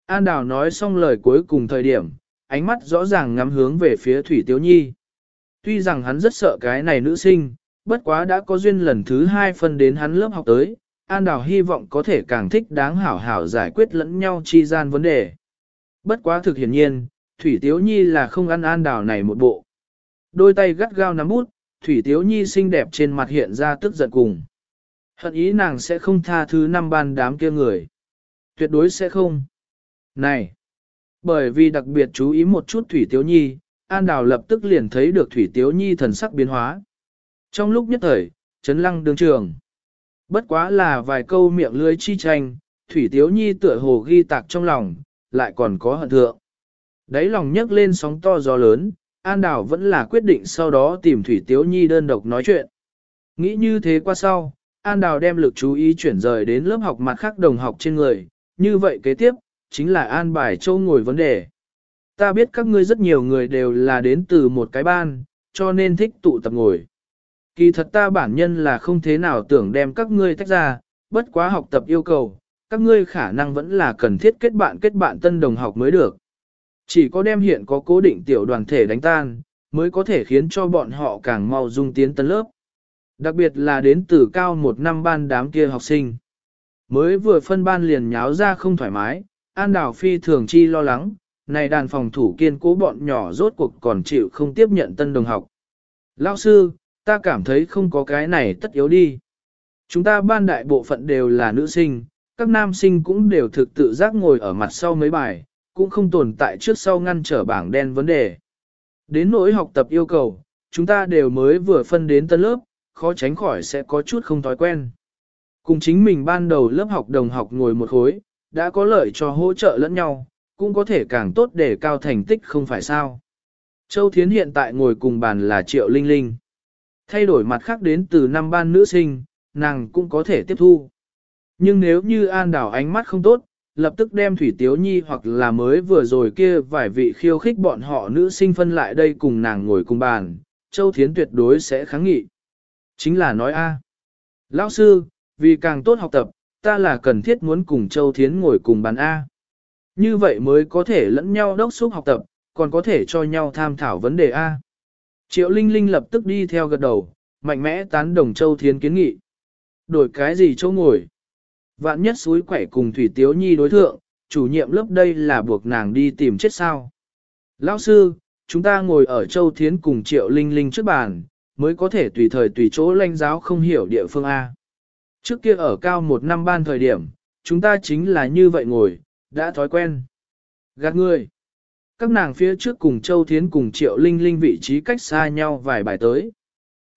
Speaker 1: An Đào nói xong lời cuối cùng thời điểm, ánh mắt rõ ràng ngắm hướng về phía Thủy Tiếu Nhi. Tuy rằng hắn rất sợ cái này nữ sinh, bất quá đã có duyên lần thứ hai phân đến hắn lớp học tới, An Đào hy vọng có thể càng thích đáng hảo hảo giải quyết lẫn nhau chi gian vấn đề. Bất quá thực hiển nhiên, Thủy Tiếu Nhi là không ăn An Đào này một bộ. Đôi tay gắt gao nắm bút, Thủy Tiếu Nhi xinh đẹp trên mặt hiện ra tức giận cùng. Hận ý nàng sẽ không tha thứ năm ban đám kia người. Tuyệt đối sẽ không. Này! Bởi vì đặc biệt chú ý một chút Thủy Tiếu Nhi, An Đào lập tức liền thấy được Thủy Tiếu Nhi thần sắc biến hóa. Trong lúc nhất thời, chấn lăng đường trường. Bất quá là vài câu miệng lưới chi tranh, Thủy Tiếu Nhi tựa hồ ghi tạc trong lòng, lại còn có hận thượng. Đấy lòng nhấc lên sóng to gió lớn, An Đào vẫn là quyết định sau đó tìm Thủy Tiếu Nhi đơn độc nói chuyện. Nghĩ như thế qua sau, An Đào đem lực chú ý chuyển rời đến lớp học mặt khác đồng học trên người, như vậy kế tiếp, chính là An bài châu ngồi vấn đề. Ta biết các ngươi rất nhiều người đều là đến từ một cái ban, cho nên thích tụ tập ngồi. Kỳ thật ta bản nhân là không thế nào tưởng đem các ngươi tách ra, bất quá học tập yêu cầu, các ngươi khả năng vẫn là cần thiết kết bạn kết bạn tân đồng học mới được. Chỉ có đem hiện có cố định tiểu đoàn thể đánh tan, mới có thể khiến cho bọn họ càng mau dung tiến tân lớp. Đặc biệt là đến từ cao một năm ban đám kia học sinh. Mới vừa phân ban liền nháo ra không thoải mái, An Đào Phi thường chi lo lắng, này đàn phòng thủ kiên cố bọn nhỏ rốt cuộc còn chịu không tiếp nhận tân đồng học. Lão sư, ta cảm thấy không có cái này tất yếu đi. Chúng ta ban đại bộ phận đều là nữ sinh, các nam sinh cũng đều thực tự giác ngồi ở mặt sau mấy bài, cũng không tồn tại trước sau ngăn trở bảng đen vấn đề. Đến nỗi học tập yêu cầu, chúng ta đều mới vừa phân đến tân lớp, khó tránh khỏi sẽ có chút không thói quen. Cùng chính mình ban đầu lớp học đồng học ngồi một khối, đã có lợi cho hỗ trợ lẫn nhau, cũng có thể càng tốt để cao thành tích không phải sao. Châu Thiến hiện tại ngồi cùng bàn là Triệu Linh Linh. Thay đổi mặt khác đến từ năm ban nữ sinh, nàng cũng có thể tiếp thu. Nhưng nếu như An Đảo ánh mắt không tốt, lập tức đem Thủy Tiếu Nhi hoặc là mới vừa rồi kia vài vị khiêu khích bọn họ nữ sinh phân lại đây cùng nàng ngồi cùng bàn, Châu Thiến tuyệt đối sẽ kháng nghị. Chính là nói A. Lão sư, vì càng tốt học tập, ta là cần thiết muốn cùng Châu Thiến ngồi cùng bàn A. Như vậy mới có thể lẫn nhau đốc xúc học tập, còn có thể cho nhau tham thảo vấn đề A. Triệu Linh Linh lập tức đi theo gật đầu, mạnh mẽ tán đồng Châu Thiến kiến nghị. Đổi cái gì chỗ ngồi? Vạn nhất suối quẻ cùng Thủy Tiếu Nhi đối thượng, chủ nhiệm lớp đây là buộc nàng đi tìm chết sao. Lão sư, chúng ta ngồi ở Châu Thiến cùng Triệu Linh Linh trước bàn, mới có thể tùy thời tùy chỗ lãnh giáo không hiểu địa phương A. Trước kia ở cao một năm ban thời điểm, chúng ta chính là như vậy ngồi, đã thói quen. Gạt người. Các nàng phía trước cùng Châu Thiến cùng Triệu Linh Linh vị trí cách xa nhau vài bài tới.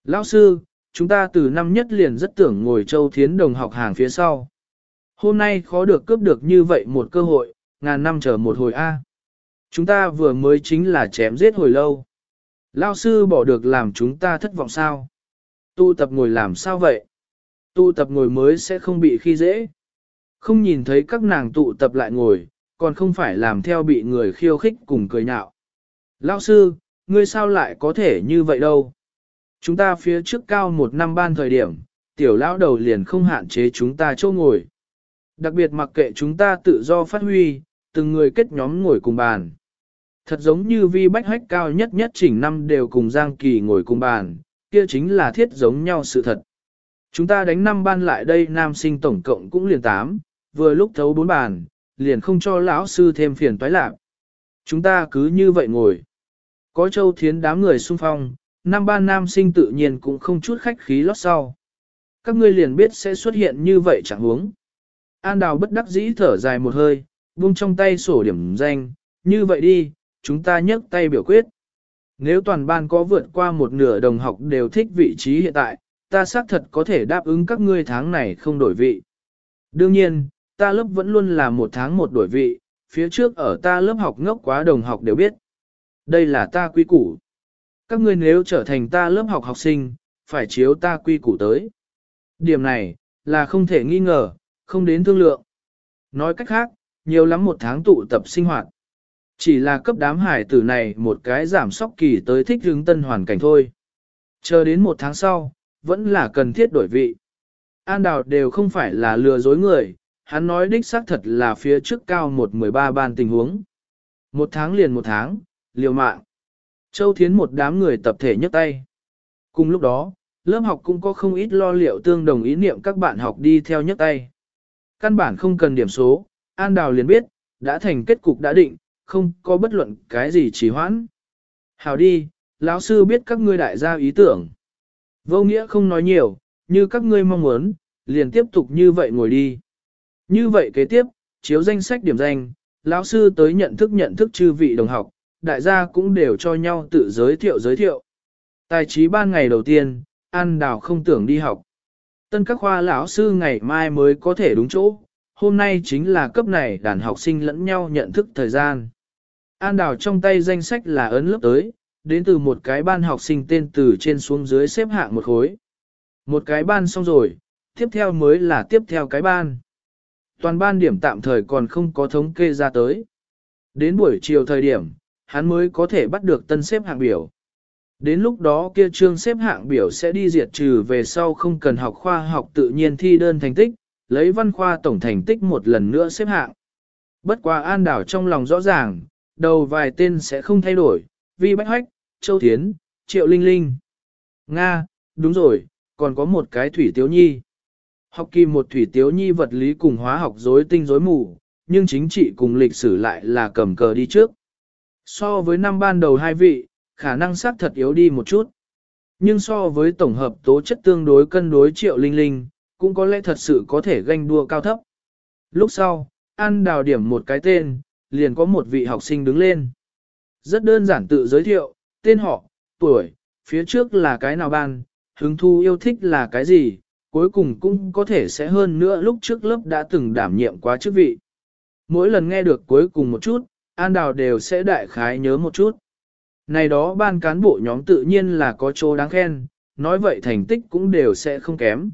Speaker 1: Lão sư, chúng ta từ năm nhất liền rất tưởng ngồi Châu Thiến đồng học hàng phía sau. Hôm nay khó được cướp được như vậy một cơ hội, ngàn năm chờ một hồi A. Chúng ta vừa mới chính là chém giết hồi lâu. Lao sư bỏ được làm chúng ta thất vọng sao? Tu tập ngồi làm sao vậy? Tu tập ngồi mới sẽ không bị khi dễ. Không nhìn thấy các nàng tụ tập lại ngồi, còn không phải làm theo bị người khiêu khích cùng cười nhạo. Lao sư, ngươi sao lại có thể như vậy đâu? Chúng ta phía trước cao một năm ban thời điểm, tiểu lão đầu liền không hạn chế chúng ta chỗ ngồi. Đặc biệt mặc kệ chúng ta tự do phát huy, từng người kết nhóm ngồi cùng bàn. Thật giống như vi bách hách cao nhất nhất chỉnh năm đều cùng Giang Kỳ ngồi cùng bàn, kia chính là thiết giống nhau sự thật. Chúng ta đánh năm ban lại đây nam sinh tổng cộng cũng liền tám, vừa lúc thấu bốn bàn, liền không cho lão sư thêm phiền toái lạc. Chúng ta cứ như vậy ngồi. Có châu thiến đám người xung phong, năm ban nam sinh tự nhiên cũng không chút khách khí lót sau. Các ngươi liền biết sẽ xuất hiện như vậy chẳng huống. An đào bất đắc dĩ thở dài một hơi, buông trong tay sổ điểm danh, như vậy đi, chúng ta nhấc tay biểu quyết. Nếu toàn ban có vượt qua một nửa đồng học đều thích vị trí hiện tại, ta xác thật có thể đáp ứng các ngươi tháng này không đổi vị. Đương nhiên, ta lớp vẫn luôn là một tháng một đổi vị, phía trước ở ta lớp học ngốc quá đồng học đều biết. Đây là ta quy củ. Các ngươi nếu trở thành ta lớp học học sinh, phải chiếu ta quy củ tới. Điểm này, là không thể nghi ngờ, không đến thương lượng. Nói cách khác, nhiều lắm một tháng tụ tập sinh hoạt. Chỉ là cấp đám hải tử này một cái giảm sóc kỳ tới thích hướng tân hoàn cảnh thôi. Chờ đến một tháng sau, vẫn là cần thiết đổi vị. An Đào đều không phải là lừa dối người, hắn nói đích xác thật là phía trước cao một mười ba ban tình huống. Một tháng liền một tháng, liều mạng. Châu Thiến một đám người tập thể nhấc tay. Cùng lúc đó, lớp học cũng có không ít lo liệu tương đồng ý niệm các bạn học đi theo nhấc tay. Căn bản không cần điểm số, An Đào liền biết, đã thành kết cục đã định, không có bất luận cái gì trì hoãn. Hào đi, lão sư biết các ngươi đại gia ý tưởng. Vô nghĩa không nói nhiều, như các ngươi mong muốn, liền tiếp tục như vậy ngồi đi. Như vậy kế tiếp, chiếu danh sách điểm danh, lão sư tới nhận thức nhận thức chư vị đồng học, đại gia cũng đều cho nhau tự giới thiệu giới thiệu. Tài trí ban ngày đầu tiên, An Đào không tưởng đi học. Tân các khoa lão sư ngày mai mới có thể đúng chỗ, hôm nay chính là cấp này đàn học sinh lẫn nhau nhận thức thời gian. An Đào trong tay danh sách là ấn lớp tới, đến từ một cái ban học sinh tên từ trên xuống dưới xếp hạng một khối. Một cái ban xong rồi, tiếp theo mới là tiếp theo cái ban. Toàn ban điểm tạm thời còn không có thống kê ra tới. Đến buổi chiều thời điểm, hắn mới có thể bắt được tân xếp hạng biểu. Đến lúc đó kia trương xếp hạng biểu sẽ đi diệt trừ về sau không cần học khoa học tự nhiên thi đơn thành tích, lấy văn khoa tổng thành tích một lần nữa xếp hạng. Bất quá an đảo trong lòng rõ ràng, đầu vài tên sẽ không thay đổi, Vi Bách Hoách, Châu Thiến, Triệu Linh Linh. Nga, đúng rồi, còn có một cái Thủy Tiếu Nhi. Học kỳ một Thủy Tiếu Nhi vật lý cùng hóa học rối tinh rối mù, nhưng chính trị cùng lịch sử lại là cầm cờ đi trước. So với năm ban đầu hai vị, khả năng xác thật yếu đi một chút. Nhưng so với tổng hợp tố chất tương đối cân đối Triệu Linh Linh, cũng có lẽ thật sự có thể ganh đua cao thấp. Lúc sau, An đào điểm một cái tên, liền có một vị học sinh đứng lên. Rất đơn giản tự giới thiệu, tên họ, tuổi, phía trước là cái nào ban, hứng thu yêu thích là cái gì, cuối cùng cũng có thể sẽ hơn nữa lúc trước lớp đã từng đảm nhiệm quá chức vị. Mỗi lần nghe được cuối cùng một chút, An Đào đều sẽ đại khái nhớ một chút. Này đó ban cán bộ nhóm tự nhiên là có chỗ đáng khen, nói vậy thành tích cũng đều sẽ không kém.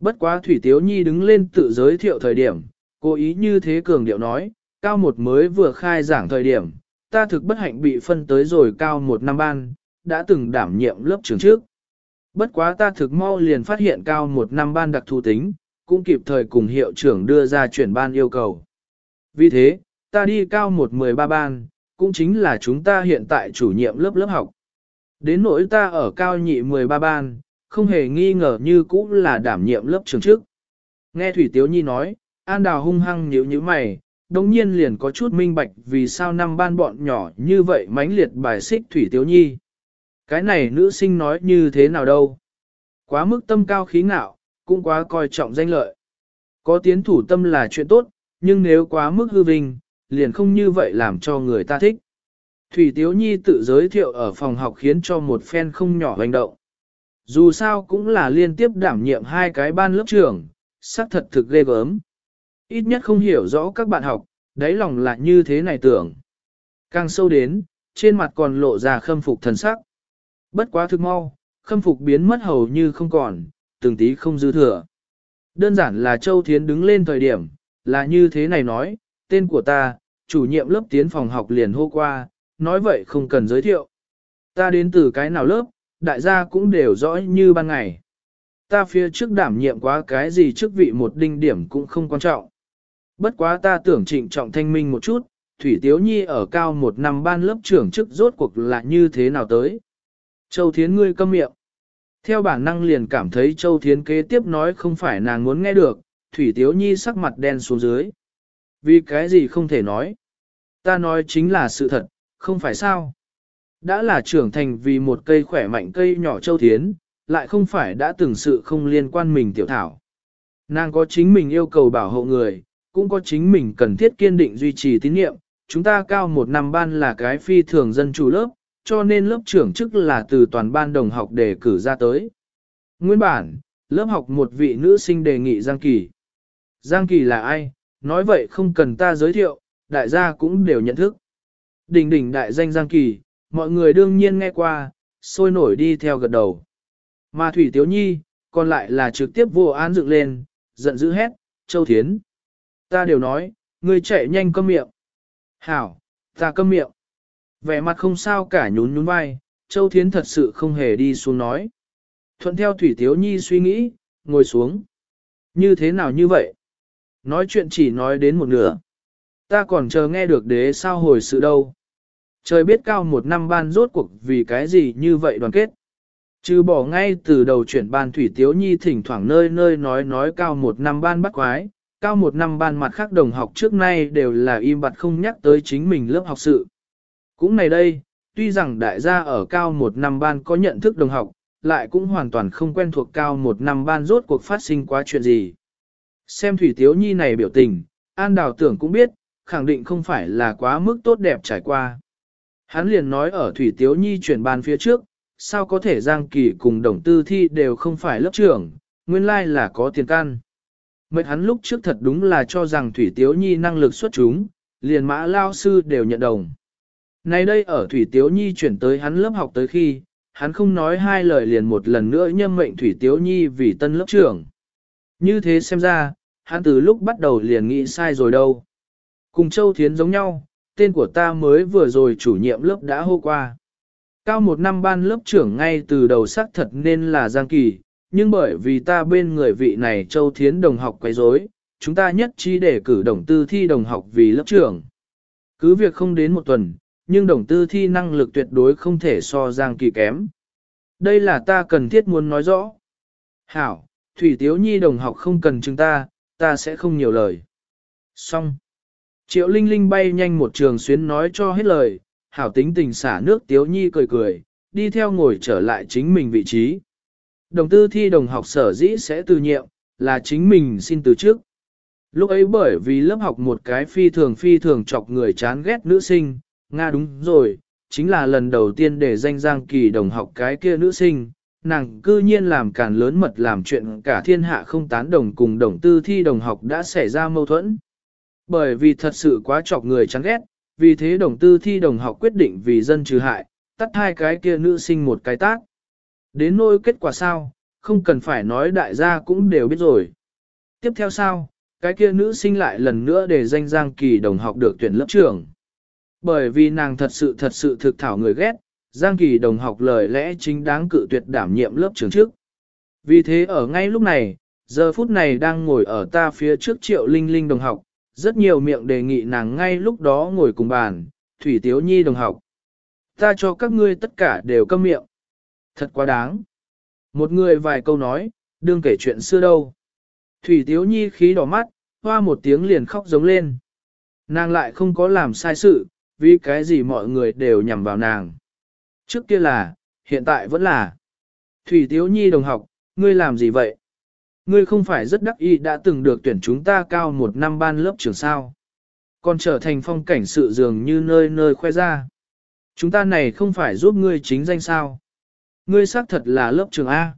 Speaker 1: Bất quá Thủy Tiếu Nhi đứng lên tự giới thiệu thời điểm, cố ý như thế cường điệu nói, cao một mới vừa khai giảng thời điểm, ta thực bất hạnh bị phân tới rồi cao một năm ban, đã từng đảm nhiệm lớp trường trước. Bất quá ta thực mau liền phát hiện cao một năm ban đặc thù tính, cũng kịp thời cùng hiệu trưởng đưa ra chuyển ban yêu cầu. Vì thế, ta đi cao một mười ba ban, cũng chính là chúng ta hiện tại chủ nhiệm lớp lớp học. Đến nỗi ta ở cao nhị mười ba ban, không hề nghi ngờ như cũ là đảm nhiệm lớp trường trước. Nghe Thủy Tiếu Nhi nói, An Đào hung hăng nhíu như mày, đồng nhiên liền có chút minh bạch vì sao năm ban bọn nhỏ như vậy mãnh liệt bài xích Thủy Tiếu Nhi. Cái này nữ sinh nói như thế nào đâu. Quá mức tâm cao khí ngạo, cũng quá coi trọng danh lợi. Có tiến thủ tâm là chuyện tốt, nhưng nếu quá mức hư vinh, liền không như vậy làm cho người ta thích. Thủy Tiếu Nhi tự giới thiệu ở phòng học khiến cho một phen không nhỏ hành động. Dù sao cũng là liên tiếp đảm nhiệm hai cái ban lớp trưởng, xác thật thực ghê gớm. Ít nhất không hiểu rõ các bạn học, đáy lòng là như thế này tưởng. Càng sâu đến, trên mặt còn lộ ra khâm phục thần sắc. Bất quá thực mau, khâm phục biến mất hầu như không còn, từng tí không dư thừa. Đơn giản là Châu Thiến đứng lên thời điểm, là như thế này nói, tên của ta, chủ nhiệm lớp tiến phòng học liền hô qua, nói vậy không cần giới thiệu. Ta đến từ cái nào lớp, đại gia cũng đều rõ như ban ngày. Ta phía trước đảm nhiệm quá cái gì chức vị một đinh điểm cũng không quan trọng. Bất quá ta tưởng trịnh trọng thanh minh một chút, Thủy Tiếu Nhi ở cao một năm ban lớp trưởng chức rốt cuộc là như thế nào tới. Châu Thiến ngươi câm miệng. Theo bản năng liền cảm thấy Châu Thiến kế tiếp nói không phải nàng muốn nghe được, Thủy Tiếu Nhi sắc mặt đen xuống dưới. Vì cái gì không thể nói. Ta nói chính là sự thật, không phải sao. Đã là trưởng thành vì một cây khỏe mạnh cây nhỏ Châu Thiến, lại không phải đã từng sự không liên quan mình tiểu thảo. Nàng có chính mình yêu cầu bảo hộ người, cũng có chính mình cần thiết kiên định duy trì tín nhiệm. Chúng ta cao một năm ban là cái phi thường dân chủ lớp, cho nên lớp trưởng chức là từ toàn ban đồng học để cử ra tới. Nguyên bản, lớp học một vị nữ sinh đề nghị Giang Kỳ. Giang Kỳ là ai? Nói vậy không cần ta giới thiệu, đại gia cũng đều nhận thức. Đỉnh đỉnh đại danh Giang Kỳ, mọi người đương nhiên nghe qua, sôi nổi đi theo gật đầu. Mà Thủy Tiếu Nhi, còn lại là trực tiếp vô án dựng lên, giận dữ hét, Châu Thiến. Ta đều nói, ngươi chạy nhanh câm miệng. Hảo, ta câm miệng. Vẻ mặt không sao cả nhún nhún vai, Châu Thiến thật sự không hề đi xuống nói. Thuận theo Thủy Tiếu Nhi suy nghĩ, ngồi xuống. Như thế nào như vậy? Nói chuyện chỉ nói đến một nửa. Ta còn chờ nghe được đế sao hồi sự đâu. Trời biết cao một năm ban rốt cuộc vì cái gì như vậy đoàn kết. Chứ bỏ ngay từ đầu chuyển ban Thủy Tiếu Nhi thỉnh thoảng nơi nơi nói nói cao một năm ban bắt quái, cao một năm ban mặt khác đồng học trước nay đều là im bặt không nhắc tới chính mình lớp học sự. Cũng này đây, tuy rằng đại gia ở cao một năm ban có nhận thức đồng học, lại cũng hoàn toàn không quen thuộc cao một năm ban rốt cuộc phát sinh quá chuyện gì. Xem Thủy Tiếu Nhi này biểu tình, An Đào tưởng cũng biết, khẳng định không phải là quá mức tốt đẹp trải qua. Hắn liền nói ở Thủy Tiếu Nhi chuyển ban phía trước, sao có thể Giang Kỳ cùng đồng tư thi đều không phải lớp trưởng, nguyên lai là có tiền căn. Mệt hắn lúc trước thật đúng là cho rằng Thủy Tiếu Nhi năng lực xuất chúng, liền mã lao sư đều nhận đồng. Nay đây ở Thủy Tiếu Nhi chuyển tới hắn lớp học tới khi, hắn không nói hai lời liền một lần nữa nhâm mệnh Thủy Tiếu Nhi vì tân lớp trưởng. Như thế xem ra, hắn từ lúc bắt đầu liền nghĩ sai rồi đâu. Cùng Châu Thiến giống nhau, tên của ta mới vừa rồi chủ nhiệm lớp đã hô qua. Cao một năm ban lớp trưởng ngay từ đầu xác thật nên là Giang Kỳ, nhưng bởi vì ta bên người vị này Châu Thiến đồng học quấy rối, chúng ta nhất trí để cử đồng tư thi đồng học vì lớp trưởng. Cứ việc không đến một tuần, nhưng đồng tư thi năng lực tuyệt đối không thể so Giang Kỳ kém. Đây là ta cần thiết muốn nói rõ. Hảo, Thủy Tiếu Nhi đồng học không cần chúng ta, ta sẽ không nhiều lời. Xong. Triệu Linh Linh bay nhanh một trường xuyến nói cho hết lời, hảo tính tình xả nước Tiếu Nhi cười cười, đi theo ngồi trở lại chính mình vị trí. Đồng tư thi đồng học sở dĩ sẽ từ nhiệm, là chính mình xin từ trước. Lúc ấy bởi vì lớp học một cái phi thường phi thường chọc người chán ghét nữ sinh, Nga đúng rồi, chính là lần đầu tiên để danh Giang Kỳ đồng học cái kia nữ sinh, nàng cư nhiên làm càn lớn mật làm chuyện cả thiên hạ không tán đồng cùng đồng tư thi đồng học đã xảy ra mâu thuẫn. Bởi vì thật sự quá chọc người chán ghét, vì thế đồng tư thi đồng học quyết định vì dân trừ hại, tắt hai cái kia nữ sinh một cái tác. Đến nỗi kết quả sao, không cần phải nói đại gia cũng đều biết rồi. Tiếp theo sao, cái kia nữ sinh lại lần nữa để danh Giang Kỳ đồng học được tuyển lớp trưởng. Bởi vì nàng thật sự thật sự thực thảo người ghét, Giang Kỳ đồng học lời lẽ chính đáng cự tuyệt đảm nhiệm lớp trưởng trước. Vì thế ở ngay lúc này, giờ phút này đang ngồi ở ta phía trước triệu linh linh đồng học, rất nhiều miệng đề nghị nàng ngay lúc đó ngồi cùng bàn, Thủy Tiếu Nhi đồng học. Ta cho các ngươi tất cả đều câm miệng. Thật quá đáng. Một người vài câu nói, đương kể chuyện xưa đâu. Thủy Tiếu Nhi khí đỏ mắt, hoa một tiếng liền khóc giống lên. Nàng lại không có làm sai sự, vì cái gì mọi người đều nhằm vào nàng. Trước kia là, hiện tại vẫn là. Thủy Tiếu Nhi đồng học, ngươi làm gì vậy? Ngươi không phải rất đắc ý đã từng được tuyển chúng ta cao một năm ban lớp trường sao. Còn trở thành phong cảnh sự dường như nơi nơi khoe ra. Chúng ta này không phải giúp ngươi chính danh sao. Ngươi xác thật là lớp trường A.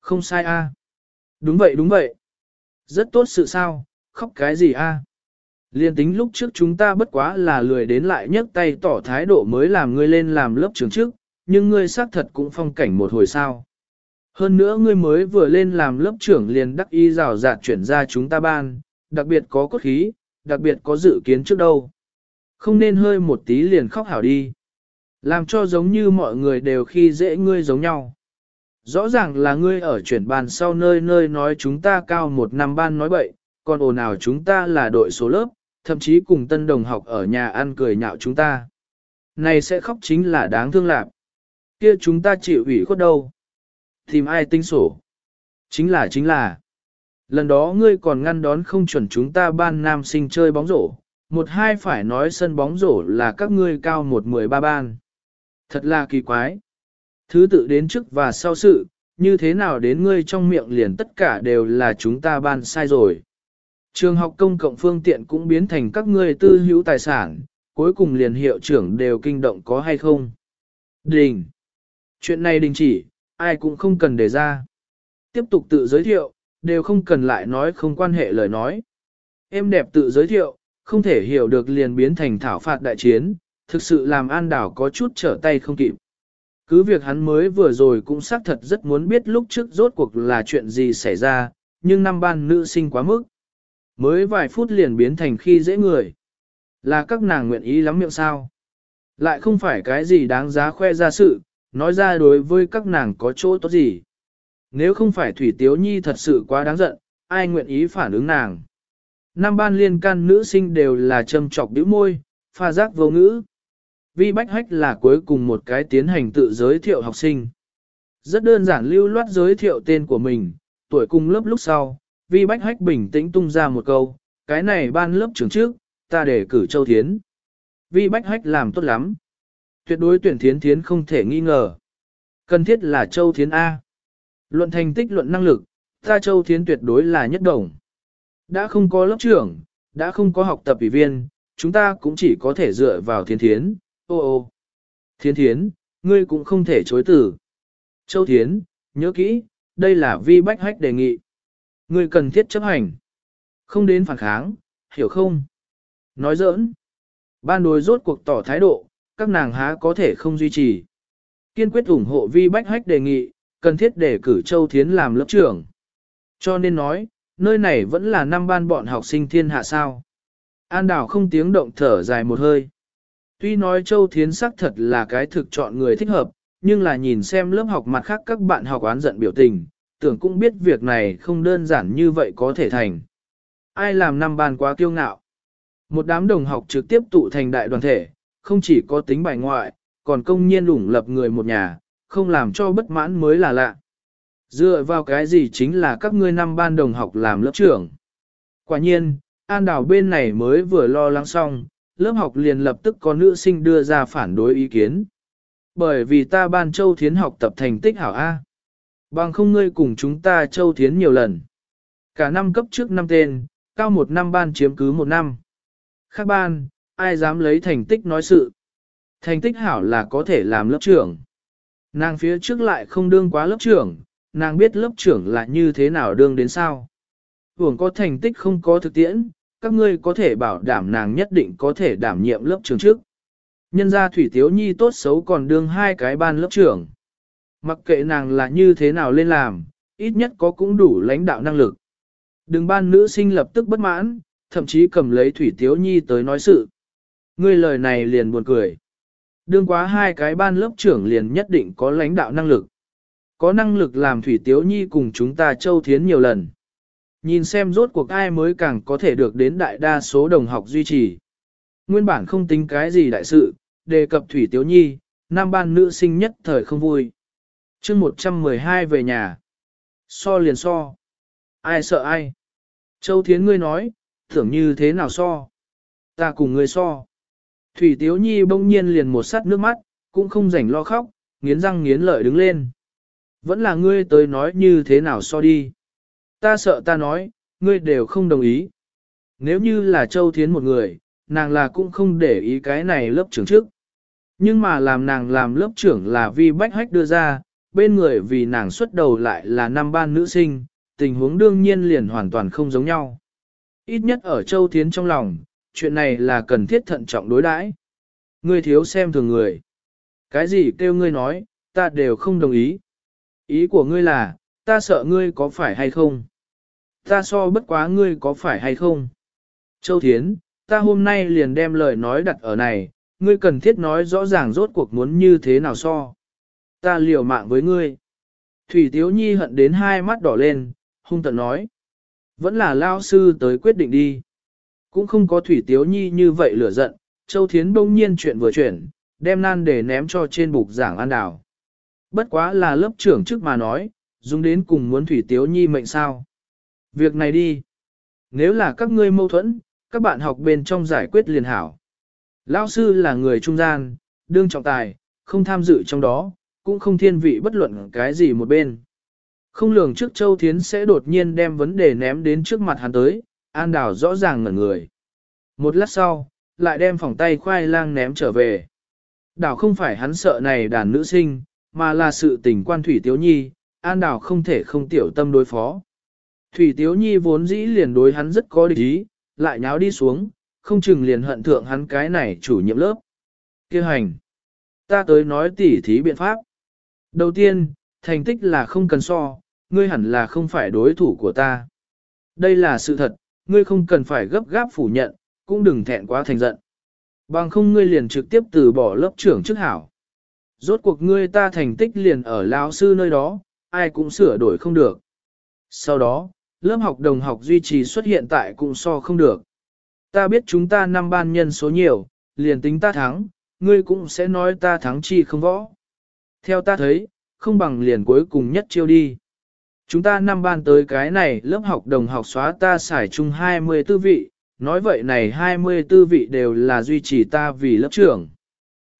Speaker 1: Không sai A. Đúng vậy đúng vậy. Rất tốt sự sao, khóc cái gì A. Liên tính lúc trước chúng ta bất quá là lười đến lại nhấc tay tỏ thái độ mới làm ngươi lên làm lớp trường trước, nhưng ngươi xác thật cũng phong cảnh một hồi sao. Hơn nữa ngươi mới vừa lên làm lớp trưởng liền đắc y rào rạt chuyển ra chúng ta ban, đặc biệt có cốt khí, đặc biệt có dự kiến trước đâu. Không nên hơi một tí liền khóc hảo đi. Làm cho giống như mọi người đều khi dễ ngươi giống nhau. Rõ ràng là ngươi ở chuyển bàn sau nơi nơi nói chúng ta cao một năm ban nói bậy, còn ồn ào chúng ta là đội số lớp, thậm chí cùng tân đồng học ở nhà ăn cười nhạo chúng ta. Này sẽ khóc chính là đáng thương lạc. Kia chúng ta chịu ủy khuất đâu. Tìm ai tính sổ? Chính là chính là. Lần đó ngươi còn ngăn đón không chuẩn chúng ta ban nam sinh chơi bóng rổ. Một hai phải nói sân bóng rổ là các ngươi cao một mười ba ban. Thật là kỳ quái. Thứ tự đến trước và sau sự, như thế nào đến ngươi trong miệng liền tất cả đều là chúng ta ban sai rồi. Trường học công cộng phương tiện cũng biến thành các ngươi tư hữu tài sản, cuối cùng liền hiệu trưởng đều kinh động có hay không. Đình. Chuyện này đình chỉ, ai cũng không cần đề ra. Tiếp tục tự giới thiệu, đều không cần lại nói không quan hệ lời nói. Em đẹp tự giới thiệu, không thể hiểu được liền biến thành thảo phạt đại chiến, thực sự làm an đảo có chút trở tay không kịp. Cứ việc hắn mới vừa rồi cũng xác thật rất muốn biết lúc trước rốt cuộc là chuyện gì xảy ra, nhưng năm ban nữ sinh quá mức. Mới vài phút liền biến thành khi dễ người. Là các nàng nguyện ý lắm miệng sao. Lại không phải cái gì đáng giá khoe ra sự, nói ra đối với các nàng có chỗ tốt gì. Nếu không phải Thủy Tiếu Nhi thật sự quá đáng giận, ai nguyện ý phản ứng nàng. Năm ban liên can nữ sinh đều là châm trọc bĩu môi, pha giác vô ngữ. Vi Bách Hách là cuối cùng một cái tiến hành tự giới thiệu học sinh. Rất đơn giản lưu loát giới thiệu tên của mình, tuổi cùng lớp lúc sau, Vi Bách Hách bình tĩnh tung ra một câu, cái này ban lớp trưởng trước, ta để cử Châu Thiến. Vi Bách Hách làm tốt lắm. Tuyệt đối tuyển Thiến Thiến không thể nghi ngờ. Cần thiết là Châu Thiến A. Luận thành tích luận năng lực, ta Châu Thiến tuyệt đối là nhất đồng. Đã không có lớp trưởng, đã không có học tập ủy viên, chúng ta cũng chỉ có thể dựa vào Thiến Thiến. Ô ô. Thiến Thiến, ngươi cũng không thể chối từ. Châu Thiến, nhớ kỹ, đây là Vi Bách Hách đề nghị. Ngươi cần thiết chấp hành. Không đến phản kháng, hiểu không? Nói giỡn. Ban đối rốt cuộc tỏ thái độ, các nàng há có thể không duy trì. Kiên quyết ủng hộ Vi Bách Hách đề nghị, cần thiết để cử Châu Thiến làm lớp trưởng. Cho nên nói, nơi này vẫn là năm ban bọn học sinh thiên hạ sao. An Đào không tiếng động thở dài một hơi. Tuy nói Châu Thiến sắc thật là cái thực chọn người thích hợp, nhưng là nhìn xem lớp học mặt khác các bạn học oán giận biểu tình, tưởng cũng biết việc này không đơn giản như vậy có thể thành. Ai làm năm ban quá kiêu ngạo. Một đám đồng học trực tiếp tụ thành đại đoàn thể, không chỉ có tính bài ngoại, còn công nhiên lủng lập người một nhà, không làm cho bất mãn mới là lạ. Dựa vào cái gì chính là các ngươi năm ban đồng học làm lớp trưởng. Quả nhiên, An Đào bên này mới vừa lo lắng xong, lớp học liền lập tức có nữ sinh đưa ra phản đối ý kiến. Bởi vì ta ban châu thiến học tập thành tích hảo A. Bằng không ngươi cùng chúng ta châu thiến nhiều lần. Cả năm cấp trước năm tên, cao một năm ban chiếm cứ một năm. Khác ban, ai dám lấy thành tích nói sự. Thành tích hảo là có thể làm lớp trưởng. Nàng phía trước lại không đương quá lớp trưởng, nàng biết lớp trưởng là như thế nào đương đến sao. Hưởng có thành tích không có thực tiễn, các ngươi có thể bảo đảm nàng nhất định có thể đảm nhiệm lớp trưởng trước. Nhân gia Thủy Tiếu Nhi tốt xấu còn đương hai cái ban lớp trưởng. Mặc kệ nàng là như thế nào lên làm, ít nhất có cũng đủ lãnh đạo năng lực. Đừng ban nữ sinh lập tức bất mãn, thậm chí cầm lấy Thủy Tiếu Nhi tới nói sự. Ngươi lời này liền buồn cười. Đương quá hai cái ban lớp trưởng liền nhất định có lãnh đạo năng lực. Có năng lực làm Thủy Tiếu Nhi cùng chúng ta châu thiến nhiều lần. Nhìn xem rốt cuộc ai mới càng có thể được đến đại đa số đồng học duy trì. Nguyên bản không tính cái gì đại sự, đề cập Thủy Tiếu Nhi, nam ban nữ sinh nhất thời không vui. chương 112 về nhà. So liền so. Ai sợ ai? Châu Thiến ngươi nói, tưởng như thế nào so? Ta cùng ngươi so. Thủy Tiếu Nhi bỗng nhiên liền một sắt nước mắt, cũng không rảnh lo khóc, nghiến răng nghiến lợi đứng lên. Vẫn là ngươi tới nói như thế nào so đi. Ta sợ ta nói, ngươi đều không đồng ý. Nếu như là Châu Thiến một người, nàng là cũng không để ý cái này lớp trưởng trước. Nhưng mà làm nàng làm lớp trưởng là vì bách hách đưa ra, bên người vì nàng xuất đầu lại là năm ban nữ sinh, tình huống đương nhiên liền hoàn toàn không giống nhau. Ít nhất ở Châu Thiến trong lòng, chuyện này là cần thiết thận trọng đối đãi. Ngươi thiếu xem thường người. Cái gì kêu ngươi nói, ta đều không đồng ý. Ý của ngươi là, ta sợ ngươi có phải hay không? Ta so bất quá ngươi có phải hay không? Châu Thiến, ta hôm nay liền đem lời nói đặt ở này, ngươi cần thiết nói rõ ràng rốt cuộc muốn như thế nào so. Ta liều mạng với ngươi. Thủy Tiếu Nhi hận đến hai mắt đỏ lên, hung tận nói. Vẫn là lao sư tới quyết định đi. Cũng không có Thủy Tiếu Nhi như vậy lửa giận, Châu Thiến bỗng nhiên chuyện vừa chuyển, đem nan để ném cho trên bục giảng an đảo. Bất quá là lớp trưởng trước mà nói, dùng đến cùng muốn Thủy Tiếu Nhi mệnh sao. Việc này đi. Nếu là các ngươi mâu thuẫn, các bạn học bên trong giải quyết liền hảo. Lão sư là người trung gian, đương trọng tài, không tham dự trong đó, cũng không thiên vị bất luận cái gì một bên. Không lường trước Châu Thiến sẽ đột nhiên đem vấn đề ném đến trước mặt hắn tới, An Đào rõ ràng ngẩn người. Một lát sau, lại đem phòng tay khoai lang ném trở về. Đảo không phải hắn sợ này đàn nữ sinh, mà là sự tình quan Thủy Tiếu Nhi, An Đảo không thể không tiểu tâm đối phó. Thủy Tiếu Nhi vốn dĩ liền đối hắn rất có địch ý, lại nháo đi xuống, không chừng liền hận thượng hắn cái này chủ nhiệm lớp. Kêu hành. Ta tới nói tỉ thí biện pháp. Đầu tiên, thành tích là không cần so, ngươi hẳn là không phải đối thủ của ta. Đây là sự thật, ngươi không cần phải gấp gáp phủ nhận, cũng đừng thẹn quá thành giận. Bằng không ngươi liền trực tiếp từ bỏ lớp trưởng chức hảo. Rốt cuộc ngươi ta thành tích liền ở lão sư nơi đó, ai cũng sửa đổi không được. Sau đó, lớp học đồng học duy trì xuất hiện tại cũng so không được. Ta biết chúng ta năm ban nhân số nhiều, liền tính ta thắng, ngươi cũng sẽ nói ta thắng chi không võ. Theo ta thấy, không bằng liền cuối cùng nhất chiêu đi. Chúng ta năm ban tới cái này lớp học đồng học xóa ta xài chung 24 vị, nói vậy này 24 vị đều là duy trì ta vì lớp trưởng.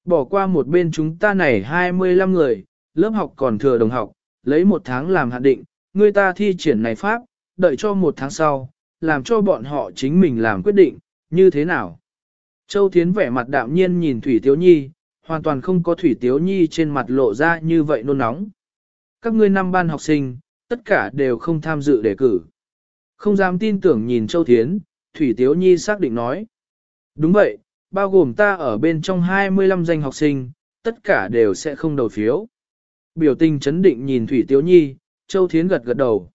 Speaker 1: Bỏ qua một bên chúng ta này 25 người, lớp học còn thừa đồng học, lấy một tháng làm hạn định, người ta thi triển này pháp, đợi cho một tháng sau, làm cho bọn họ chính mình làm quyết định, như thế nào. Châu Thiến vẻ mặt đạm nhiên nhìn Thủy Tiếu Nhi, hoàn toàn không có Thủy Tiếu Nhi trên mặt lộ ra như vậy nôn nóng. Các ngươi năm ban học sinh, tất cả đều không tham dự đề cử. Không dám tin tưởng nhìn Châu Thiến, Thủy Tiếu Nhi xác định nói. Đúng vậy, bao gồm ta ở bên trong 25 danh học sinh, tất cả đều sẽ không đầu phiếu. Biểu tình chấn định nhìn Thủy Tiếu Nhi, Châu Thiến gật gật đầu.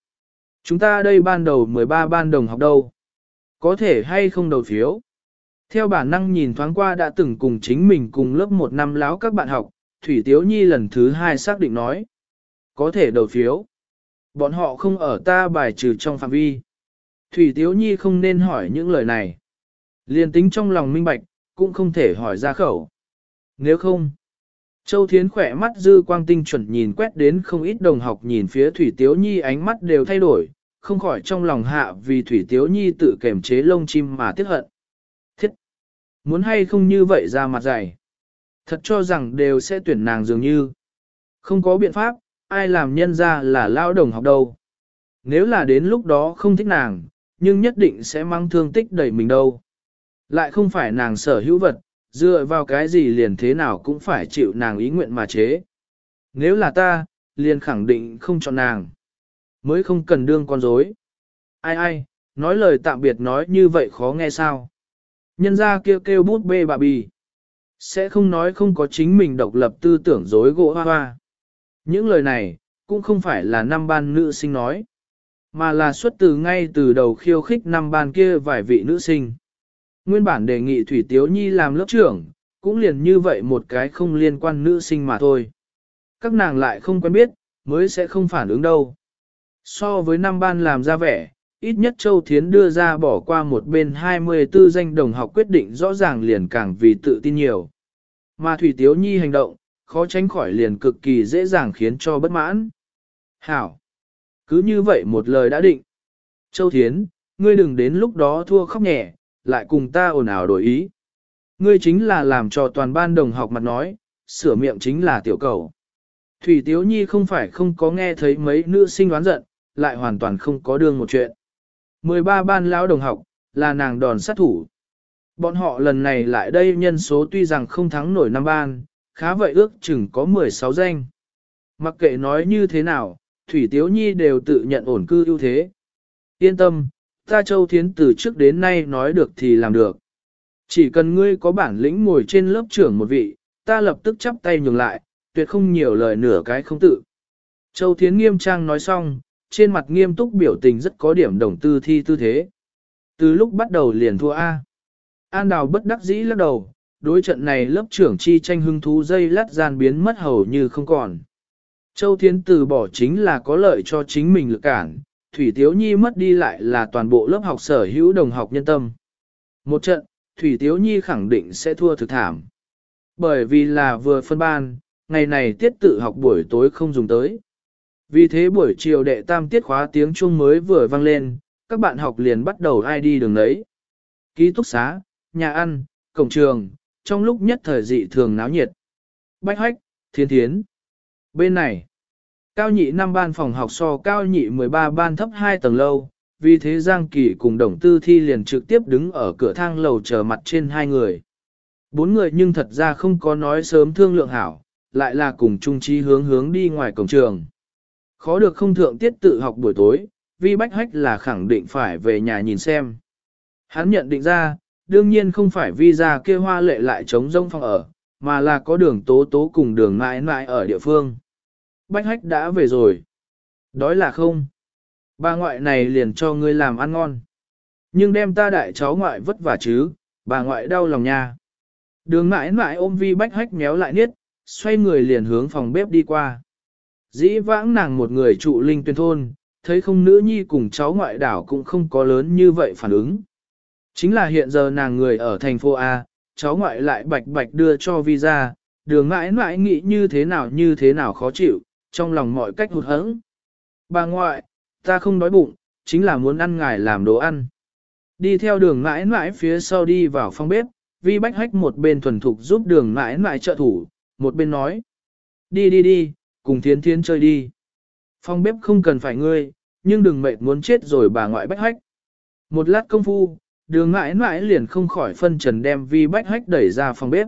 Speaker 1: Chúng ta đây ban đầu 13 ban đồng học đâu? Có thể hay không đầu phiếu? Theo bản năng nhìn thoáng qua đã từng cùng chính mình cùng lớp một năm láo các bạn học, Thủy Tiếu Nhi lần thứ hai xác định nói. Có thể đầu phiếu. Bọn họ không ở ta bài trừ trong phạm vi. Thủy Tiếu Nhi không nên hỏi những lời này. Liên tính trong lòng minh bạch, cũng không thể hỏi ra khẩu. Nếu không, Châu Thiến khỏe mắt dư quang tinh chuẩn nhìn quét đến không ít đồng học nhìn phía Thủy Tiếu Nhi ánh mắt đều thay đổi, không khỏi trong lòng hạ vì Thủy Tiếu Nhi tự kềm chế lông chim mà tiếc hận. Thiết! Muốn hay không như vậy ra mặt dày. Thật cho rằng đều sẽ tuyển nàng dường như. Không có biện pháp, ai làm nhân ra là lao đồng học đâu. Nếu là đến lúc đó không thích nàng, nhưng nhất định sẽ mang thương tích đẩy mình đâu. Lại không phải nàng sở hữu vật, dựa vào cái gì liền thế nào cũng phải chịu nàng ý nguyện mà chế. Nếu là ta, liền khẳng định không chọn nàng. Mới không cần đương con dối. Ai ai, nói lời tạm biệt nói như vậy khó nghe sao. Nhân ra kêu kêu bút bê bà bì. Sẽ không nói không có chính mình độc lập tư tưởng dối gỗ hoa hoa. Những lời này, cũng không phải là năm ban nữ sinh nói, mà là xuất từ ngay từ đầu khiêu khích năm ban kia vài vị nữ sinh. Nguyên bản đề nghị Thủy Tiếu Nhi làm lớp trưởng, cũng liền như vậy một cái không liên quan nữ sinh mà thôi. Các nàng lại không quen biết, mới sẽ không phản ứng đâu. So với năm ban làm ra vẻ, ít nhất Châu Thiến đưa ra bỏ qua một bên 24 danh đồng học quyết định rõ ràng liền càng vì tự tin nhiều. Mà Thủy Tiếu Nhi hành động, khó tránh khỏi liền cực kỳ dễ dàng khiến cho bất mãn. Hảo! Cứ như vậy một lời đã định. Châu Thiến, ngươi đừng đến lúc đó thua khóc nhẹ, lại cùng ta ồn ào đổi ý. Ngươi chính là làm cho toàn ban đồng học mặt nói, sửa miệng chính là tiểu cầu. Thủy Tiếu Nhi không phải không có nghe thấy mấy nữ sinh đoán giận, lại hoàn toàn không có đương một chuyện. 13 ban lão đồng học, là nàng đòn sát thủ. Bọn họ lần này lại đây nhân số tuy rằng không thắng nổi năm ban, khá vậy ước chừng có 16 danh. Mặc kệ nói như thế nào, Thủy Tiếu Nhi đều tự nhận ổn cư ưu thế. Yên tâm, ta Châu Thiến từ trước đến nay nói được thì làm được. Chỉ cần ngươi có bản lĩnh ngồi trên lớp trưởng một vị, ta lập tức chắp tay nhường lại, tuyệt không nhiều lời nửa cái không tự. Châu Thiến nghiêm trang nói xong, trên mặt nghiêm túc biểu tình rất có điểm đồng tư thi tư thế. Từ lúc bắt đầu liền thua A. An Đào bất đắc dĩ lắc đầu, đối trận này lớp trưởng chi tranh hưng thú dây lát gian biến mất hầu như không còn. Châu Thiến từ bỏ chính là có lợi cho chính mình lực cản, Thủy Tiếu Nhi mất đi lại là toàn bộ lớp học sở hữu đồng học nhân tâm. Một trận, Thủy Tiếu Nhi khẳng định sẽ thua thực thảm. Bởi vì là vừa phân ban, ngày này tiết tự học buổi tối không dùng tới. Vì thế buổi chiều đệ tam tiết khóa tiếng chuông mới vừa vang lên, các bạn học liền bắt đầu ai đi đường đấy. Ký túc xá, nhà ăn, cổng trường, trong lúc nhất thời dị thường náo nhiệt. Bách hách, thiên thiến. Bên này, cao nhị năm ban phòng học so cao nhị 13 ban thấp 2 tầng lâu, vì thế Giang Kỳ cùng đồng tư thi liền trực tiếp đứng ở cửa thang lầu chờ mặt trên hai người. Bốn người nhưng thật ra không có nói sớm thương lượng hảo, lại là cùng chung trí hướng hướng đi ngoài cổng trường. Khó được không thượng tiết tự học buổi tối, vi bách hách là khẳng định phải về nhà nhìn xem. Hắn nhận định ra, đương nhiên không phải vi ra kia hoa lệ lại chống rông phòng ở, mà là có đường tố tố cùng đường mãi mãi ở địa phương. Bách hách đã về rồi. Đói là không. Bà ngoại này liền cho ngươi làm ăn ngon. Nhưng đem ta đại cháu ngoại vất vả chứ, bà ngoại đau lòng nha. Đường mãi mãi ôm vi bách hách méo lại niết, xoay người liền hướng phòng bếp đi qua. Dĩ vãng nàng một người trụ linh tuyên thôn, thấy không nữ nhi cùng cháu ngoại đảo cũng không có lớn như vậy phản ứng. Chính là hiện giờ nàng người ở thành phố A, cháu ngoại lại bạch bạch đưa cho visa, đường mãi mãi nghĩ như thế nào như thế nào khó chịu, trong lòng mọi cách hụt hẫng. Bà ngoại, ta không đói bụng, chính là muốn ăn ngài làm đồ ăn. Đi theo đường mãi mãi phía sau đi vào phòng bếp, vi bách hách một bên thuần thục giúp đường mãi mãi trợ thủ, một bên nói. Đi đi đi, cùng thiến thiến chơi đi. Phòng bếp không cần phải ngươi, nhưng đừng mệt muốn chết rồi bà ngoại bách hách. Một lát công phu, đường mãi mãi liền không khỏi phân trần đem vi bách hách đẩy ra phòng bếp.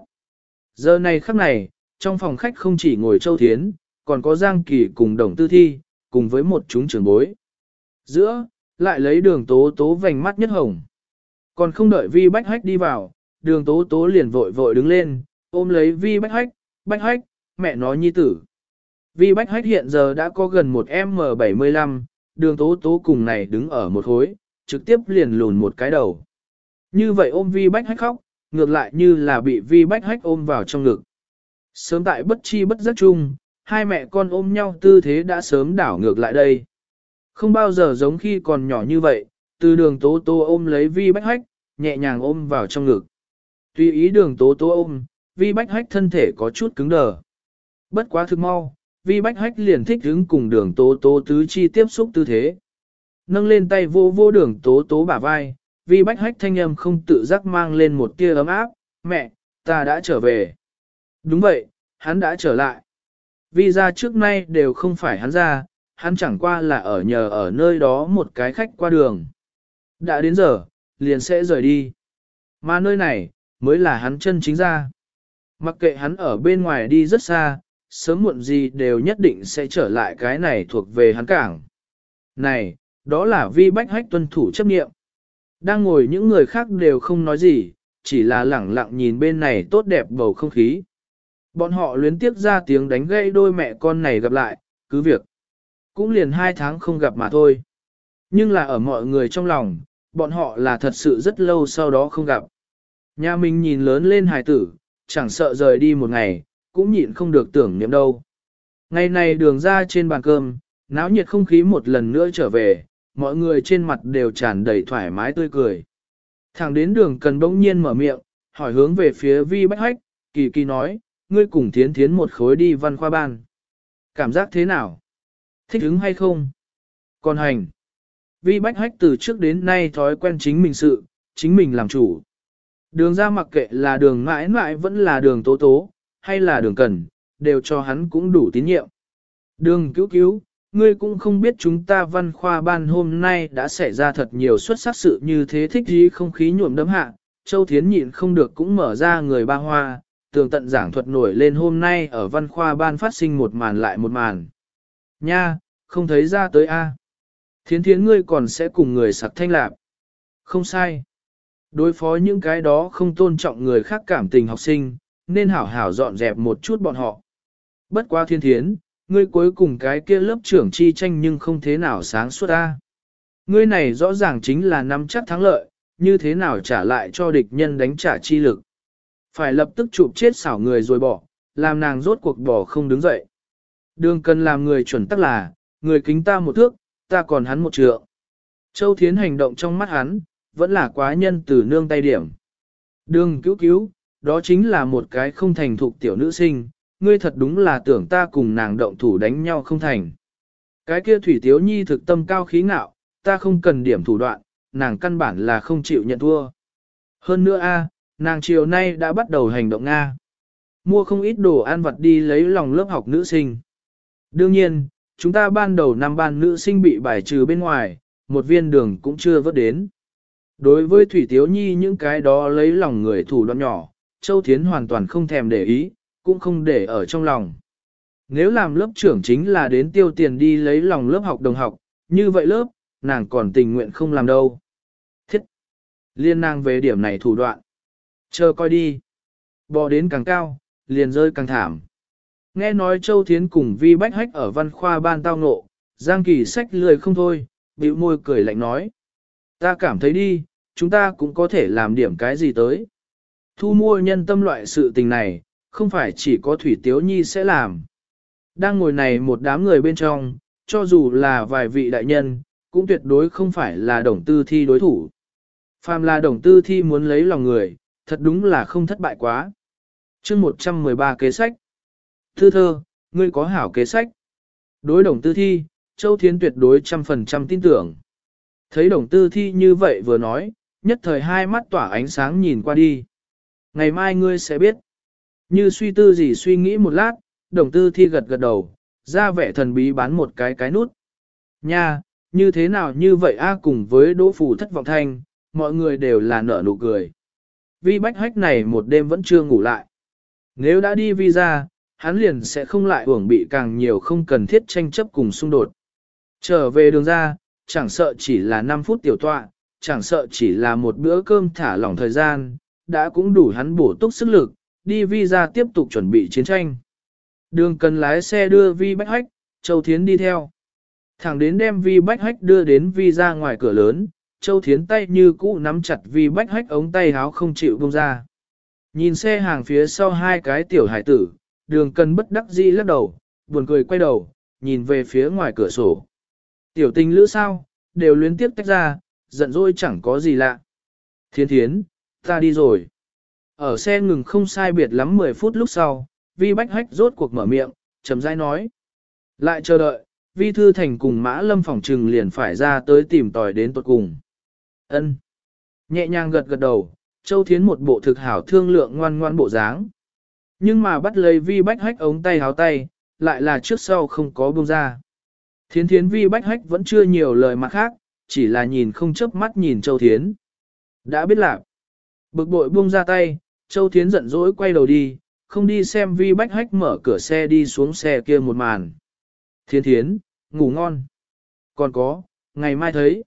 Speaker 1: Giờ này khắc này, trong phòng khách không chỉ ngồi châu thiến, còn có Giang Kỳ cùng đồng tư thi, cùng với một chúng trưởng bối. Giữa, lại lấy đường tố tố vành mắt nhất hồng. Còn không đợi vi bách hách đi vào, đường tố tố liền vội vội đứng lên, ôm lấy vi bách hách, bách hách, mẹ nói nhi tử. Vi bách hách hiện giờ đã có gần một M75, đường tố tố cùng này đứng ở một hối, trực tiếp liền lùn một cái đầu. Như vậy ôm vi bách hách khóc, ngược lại như là bị vi bách hách ôm vào trong ngực. Sớm tại bất chi bất giác chung, hai mẹ con ôm nhau tư thế đã sớm đảo ngược lại đây. Không bao giờ giống khi còn nhỏ như vậy, từ đường tố tố ôm lấy vi bách hách, nhẹ nhàng ôm vào trong ngực. Tùy ý đường tố tố ôm, vi bách hách thân thể có chút cứng đờ. Bất quá thực mau, vi bách hách liền thích đứng cùng đường tố tố tứ chi tiếp xúc tư thế. Nâng lên tay vô vô đường tố tố bả vai, vi bách hách thanh âm không tự giác mang lên một tia ấm áp, mẹ, ta đã trở về. Đúng vậy, hắn đã trở lại. Vi ra trước nay đều không phải hắn ra, hắn chẳng qua là ở nhờ ở nơi đó một cái khách qua đường. Đã đến giờ, liền sẽ rời đi. Mà nơi này, mới là hắn chân chính ra. Mặc kệ hắn ở bên ngoài đi rất xa, sớm muộn gì đều nhất định sẽ trở lại cái này thuộc về hắn cảng. Này, đó là vi bách hách tuân thủ chấp nghiệm. Đang ngồi những người khác đều không nói gì, chỉ là lẳng lặng nhìn bên này tốt đẹp bầu không khí. Bọn họ luyến tiếp ra tiếng đánh gây đôi mẹ con này gặp lại, cứ việc. Cũng liền hai tháng không gặp mà thôi. Nhưng là ở mọi người trong lòng, bọn họ là thật sự rất lâu sau đó không gặp. Nhà mình nhìn lớn lên hài tử, chẳng sợ rời đi một ngày, cũng nhịn không được tưởng niệm đâu. Ngày này đường ra trên bàn cơm, náo nhiệt không khí một lần nữa trở về, mọi người trên mặt đều tràn đầy thoải mái tươi cười. Thẳng đến đường cần bỗng nhiên mở miệng, hỏi hướng về phía vi bách hách, kỳ kỳ nói, ngươi cùng thiến thiến một khối đi văn khoa ban. Cảm giác thế nào? Thích ứng hay không? Còn hành. Vi bách hách từ trước đến nay thói quen chính mình sự, chính mình làm chủ. Đường ra mặc kệ là đường mãi mãi vẫn là đường tố tố, hay là đường cần, đều cho hắn cũng đủ tín nhiệm. Đường cứu cứu, ngươi cũng không biết chúng ta văn khoa ban hôm nay đã xảy ra thật nhiều xuất sắc sự như thế thích gì không khí nhuộm đấm hạ. Châu Thiến nhịn không được cũng mở ra người ba hoa, tường tận giảng thuật nổi lên hôm nay ở văn khoa ban phát sinh một màn lại một màn. Nha, không thấy ra tới a. Thiến thiến ngươi còn sẽ cùng người sặc thanh lạp. Không sai. Đối phó những cái đó không tôn trọng người khác cảm tình học sinh, nên hảo hảo dọn dẹp một chút bọn họ. Bất qua thiên thiến, ngươi cuối cùng cái kia lớp trưởng chi tranh nhưng không thế nào sáng suốt a? Ngươi này rõ ràng chính là nắm chắc thắng lợi, như thế nào trả lại cho địch nhân đánh trả chi lực. Phải lập tức chụp chết xảo người rồi bỏ, làm nàng rốt cuộc bỏ không đứng dậy. Đường cần làm người chuẩn tắc là, người kính ta một thước, ta còn hắn một trượng. Châu Thiến hành động trong mắt hắn, vẫn là quá nhân từ nương tay điểm. Đường cứu cứu, đó chính là một cái không thành thục tiểu nữ sinh, ngươi thật đúng là tưởng ta cùng nàng động thủ đánh nhau không thành. Cái kia thủy tiếu nhi thực tâm cao khí ngạo, ta không cần điểm thủ đoạn, nàng căn bản là không chịu nhận thua. Hơn nữa a, nàng chiều nay đã bắt đầu hành động Nga. Mua không ít đồ ăn vặt đi lấy lòng lớp học nữ sinh. Đương nhiên, chúng ta ban đầu năm ban nữ sinh bị bài trừ bên ngoài, một viên đường cũng chưa vớt đến. Đối với Thủy Tiếu Nhi những cái đó lấy lòng người thủ đoạn nhỏ, Châu Thiến hoàn toàn không thèm để ý, cũng không để ở trong lòng. Nếu làm lớp trưởng chính là đến tiêu tiền đi lấy lòng lớp học đồng học, như vậy lớp, nàng còn tình nguyện không làm đâu. Thiết! Liên nàng về điểm này thủ đoạn. Chờ coi đi. Bò đến càng cao, liền rơi càng thảm. Nghe nói Châu Thiến cùng Vi Bách Hách ở văn khoa ban tao ngộ, Giang Kỳ sách lười không thôi, bĩu môi cười lạnh nói. Ta cảm thấy đi, chúng ta cũng có thể làm điểm cái gì tới. Thu mua nhân tâm loại sự tình này, không phải chỉ có Thủy Tiếu Nhi sẽ làm. Đang ngồi này một đám người bên trong, cho dù là vài vị đại nhân, cũng tuyệt đối không phải là đồng tư thi đối thủ. Phàm là đồng tư thi muốn lấy lòng người, thật đúng là không thất bại quá. chương 113 kế sách. Thư thơ, ngươi có hảo kế sách. Đối đồng tư thi, Châu Thiến tuyệt đối trăm phần trăm tin tưởng. Thấy đồng tư thi như vậy vừa nói, nhất thời hai mắt tỏa ánh sáng nhìn qua đi. Ngày mai ngươi sẽ biết. Như suy tư gì suy nghĩ một lát, đồng tư thi gật gật đầu, ra vẻ thần bí bán một cái cái nút. Nha, như thế nào như vậy a cùng với đỗ phủ thất vọng thanh, mọi người đều là nở nụ cười. Vi bách hách này một đêm vẫn chưa ngủ lại. Nếu đã đi vi ra, hắn liền sẽ không lại uổng bị càng nhiều không cần thiết tranh chấp cùng xung đột. Trở về đường ra, chẳng sợ chỉ là 5 phút tiểu tọa, chẳng sợ chỉ là một bữa cơm thả lỏng thời gian, đã cũng đủ hắn bổ túc sức lực, đi vi ra tiếp tục chuẩn bị chiến tranh. Đường cần lái xe đưa Vi Bách Hách, Châu Thiến đi theo. Thẳng đến đem Vi Bách Hách đưa đến Vi ra ngoài cửa lớn, Châu Thiến tay như cũ nắm chặt vì Bách Hách ống tay háo không chịu buông ra. Nhìn xe hàng phía sau hai cái tiểu hải tử, đường cần bất đắc dĩ lắc đầu, buồn cười quay đầu, nhìn về phía ngoài cửa sổ. Tiểu tình lữ sao, đều luyến tiếp tách ra, giận dỗi chẳng có gì lạ. Thiên thiến, ta đi rồi. Ở xe ngừng không sai biệt lắm 10 phút lúc sau, vi bách hách rốt cuộc mở miệng, chấm dai nói. Lại chờ đợi, vi thư thành cùng mã lâm phòng trừng liền phải ra tới tìm tòi đến tuột cùng ân Nhẹ nhàng gật gật đầu, Châu Thiến một bộ thực hảo thương lượng ngoan ngoan bộ dáng. Nhưng mà bắt lấy vi bách hách ống tay háo tay, lại là trước sau không có buông ra. Thiến thiến vi bách hách vẫn chưa nhiều lời mặt khác, chỉ là nhìn không chớp mắt nhìn Châu Thiến. Đã biết lạc. Bực bội buông ra tay, Châu Thiến giận dỗi quay đầu đi, không đi xem vi bách hách mở cửa xe đi xuống xe kia một màn. Thiến thiến, ngủ ngon. Còn có, ngày mai thấy.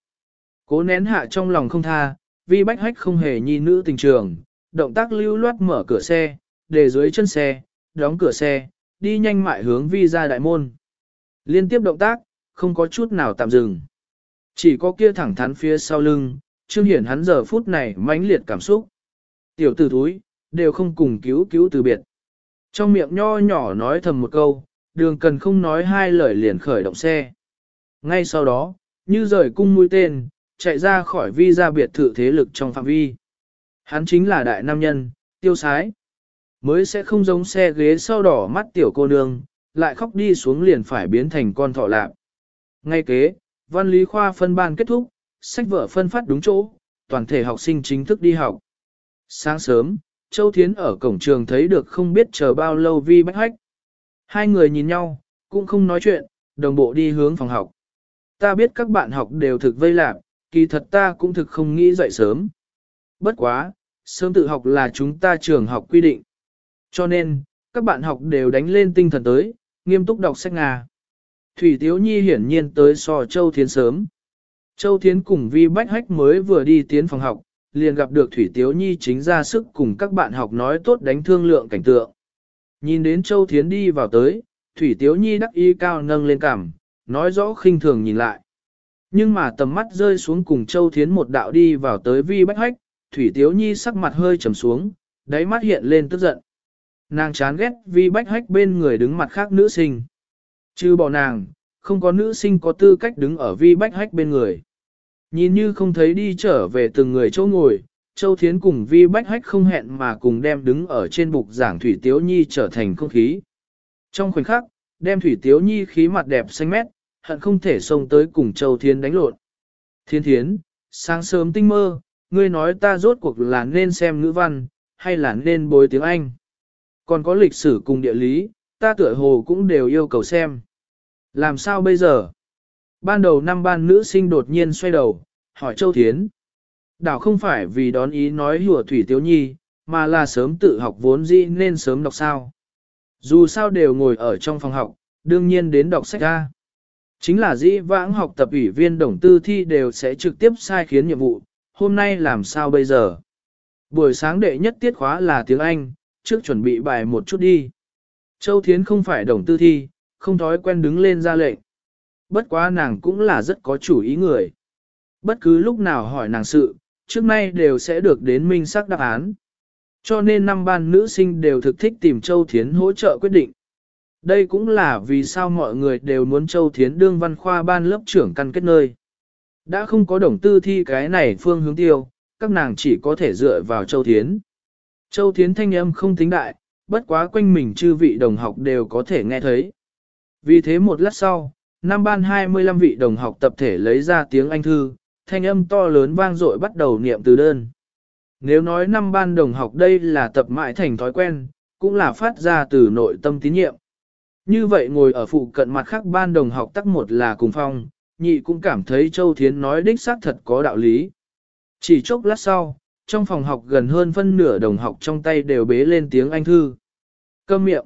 Speaker 1: Cố nén hạ trong lòng không tha, vi bách hách không hề nhi nữ tình trường, động tác lưu loát mở cửa xe, để dưới chân xe, đóng cửa xe, đi nhanh mại hướng vi ra đại môn. Liên tiếp động tác, không có chút nào tạm dừng. Chỉ có kia thẳng thắn phía sau lưng, trương hiển hắn giờ phút này mãnh liệt cảm xúc. Tiểu tử thúi, đều không cùng cứu cứu từ biệt. Trong miệng nho nhỏ nói thầm một câu, đường cần không nói hai lời liền khởi động xe. Ngay sau đó, như rời cung mũi tên, chạy ra khỏi vi ra biệt thự thế lực trong phạm vi. Hắn chính là đại nam nhân, tiêu sái. Mới sẽ không giống xe ghế sau đỏ mắt tiểu cô nương, lại khóc đi xuống liền phải biến thành con thỏ lạc. Ngay kế, văn lý khoa phân ban kết thúc, sách vở phân phát đúng chỗ, toàn thể học sinh chính thức đi học. Sáng sớm, Châu Thiến ở cổng trường thấy được không biết chờ bao lâu vi bách hách. Hai người nhìn nhau, cũng không nói chuyện, đồng bộ đi hướng phòng học. Ta biết các bạn học đều thực vây lạc, kỳ thật ta cũng thực không nghĩ dậy sớm. Bất quá, sớm tự học là chúng ta trường học quy định. Cho nên, các bạn học đều đánh lên tinh thần tới, nghiêm túc đọc sách Nga. Thủy Tiếu Nhi hiển nhiên tới so Châu Thiến sớm. Châu Thiến cùng Vi Bách Hách mới vừa đi tiến phòng học, liền gặp được Thủy Tiếu Nhi chính ra sức cùng các bạn học nói tốt đánh thương lượng cảnh tượng. Nhìn đến Châu Thiến đi vào tới, Thủy Tiếu Nhi đắc ý cao nâng lên cằm, nói rõ khinh thường nhìn lại. Nhưng mà tầm mắt rơi xuống cùng Châu Thiến một đạo đi vào tới Vi Bách Hách, Thủy Tiếu Nhi sắc mặt hơi trầm xuống, đáy mắt hiện lên tức giận. Nàng chán ghét Vi Bách Hách bên người đứng mặt khác nữ sinh. Chứ bỏ nàng, không có nữ sinh có tư cách đứng ở Vi Bách Hách bên người. Nhìn như không thấy đi trở về từng người chỗ ngồi, Châu Thiến cùng Vi Bách Hách không hẹn mà cùng đem đứng ở trên bục giảng Thủy Tiếu Nhi trở thành không khí. Trong khoảnh khắc, đem Thủy Tiếu Nhi khí mặt đẹp xanh mét, hận không thể xông tới cùng Châu Thiên đánh lộn. Thiên Thiến, sáng sớm tinh mơ, ngươi nói ta rốt cuộc là nên xem ngữ văn, hay là nên bối tiếng Anh. Còn có lịch sử cùng địa lý, ta tựa hồ cũng đều yêu cầu xem. Làm sao bây giờ? Ban đầu năm ban nữ sinh đột nhiên xoay đầu, hỏi Châu Thiến. Đảo không phải vì đón ý nói hùa Thủy Tiếu Nhi, mà là sớm tự học vốn dĩ nên sớm đọc sao. Dù sao đều ngồi ở trong phòng học, đương nhiên đến đọc sách ra. Chính là dĩ vãng học tập ủy viên đồng tư thi đều sẽ trực tiếp sai khiến nhiệm vụ, hôm nay làm sao bây giờ? Buổi sáng đệ nhất tiết khóa là tiếng Anh, trước chuẩn bị bài một chút đi. Châu Thiến không phải đồng tư thi, không thói quen đứng lên ra lệnh. Bất quá nàng cũng là rất có chủ ý người. Bất cứ lúc nào hỏi nàng sự, trước nay đều sẽ được đến minh xác đáp án. Cho nên năm ban nữ sinh đều thực thích tìm Châu Thiến hỗ trợ quyết định. Đây cũng là vì sao mọi người đều muốn Châu Thiến đương văn khoa ban lớp trưởng căn kết nơi. Đã không có đồng tư thi cái này phương hướng tiêu, các nàng chỉ có thể dựa vào Châu Thiến. Châu Thiến thanh âm không tính đại, bất quá quanh mình chư vị đồng học đều có thể nghe thấy. Vì thế một lát sau, năm ban 25 vị đồng học tập thể lấy ra tiếng Anh thư, thanh âm to lớn vang dội bắt đầu niệm từ đơn. Nếu nói năm ban đồng học đây là tập mãi thành thói quen, cũng là phát ra từ nội tâm tín nhiệm. Như vậy ngồi ở phụ cận mặt khác ban đồng học tắc một là cùng phong, nhị cũng cảm thấy Châu Thiến nói đích xác thật có đạo lý. Chỉ chốc lát sau, trong phòng học gần hơn phân nửa đồng học trong tay đều bế lên tiếng Anh thư. Câm miệng.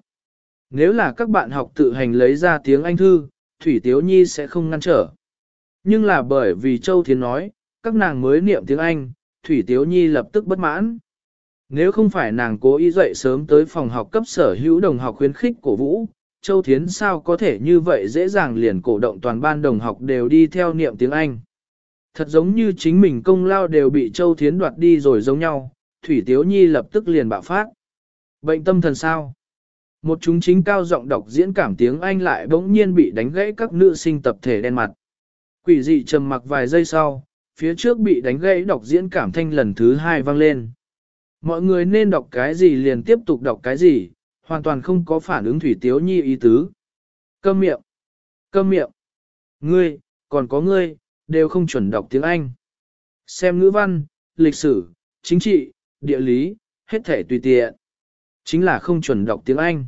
Speaker 1: Nếu là các bạn học tự hành lấy ra tiếng Anh thư, Thủy Tiếu Nhi sẽ không ngăn trở. Nhưng là bởi vì Châu Thiến nói, các nàng mới niệm tiếng Anh, Thủy Tiếu Nhi lập tức bất mãn. Nếu không phải nàng cố ý dậy sớm tới phòng học cấp sở hữu đồng học khuyến khích cổ vũ, Châu Thiến sao có thể như vậy dễ dàng liền cổ động toàn ban đồng học đều đi theo niệm tiếng Anh. Thật giống như chính mình công lao đều bị Châu Thiến đoạt đi rồi giống nhau, Thủy Tiếu Nhi lập tức liền bạo phát. Bệnh tâm thần sao? Một chúng chính cao giọng đọc diễn cảm tiếng Anh lại bỗng nhiên bị đánh gãy các nữ sinh tập thể đen mặt. Quỷ dị trầm mặc vài giây sau, phía trước bị đánh gãy đọc diễn cảm thanh lần thứ hai vang lên. Mọi người nên đọc cái gì liền tiếp tục đọc cái gì, hoàn toàn không có phản ứng Thủy Tiếu Nhi ý tứ. Câm miệng! Câm miệng! Ngươi, còn có ngươi, đều không chuẩn đọc tiếng Anh. Xem ngữ văn, lịch sử, chính trị, địa lý, hết thể tùy tiện. Chính là không chuẩn đọc tiếng Anh.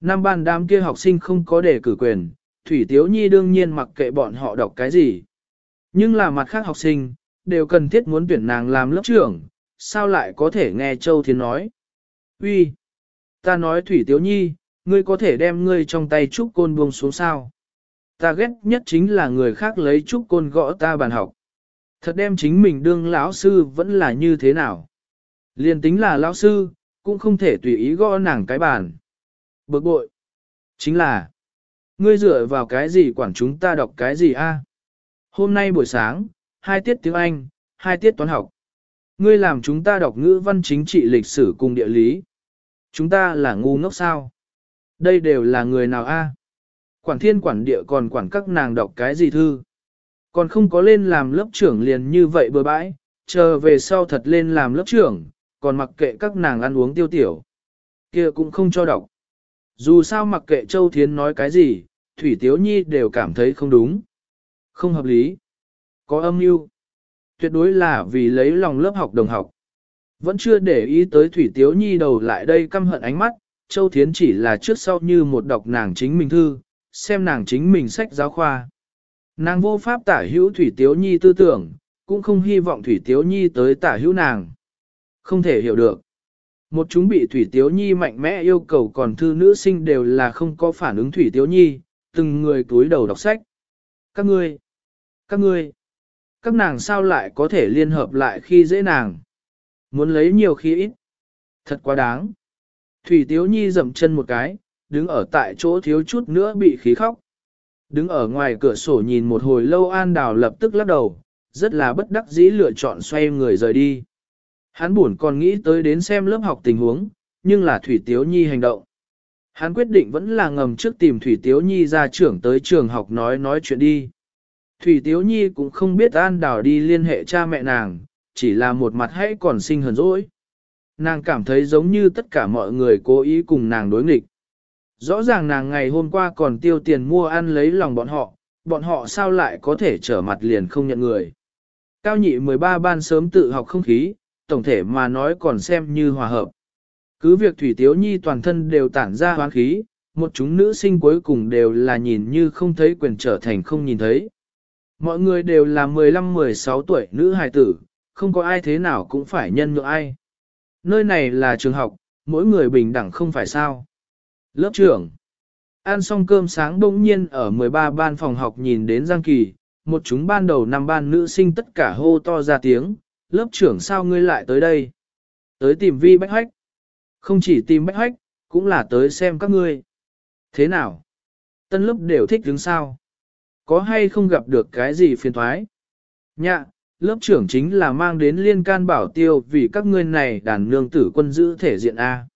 Speaker 1: Năm ban đám kia học sinh không có đề cử quyền, Thủy Tiếu Nhi đương nhiên mặc kệ bọn họ đọc cái gì. Nhưng là mặt khác học sinh, đều cần thiết muốn tuyển nàng làm lớp trưởng, sao lại có thể nghe Châu Thiên nói. Uy, Ta nói Thủy Tiếu Nhi, ngươi có thể đem ngươi trong tay trúc côn buông xuống sao. Ta ghét nhất chính là người khác lấy trúc côn gõ ta bàn học. Thật đem chính mình đương lão sư vẫn là như thế nào. Liên tính là lão sư, cũng không thể tùy ý gõ nàng cái bàn. Bực bội. Chính là, ngươi dựa vào cái gì quản chúng ta đọc cái gì a? Hôm nay buổi sáng, hai tiết tiếng Anh, hai tiết toán học. Ngươi làm chúng ta đọc ngữ văn chính trị lịch sử cùng địa lý. Chúng ta là ngu ngốc sao? Đây đều là người nào a? Quản thiên quản địa còn quản các nàng đọc cái gì thư? Còn không có lên làm lớp trưởng liền như vậy bừa bãi, chờ về sau thật lên làm lớp trưởng, còn mặc kệ các nàng ăn uống tiêu tiểu. kia cũng không cho đọc. Dù sao mặc kệ Châu Thiến nói cái gì, Thủy Tiếu Nhi đều cảm thấy không đúng. Không hợp lý. Có âm mưu Tuyệt đối là vì lấy lòng lớp học đồng học. Vẫn chưa để ý tới Thủy Tiếu Nhi đầu lại đây căm hận ánh mắt, Châu Thiến chỉ là trước sau như một đọc nàng chính mình thư, xem nàng chính mình sách giáo khoa. Nàng vô pháp tả hữu Thủy Tiếu Nhi tư tưởng, cũng không hy vọng Thủy Tiếu Nhi tới tả hữu nàng. Không thể hiểu được. Một chúng bị Thủy Tiếu Nhi mạnh mẽ yêu cầu còn thư nữ sinh đều là không có phản ứng Thủy Tiếu Nhi, từng người túi đầu đọc sách. Các ngươi, các ngươi, các nàng sao lại có thể liên hợp lại khi dễ nàng? Muốn lấy nhiều khi ít. Thật quá đáng. Thủy Tiếu Nhi dậm chân một cái, đứng ở tại chỗ thiếu chút nữa bị khí khóc. Đứng ở ngoài cửa sổ nhìn một hồi lâu An Đào lập tức lắc đầu, rất là bất đắc dĩ lựa chọn xoay người rời đi. Hắn buồn còn nghĩ tới đến xem lớp học tình huống, nhưng là Thủy Tiếu Nhi hành động. Hắn quyết định vẫn là ngầm trước tìm Thủy Tiếu Nhi ra trưởng tới trường học nói nói chuyện đi. Thủy Tiếu Nhi cũng không biết An Đào đi liên hệ cha mẹ nàng, chỉ là một mặt hãy còn sinh hờn dỗi. Nàng cảm thấy giống như tất cả mọi người cố ý cùng nàng đối nghịch. Rõ ràng nàng ngày hôm qua còn tiêu tiền mua ăn lấy lòng bọn họ, bọn họ sao lại có thể trở mặt liền không nhận người. Cao nhị 13 ban sớm tự học không khí, tổng thể mà nói còn xem như hòa hợp. Cứ việc Thủy Tiếu Nhi toàn thân đều tản ra hoán khí, một chúng nữ sinh cuối cùng đều là nhìn như không thấy quyền trở thành không nhìn thấy. Mọi người đều là 15-16 tuổi nữ hài tử, không có ai thế nào cũng phải nhân nhượng ai. Nơi này là trường học, mỗi người bình đẳng không phải sao. Lớp trưởng. Ăn xong cơm sáng bỗng nhiên ở 13 ban phòng học nhìn đến Giang Kỳ, một chúng ban đầu năm ban nữ sinh tất cả hô to ra tiếng, lớp trưởng sao ngươi lại tới đây? Tới tìm vi bách hách. Không chỉ tìm bách hách, cũng là tới xem các ngươi. Thế nào? Tân lớp đều thích đứng sao? Có hay không gặp được cái gì phiền thoái? Nhạ, lớp trưởng chính là mang đến liên can bảo tiêu vì các ngươi này đàn nương tử quân giữ thể diện A.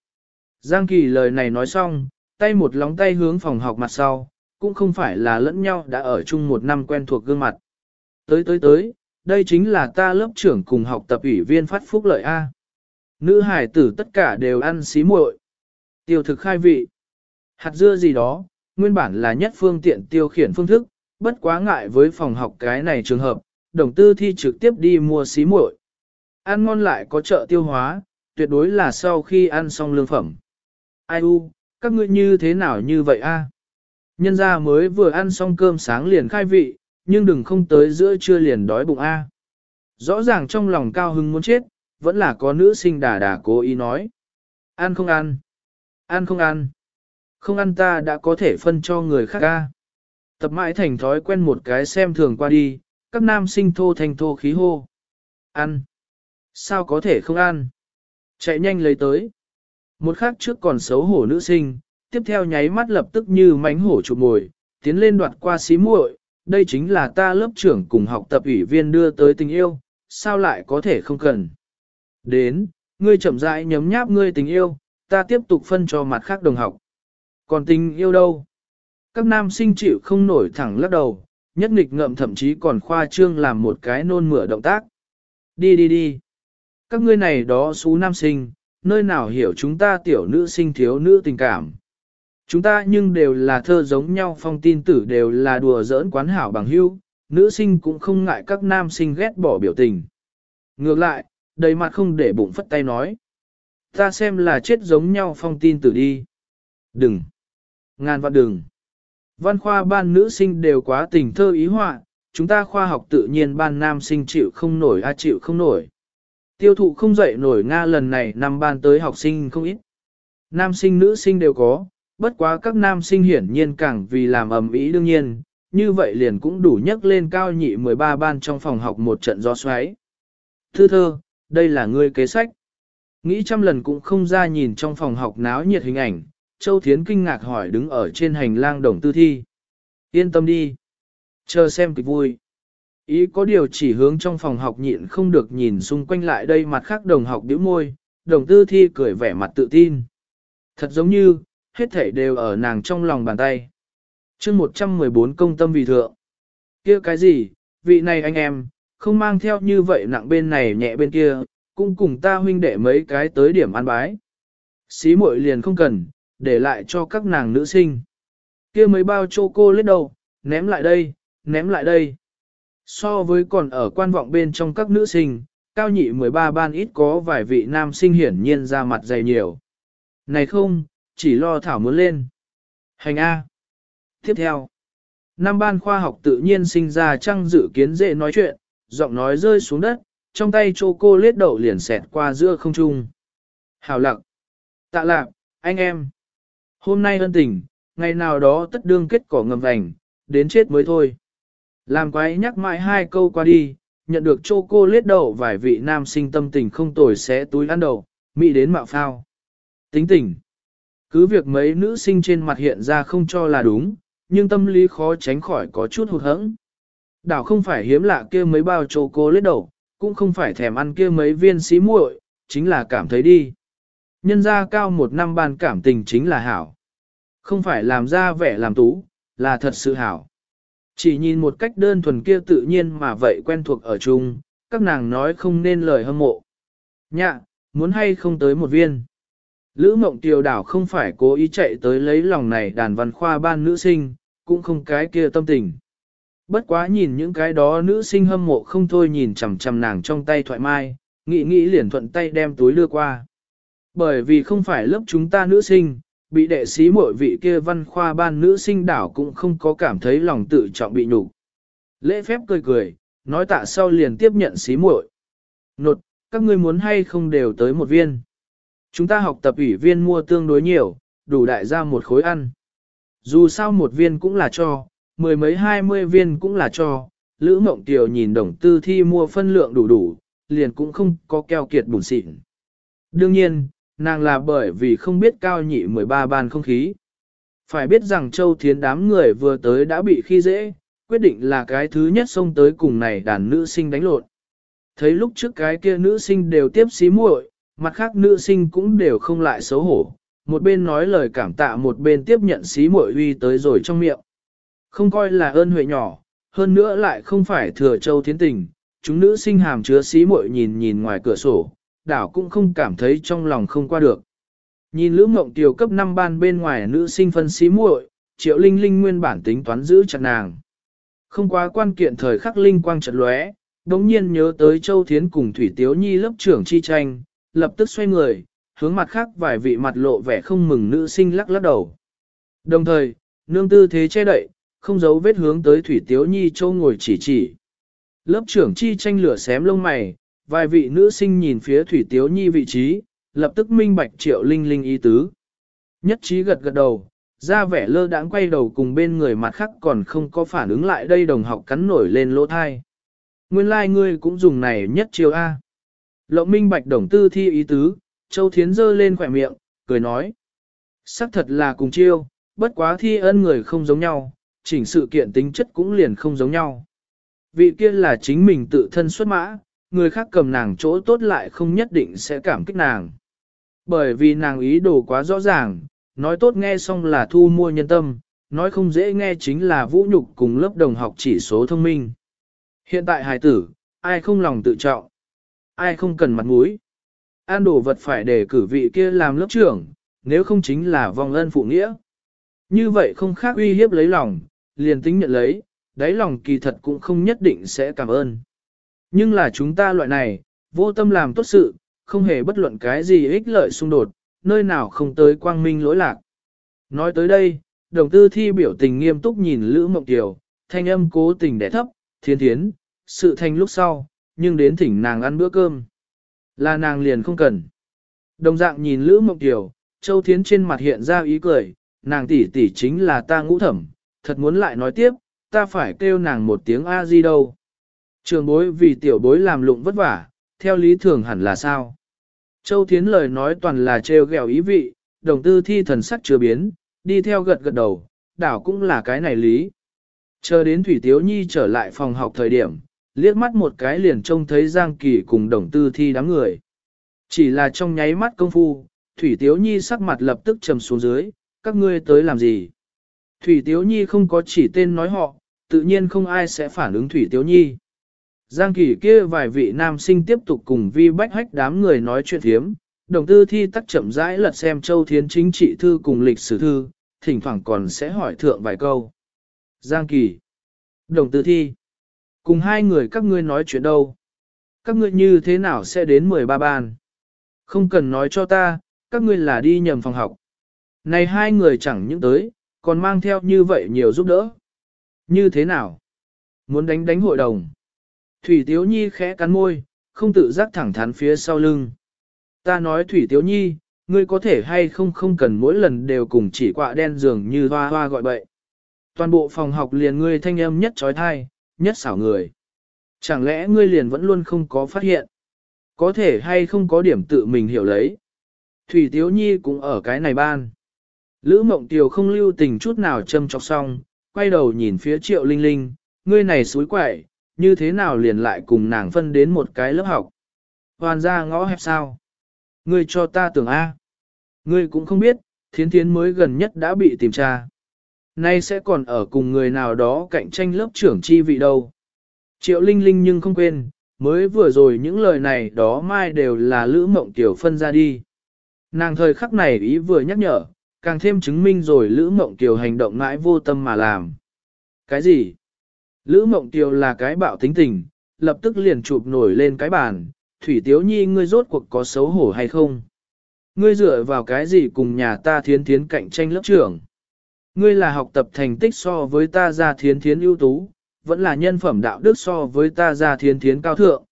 Speaker 1: Giang Kỳ lời này nói xong, tay một lóng tay hướng phòng học mặt sau, cũng không phải là lẫn nhau đã ở chung một năm quen thuộc gương mặt. Tới tới tới, đây chính là ta lớp trưởng cùng học tập ủy viên phát phúc lợi A. Nữ hải tử tất cả đều ăn xí muội. Tiêu thực khai vị. Hạt dưa gì đó, nguyên bản là nhất phương tiện tiêu khiển phương thức, bất quá ngại với phòng học cái này trường hợp, đồng tư thi trực tiếp đi mua xí muội. Ăn ngon lại có chợ tiêu hóa, tuyệt đối là sau khi ăn xong lương phẩm. Ai u, các ngươi như thế nào như vậy a? Nhân gia mới vừa ăn xong cơm sáng liền khai vị, nhưng đừng không tới giữa trưa liền đói bụng a. Rõ ràng trong lòng cao hưng muốn chết, vẫn là có nữ sinh đà đà cố ý nói. Ăn không ăn? Ăn không ăn? Không ăn ta đã có thể phân cho người khác a. Tập mãi thành thói quen một cái xem thường qua đi, các nam sinh thô thành thô khí hô. Ăn. Sao có thể không ăn? Chạy nhanh lấy tới. Một khắc trước còn xấu hổ nữ sinh, tiếp theo nháy mắt lập tức như mánh hổ chụp mồi, tiến lên đoạt qua xí muội. Đây chính là ta lớp trưởng cùng học tập ủy viên đưa tới tình yêu, sao lại có thể không cần. Đến, ngươi chậm rãi nhấm nháp ngươi tình yêu, ta tiếp tục phân cho mặt khác đồng học. Còn tình yêu đâu? Các nam sinh chịu không nổi thẳng lắc đầu, nhất nghịch ngậm thậm chí còn khoa trương làm một cái nôn mửa động tác. Đi đi đi. Các ngươi này đó xú nam sinh, nơi nào hiểu chúng ta tiểu nữ sinh thiếu nữ tình cảm. Chúng ta nhưng đều là thơ giống nhau phong tin tử đều là đùa giỡn quán hảo bằng hữu, nữ sinh cũng không ngại các nam sinh ghét bỏ biểu tình. Ngược lại, đầy mặt không để bụng phất tay nói. Ta xem là chết giống nhau phong tin tử đi. Đừng. Ngàn vạn đừng. Văn khoa ban nữ sinh đều quá tình thơ ý họa, chúng ta khoa học tự nhiên ban nam sinh chịu không nổi a chịu không nổi. Tiêu thụ không dậy nổi Nga lần này năm ban tới học sinh không ít. Nam sinh nữ sinh đều có, bất quá các nam sinh hiển nhiên càng vì làm ầm ý đương nhiên, như vậy liền cũng đủ nhắc lên cao nhị 13 ban trong phòng học một trận gió xoáy. Thư thơ, đây là ngươi kế sách. Nghĩ trăm lần cũng không ra nhìn trong phòng học náo nhiệt hình ảnh, Châu Thiến kinh ngạc hỏi đứng ở trên hành lang đồng tư thi. Yên tâm đi. Chờ xem kịch vui. Ý có điều chỉ hướng trong phòng học nhịn không được nhìn xung quanh lại đây mặt khác đồng học biểu môi, đồng tư thi cười vẻ mặt tự tin. Thật giống như, hết thảy đều ở nàng trong lòng bàn tay. chương 114 công tâm vì thượng. kia cái gì, vị này anh em, không mang theo như vậy nặng bên này nhẹ bên kia, cũng cùng ta huynh đệ mấy cái tới điểm ăn bái. Xí muội liền không cần, để lại cho các nàng nữ sinh. kia mấy bao chô cô lết đầu, ném lại đây, ném lại đây. So với còn ở quan vọng bên trong các nữ sinh, cao nhị 13 ban ít có vài vị nam sinh hiển nhiên ra mặt dày nhiều. Này không, chỉ lo thảo muốn lên. Hành A. Tiếp theo, năm ban khoa học tự nhiên sinh ra trăng dự kiến dễ nói chuyện, giọng nói rơi xuống đất, trong tay chô cô lết đậu liền xẹt qua giữa không trung. hào lặng. Tạ lạc, anh em. Hôm nay ân tình, ngày nào đó tất đương kết cỏ ngầm vành, đến chết mới thôi. Làm quái nhắc mãi hai câu qua đi, nhận được chô cô lết đậu vài vị nam sinh tâm tình không tồi sẽ túi ăn đầu mỹ đến mạo phao. Tính tình. Cứ việc mấy nữ sinh trên mặt hiện ra không cho là đúng, nhưng tâm lý khó tránh khỏi có chút hụt hẫng. Đảo không phải hiếm lạ kia mấy bao chô cô lết đậu, cũng không phải thèm ăn kia mấy viên xí muội, chính là cảm thấy đi. Nhân ra cao một năm ban cảm tình chính là hảo. Không phải làm ra vẻ làm tú, là thật sự hảo. Chỉ nhìn một cách đơn thuần kia tự nhiên mà vậy quen thuộc ở chung, các nàng nói không nên lời hâm mộ. Nhạ, muốn hay không tới một viên. Lữ mộng tiều đảo không phải cố ý chạy tới lấy lòng này đàn văn khoa ban nữ sinh, cũng không cái kia tâm tình. Bất quá nhìn những cái đó nữ sinh hâm mộ không thôi nhìn chằm chằm nàng trong tay thoại mai, nghĩ nghĩ liền thuận tay đem túi đưa qua. Bởi vì không phải lớp chúng ta nữ sinh, bị đệ sĩ mỗi vị kia văn khoa ban nữ sinh đảo cũng không có cảm thấy lòng tự trọng bị nhục. Lễ phép cười cười, nói tạ sau liền tiếp nhận xí muội. Nột, các ngươi muốn hay không đều tới một viên. Chúng ta học tập ủy viên mua tương đối nhiều, đủ đại ra một khối ăn. Dù sao một viên cũng là cho, mười mấy hai mươi viên cũng là cho, Lữ Mộng Tiều nhìn đồng tư thi mua phân lượng đủ đủ, liền cũng không có keo kiệt bùn xịn. Đương nhiên, nàng là bởi vì không biết cao nhị 13 ban không khí. Phải biết rằng Châu Thiến đám người vừa tới đã bị khi dễ, quyết định là cái thứ nhất xông tới cùng này đàn nữ sinh đánh lộn. Thấy lúc trước cái kia nữ sinh đều tiếp xí muội, mặt khác nữ sinh cũng đều không lại xấu hổ, một bên nói lời cảm tạ một bên tiếp nhận xí muội uy tới rồi trong miệng. Không coi là ơn huệ nhỏ, hơn nữa lại không phải thừa châu thiến tình, chúng nữ sinh hàm chứa xí muội nhìn nhìn ngoài cửa sổ, đảo cũng không cảm thấy trong lòng không qua được. Nhìn Lữ Mộng Tiều cấp 5 ban bên ngoài nữ sinh phân xí muội, Triệu Linh Linh nguyên bản tính toán giữ chặt nàng. Không quá quan kiện thời khắc linh quang chợt lóe, đống nhiên nhớ tới Châu Thiến cùng Thủy Tiếu Nhi lớp trưởng chi tranh, lập tức xoay người, hướng mặt khác vài vị mặt lộ vẻ không mừng nữ sinh lắc lắc đầu. Đồng thời, nương tư thế che đậy, không giấu vết hướng tới Thủy Tiếu Nhi châu ngồi chỉ chỉ. Lớp trưởng chi tranh lửa xém lông mày, vài vị nữ sinh nhìn phía Thủy Tiếu Nhi vị trí, lập tức minh bạch triệu linh linh ý tứ. Nhất trí gật gật đầu, ra vẻ lơ đãng quay đầu cùng bên người mặt khác còn không có phản ứng lại đây đồng học cắn nổi lên lỗ thai. Nguyên lai like ngươi cũng dùng này nhất chiều A. Lộng minh bạch đồng tư thi ý tứ, Châu Thiến giơ lên khỏe miệng, cười nói. Sắc thật là cùng chiêu, bất quá thi ân người không giống nhau, chỉnh sự kiện tính chất cũng liền không giống nhau. Vị kia là chính mình tự thân xuất mã, người khác cầm nàng chỗ tốt lại không nhất định sẽ cảm kích nàng. Bởi vì nàng ý đồ quá rõ ràng, nói tốt nghe xong là thu mua nhân tâm, nói không dễ nghe chính là vũ nhục cùng lớp đồng học chỉ số thông minh. Hiện tại hài tử, ai không lòng tự trọng, ai không cần mặt mũi. An đồ vật phải để cử vị kia làm lớp trưởng, nếu không chính là vòng ân phụ nghĩa. Như vậy không khác uy hiếp lấy lòng, liền tính nhận lấy, đáy lòng kỳ thật cũng không nhất định sẽ cảm ơn. Nhưng là chúng ta loại này, vô tâm làm tốt sự, không hề bất luận cái gì ích lợi xung đột, nơi nào không tới quang minh lỗi lạc. Nói tới đây, đồng tư thi biểu tình nghiêm túc nhìn Lữ Mộng Kiều, thanh âm cố tình đẻ thấp, thiên thiến, sự thanh lúc sau, nhưng đến thỉnh nàng ăn bữa cơm. Là nàng liền không cần. Đồng dạng nhìn Lữ Mộng Kiều, Châu Thiến trên mặt hiện ra ý cười, nàng tỷ tỷ chính là ta ngũ thẩm, thật muốn lại nói tiếp, ta phải kêu nàng một tiếng A di đâu. Trường bối vì tiểu bối làm lụng vất vả, theo lý thường hẳn là sao? Châu Thiến lời nói toàn là trêu ghẹo ý vị, đồng tư thi thần sắc chưa biến, đi theo gật gật đầu, đảo cũng là cái này lý. Chờ đến Thủy Tiếu Nhi trở lại phòng học thời điểm, liếc mắt một cái liền trông thấy Giang Kỳ cùng đồng tư thi đám người. Chỉ là trong nháy mắt công phu, Thủy Tiếu Nhi sắc mặt lập tức trầm xuống dưới, các ngươi tới làm gì? Thủy Tiếu Nhi không có chỉ tên nói họ, tự nhiên không ai sẽ phản ứng Thủy Tiếu Nhi. Giang kỳ kia vài vị nam sinh tiếp tục cùng vi bách hách đám người nói chuyện thiếm, đồng tư thi tắc chậm rãi lật xem châu thiến chính trị thư cùng lịch sử thư, thỉnh thoảng còn sẽ hỏi thượng vài câu. Giang kỳ, đồng tư thi, cùng hai người các ngươi nói chuyện đâu? Các ngươi như thế nào sẽ đến 13 ban? Không cần nói cho ta, các ngươi là đi nhầm phòng học. Này hai người chẳng những tới, còn mang theo như vậy nhiều giúp đỡ. Như thế nào? Muốn đánh đánh hội đồng. Thủy Tiếu Nhi khẽ cắn môi, không tự giác thẳng thắn phía sau lưng. Ta nói Thủy Tiếu Nhi, ngươi có thể hay không không cần mỗi lần đều cùng chỉ quạ đen dường như hoa hoa gọi bậy. Toàn bộ phòng học liền ngươi thanh âm nhất trói thai, nhất xảo người. Chẳng lẽ ngươi liền vẫn luôn không có phát hiện? Có thể hay không có điểm tự mình hiểu lấy. Thủy Tiếu Nhi cũng ở cái này ban. Lữ Mộng Tiều không lưu tình chút nào châm chọc xong, quay đầu nhìn phía Triệu Linh Linh, ngươi này suối quậy, như thế nào liền lại cùng nàng phân đến một cái lớp học. Hoàn ra ngõ hẹp sao? Ngươi cho ta tưởng A. Ngươi cũng không biết, thiến thiến mới gần nhất đã bị tìm tra. Nay sẽ còn ở cùng người nào đó cạnh tranh lớp trưởng chi vị đâu. Triệu Linh Linh nhưng không quên, mới vừa rồi những lời này đó mai đều là Lữ Mộng Tiểu phân ra đi. Nàng thời khắc này ý vừa nhắc nhở, càng thêm chứng minh rồi Lữ Mộng Tiểu hành động mãi vô tâm mà làm. Cái gì? Lữ Mộng Tiêu là cái bạo tính tình, lập tức liền chụp nổi lên cái bàn, Thủy Tiếu Nhi ngươi rốt cuộc có xấu hổ hay không? Ngươi dựa vào cái gì cùng nhà ta thiến thiến cạnh tranh lớp trưởng? Ngươi là học tập thành tích so với ta ra thiến thiến ưu tú, vẫn là nhân phẩm đạo đức so với ta ra thiến thiến cao thượng.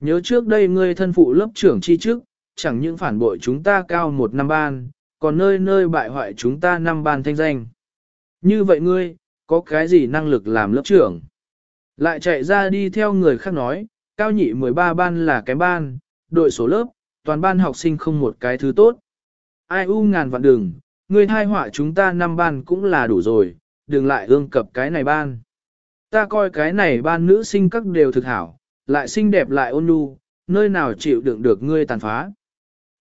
Speaker 1: Nhớ trước đây ngươi thân phụ lớp trưởng chi trước, chẳng những phản bội chúng ta cao một năm ban, còn nơi nơi bại hoại chúng ta năm ban thanh danh. Như vậy ngươi, có cái gì năng lực làm lớp trưởng? Lại chạy ra đi theo người khác nói, cao nhị 13 ban là cái ban, đội số lớp, toàn ban học sinh không một cái thứ tốt. Ai u ngàn vạn đường, người thai họa chúng ta năm ban cũng là đủ rồi, đừng lại ương cập cái này ban. Ta coi cái này ban nữ sinh các đều thực hảo, lại xinh đẹp lại ôn nhu, nơi nào chịu đựng được ngươi tàn phá.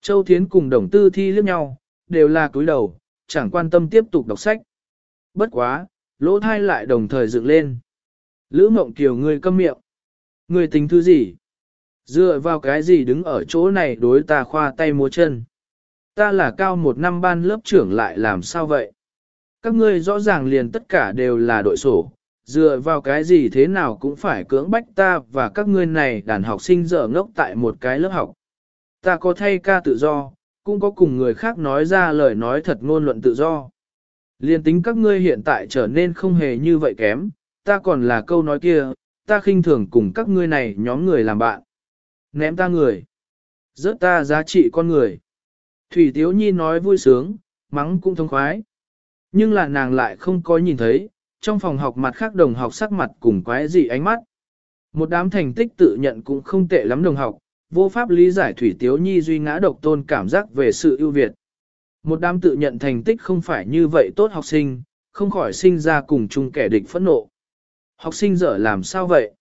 Speaker 1: Châu Thiến cùng đồng tư thi liếc nhau, đều là cúi đầu, chẳng quan tâm tiếp tục đọc sách. Bất quá, lỗ thai lại đồng thời dựng lên. Lữ mộng kiều ngươi câm miệng. Ngươi tính thứ gì? Dựa vào cái gì đứng ở chỗ này đối ta khoa tay múa chân? Ta là cao một năm ban lớp trưởng lại làm sao vậy? Các ngươi rõ ràng liền tất cả đều là đội sổ, dựa vào cái gì thế nào cũng phải cưỡng bách ta và các ngươi này đàn học sinh dở ngốc tại một cái lớp học. Ta có thay ca tự do, cũng có cùng người khác nói ra lời nói thật ngôn luận tự do. Liên tính các ngươi hiện tại trở nên không hề như vậy kém, ta còn là câu nói kia, ta khinh thường cùng các ngươi này nhóm người làm bạn. Ném ta người. Rớt ta giá trị con người. Thủy Tiếu Nhi nói vui sướng, mắng cũng thông khoái. Nhưng là nàng lại không có nhìn thấy, trong phòng học mặt khác đồng học sắc mặt cùng quái dị ánh mắt. Một đám thành tích tự nhận cũng không tệ lắm đồng học, vô pháp lý giải Thủy Tiếu Nhi duy ngã độc tôn cảm giác về sự ưu việt. Một đám tự nhận thành tích không phải như vậy tốt học sinh, không khỏi sinh ra cùng chung kẻ địch phẫn nộ. Học sinh dở làm sao vậy?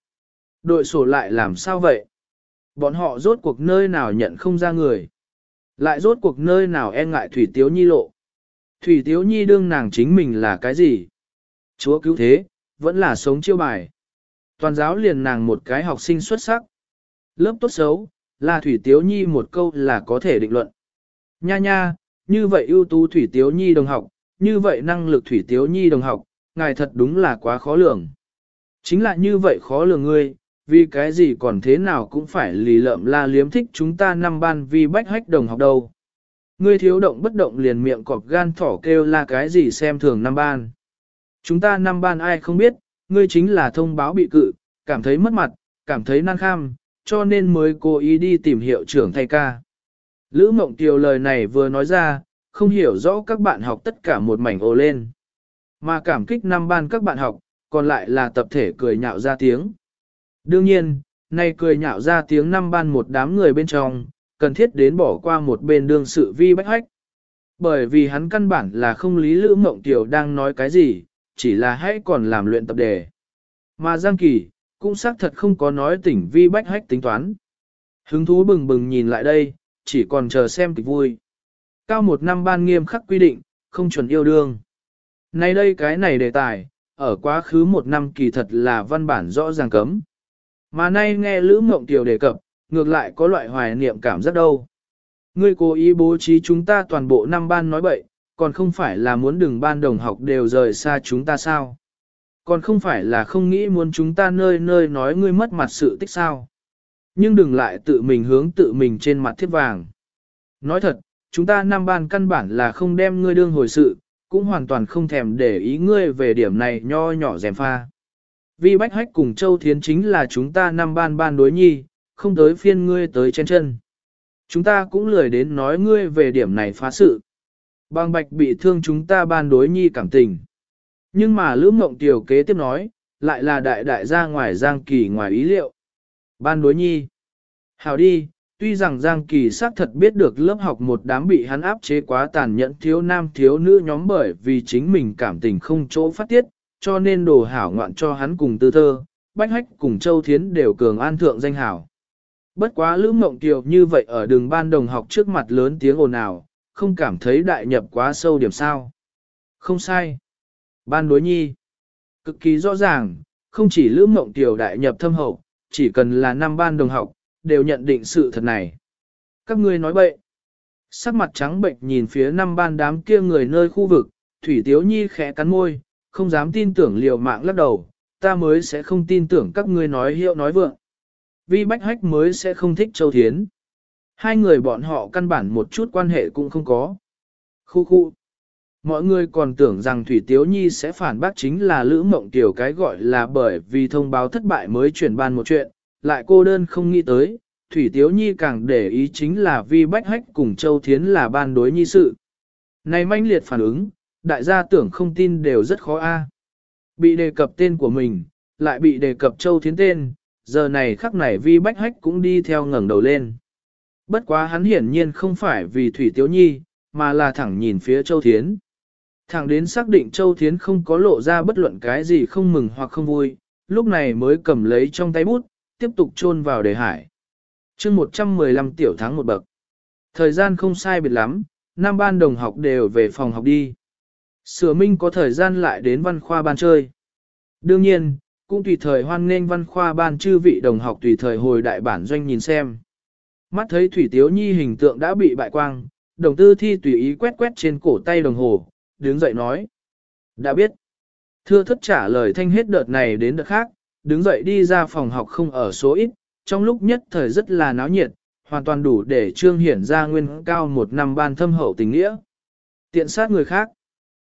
Speaker 1: Đội sổ lại làm sao vậy? Bọn họ rốt cuộc nơi nào nhận không ra người? Lại rốt cuộc nơi nào e ngại Thủy Tiếu Nhi lộ? Thủy Tiếu Nhi đương nàng chính mình là cái gì? Chúa cứu thế, vẫn là sống chiêu bài. Toàn giáo liền nàng một cái học sinh xuất sắc. Lớp tốt xấu, là Thủy Tiếu Nhi một câu là có thể định luận. Nha nha, như vậy ưu tú Thủy Tiếu Nhi đồng học, như vậy năng lực Thủy Tiếu Nhi đồng học, ngài thật đúng là quá khó lường. Chính là như vậy khó lường ngươi, vì cái gì còn thế nào cũng phải lì lợm la liếm thích chúng ta năm ban vì bách hách đồng học đâu. Ngươi thiếu động bất động liền miệng cọp gan thỏ kêu là cái gì xem thường năm ban. Chúng ta năm ban ai không biết, ngươi chính là thông báo bị cự, cảm thấy mất mặt, cảm thấy nan kham, cho nên mới cố ý đi tìm hiệu trưởng thay ca. Lữ Mộng Tiều lời này vừa nói ra, không hiểu rõ các bạn học tất cả một mảnh ồ lên. Mà cảm kích năm ban các bạn học, còn lại là tập thể cười nhạo ra tiếng. Đương nhiên, nay cười nhạo ra tiếng năm ban một đám người bên trong, cần thiết đến bỏ qua một bên đương sự vi bách hách. Bởi vì hắn căn bản là không lý Lữ Mộng Tiểu đang nói cái gì, chỉ là hãy còn làm luyện tập đề. Mà Giang Kỳ, cũng xác thật không có nói tỉnh vi bách hách tính toán. Hứng thú bừng bừng nhìn lại đây, chỉ còn chờ xem kịch vui. Cao một năm ban nghiêm khắc quy định, không chuẩn yêu đương. Nay đây cái này đề tài, ở quá khứ một năm kỳ thật là văn bản rõ ràng cấm. Mà nay nghe Lữ Mộng Tiểu đề cập, ngược lại có loại hoài niệm cảm rất đâu. Ngươi cố ý bố trí chúng ta toàn bộ năm ban nói bậy, còn không phải là muốn đừng ban đồng học đều rời xa chúng ta sao? Còn không phải là không nghĩ muốn chúng ta nơi nơi nói ngươi mất mặt sự tích sao? Nhưng đừng lại tự mình hướng tự mình trên mặt thiết vàng. Nói thật, chúng ta năm ban căn bản là không đem ngươi đương hồi sự, cũng hoàn toàn không thèm để ý ngươi về điểm này nho nhỏ dèm pha. Vì Bách Hách cùng Châu Thiến chính là chúng ta năm ban ban đối nhi, không tới phiên ngươi tới trên chân. Chúng ta cũng lười đến nói ngươi về điểm này phá sự. Bang Bạch bị thương chúng ta ban đối nhi cảm tình. Nhưng mà Lữ Mộng Tiểu kế tiếp nói, lại là đại đại gia ngoài Giang Kỳ ngoài ý liệu. Ban đối nhi. hảo đi, tuy rằng Giang Kỳ xác thật biết được lớp học một đám bị hắn áp chế quá tàn nhẫn thiếu nam thiếu nữ nhóm bởi vì chính mình cảm tình không chỗ phát tiết, cho nên đồ hảo ngoạn cho hắn cùng tư thơ, Bách Hách cùng Châu Thiến đều cường an thượng danh hảo. Bất quá Lữ Mộng Kiều như vậy ở đường ban đồng học trước mặt lớn tiếng ồn ào, không cảm thấy đại nhập quá sâu điểm sao. Không sai. Ban đối nhi. Cực kỳ rõ ràng, không chỉ Lữ Mộng Kiều đại nhập thâm hậu, chỉ cần là năm ban đồng học, đều nhận định sự thật này. Các ngươi nói bậy. Sắc mặt trắng bệnh nhìn phía năm ban đám kia người nơi khu vực, Thủy Tiếu Nhi khẽ cắn môi, không dám tin tưởng liều mạng lắc đầu, ta mới sẽ không tin tưởng các ngươi nói hiệu nói vượng. Vi Bách Hách mới sẽ không thích Châu Thiến. Hai người bọn họ căn bản một chút quan hệ cũng không có. Khu khu. Mọi người còn tưởng rằng Thủy Tiếu Nhi sẽ phản bác chính là Lữ Mộng Tiểu cái gọi là bởi vì thông báo thất bại mới chuyển ban một chuyện, lại cô đơn không nghĩ tới, Thủy Tiếu Nhi càng để ý chính là vi bách hách cùng Châu Thiến là ban đối nhi sự. Này manh liệt phản ứng, đại gia tưởng không tin đều rất khó a. Bị đề cập tên của mình, lại bị đề cập Châu Thiến tên, giờ này khắc này vi bách hách cũng đi theo ngẩng đầu lên. Bất quá hắn hiển nhiên không phải vì Thủy Tiếu Nhi, mà là thẳng nhìn phía Châu Thiến. Thẳng đến xác định Châu Thiến không có lộ ra bất luận cái gì không mừng hoặc không vui, lúc này mới cầm lấy trong tay bút, tiếp tục chôn vào đề hải. chương 115 tiểu tháng một bậc. Thời gian không sai biệt lắm, năm ban đồng học đều về phòng học đi. Sửa Minh có thời gian lại đến văn khoa ban chơi. Đương nhiên, cũng tùy thời hoan nghênh văn khoa ban chư vị đồng học tùy thời hồi đại bản doanh nhìn xem. Mắt thấy Thủy Tiếu Nhi hình tượng đã bị bại quang, đồng tư thi tùy ý quét quét trên cổ tay đồng hồ, đứng dậy nói. Đã biết. Thưa thất trả lời thanh hết đợt này đến đợt khác, đứng dậy đi ra phòng học không ở số ít, trong lúc nhất thời rất là náo nhiệt, hoàn toàn đủ để trương hiển ra nguyên cao một năm ban thâm hậu tình nghĩa. Tiện sát người khác.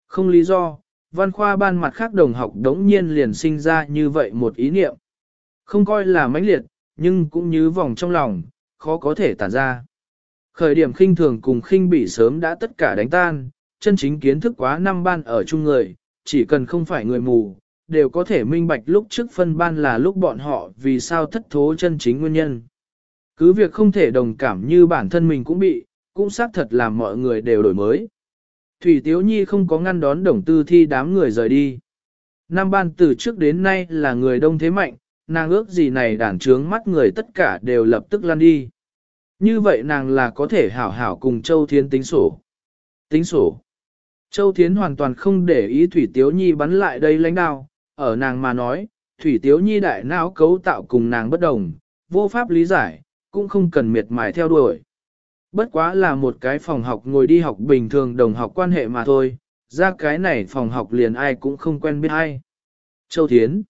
Speaker 1: Không lý do, văn khoa ban mặt khác đồng học đống nhiên liền sinh ra như vậy một ý niệm. Không coi là mãnh liệt, nhưng cũng như vòng trong lòng, khó có thể tản ra. Khởi điểm khinh thường cùng khinh bị sớm đã tất cả đánh tan, chân chính kiến thức quá năm ban ở chung người, chỉ cần không phải người mù, đều có thể minh bạch lúc trước phân ban là lúc bọn họ vì sao thất thố chân chính nguyên nhân. Cứ việc không thể đồng cảm như bản thân mình cũng bị, cũng xác thật làm mọi người đều đổi mới. Thủy Tiếu Nhi không có ngăn đón đồng tư thi đám người rời đi. Nam ban từ trước đến nay là người đông thế mạnh, nàng ước gì này đàn trướng mắt người tất cả đều lập tức lăn đi. Như vậy nàng là có thể hảo hảo cùng Châu Thiên tính sổ. Tính sổ. Châu Thiến hoàn toàn không để ý Thủy Tiếu Nhi bắn lại đây lãnh đạo, ở nàng mà nói, Thủy Tiếu Nhi đại não cấu tạo cùng nàng bất đồng, vô pháp lý giải, cũng không cần miệt mài theo đuổi. Bất quá là một cái phòng học ngồi đi học bình thường đồng học quan hệ mà thôi, ra cái này phòng học liền ai cũng không quen biết ai. Châu Thiến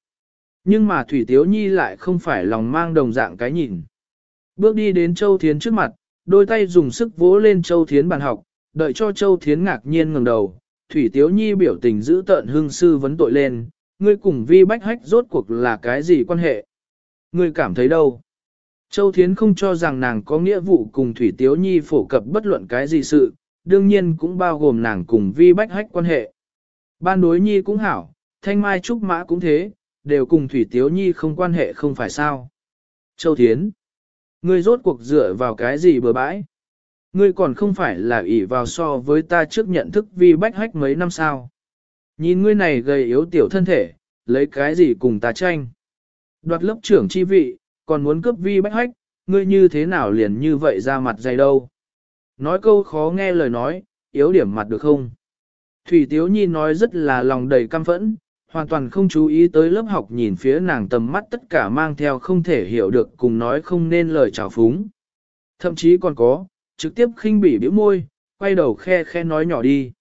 Speaker 1: Nhưng mà Thủy Tiếu Nhi lại không phải lòng mang đồng dạng cái nhìn. Bước đi đến Châu Thiến trước mặt, đôi tay dùng sức vỗ lên Châu Thiến bàn học, đợi cho Châu Thiến ngạc nhiên ngẩng đầu, Thủy Tiếu Nhi biểu tình giữ tợn hương sư vấn tội lên, ngươi cùng vi bách hách rốt cuộc là cái gì quan hệ? Ngươi cảm thấy đâu? Châu Thiến không cho rằng nàng có nghĩa vụ cùng Thủy Tiếu Nhi phổ cập bất luận cái gì sự, đương nhiên cũng bao gồm nàng cùng vi bách hách quan hệ. Ban đối Nhi cũng hảo, thanh mai trúc mã cũng thế, đều cùng Thủy Tiếu Nhi không quan hệ không phải sao. Châu Thiến, ngươi rốt cuộc dựa vào cái gì bừa bãi? Ngươi còn không phải là ỷ vào so với ta trước nhận thức vi bách hách mấy năm sao. Nhìn ngươi này gầy yếu tiểu thân thể, lấy cái gì cùng ta tranh. Đoạt lớp trưởng chi vị, còn muốn cướp vi bách hách, ngươi như thế nào liền như vậy ra mặt dày đâu. Nói câu khó nghe lời nói, yếu điểm mặt được không? Thủy Tiếu Nhi nói rất là lòng đầy căm phẫn, hoàn toàn không chú ý tới lớp học nhìn phía nàng tầm mắt tất cả mang theo không thể hiểu được cùng nói không nên lời trào phúng. Thậm chí còn có, trực tiếp khinh bỉ bĩu môi, quay đầu khe khe nói nhỏ đi.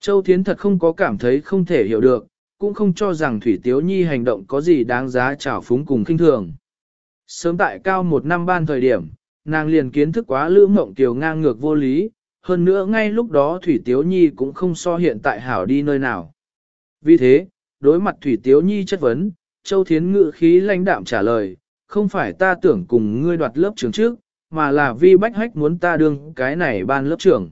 Speaker 1: Châu Thiến thật không có cảm thấy không thể hiểu được, cũng không cho rằng Thủy Tiếu Nhi hành động có gì đáng giá trào phúng cùng khinh thường. Sớm tại cao một năm ban thời điểm, nàng liền kiến thức quá lữ mộng tiểu ngang ngược vô lý, hơn nữa ngay lúc đó Thủy Tiếu Nhi cũng không so hiện tại hảo đi nơi nào. Vì thế, đối mặt Thủy Tiếu Nhi chất vấn, Châu Thiến ngự khí lãnh đạm trả lời, không phải ta tưởng cùng ngươi đoạt lớp trường trước, mà là vi bách hách muốn ta đương cái này ban lớp trưởng.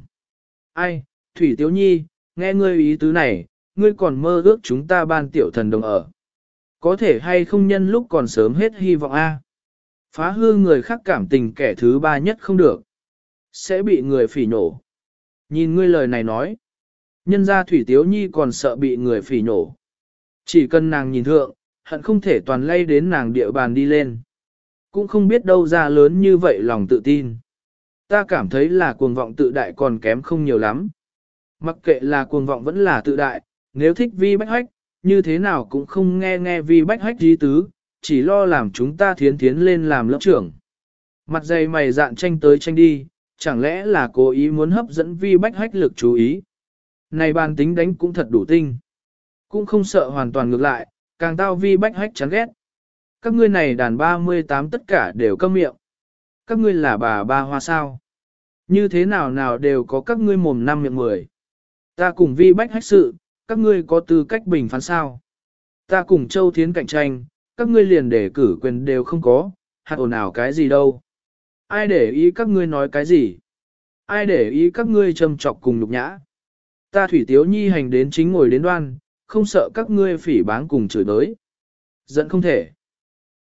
Speaker 1: Ai, Thủy Tiếu Nhi, nghe ngươi ý tứ này, ngươi còn mơ ước chúng ta ban tiểu thần đồng ở. Có thể hay không nhân lúc còn sớm hết hy vọng a. Phá hư người khác cảm tình kẻ thứ ba nhất không được. Sẽ bị người phỉ nổ. Nhìn ngươi lời này nói. Nhân ra Thủy Tiếu Nhi còn sợ bị người phỉ nổ. Chỉ cần nàng nhìn thượng, hận không thể toàn lay đến nàng địa bàn đi lên cũng không biết đâu ra lớn như vậy lòng tự tin. Ta cảm thấy là cuồng vọng tự đại còn kém không nhiều lắm. Mặc kệ là cuồng vọng vẫn là tự đại, nếu thích vi bách hách, như thế nào cũng không nghe nghe vi bách hách di tứ, chỉ lo làm chúng ta thiến thiến lên làm lớp trưởng. Mặt dày mày dạn tranh tới tranh đi, chẳng lẽ là cố ý muốn hấp dẫn vi bách hách lực chú ý. Này bàn tính đánh cũng thật đủ tinh. Cũng không sợ hoàn toàn ngược lại, càng tao vi bách hách chán ghét các ngươi này đàn 38 tất cả đều câm miệng. Các ngươi là bà ba hoa sao. Như thế nào nào đều có các ngươi mồm năm miệng mười. Ta cùng vi bách hách sự, các ngươi có tư cách bình phán sao. Ta cùng châu thiến cạnh tranh, các ngươi liền để cử quyền đều không có, hạt ồn ào cái gì đâu. Ai để ý các ngươi nói cái gì? Ai để ý các ngươi trầm chọc cùng nhục nhã? Ta thủy tiếu nhi hành đến chính ngồi đến đoan, không sợ các ngươi phỉ báng cùng chửi đới. Giận không thể.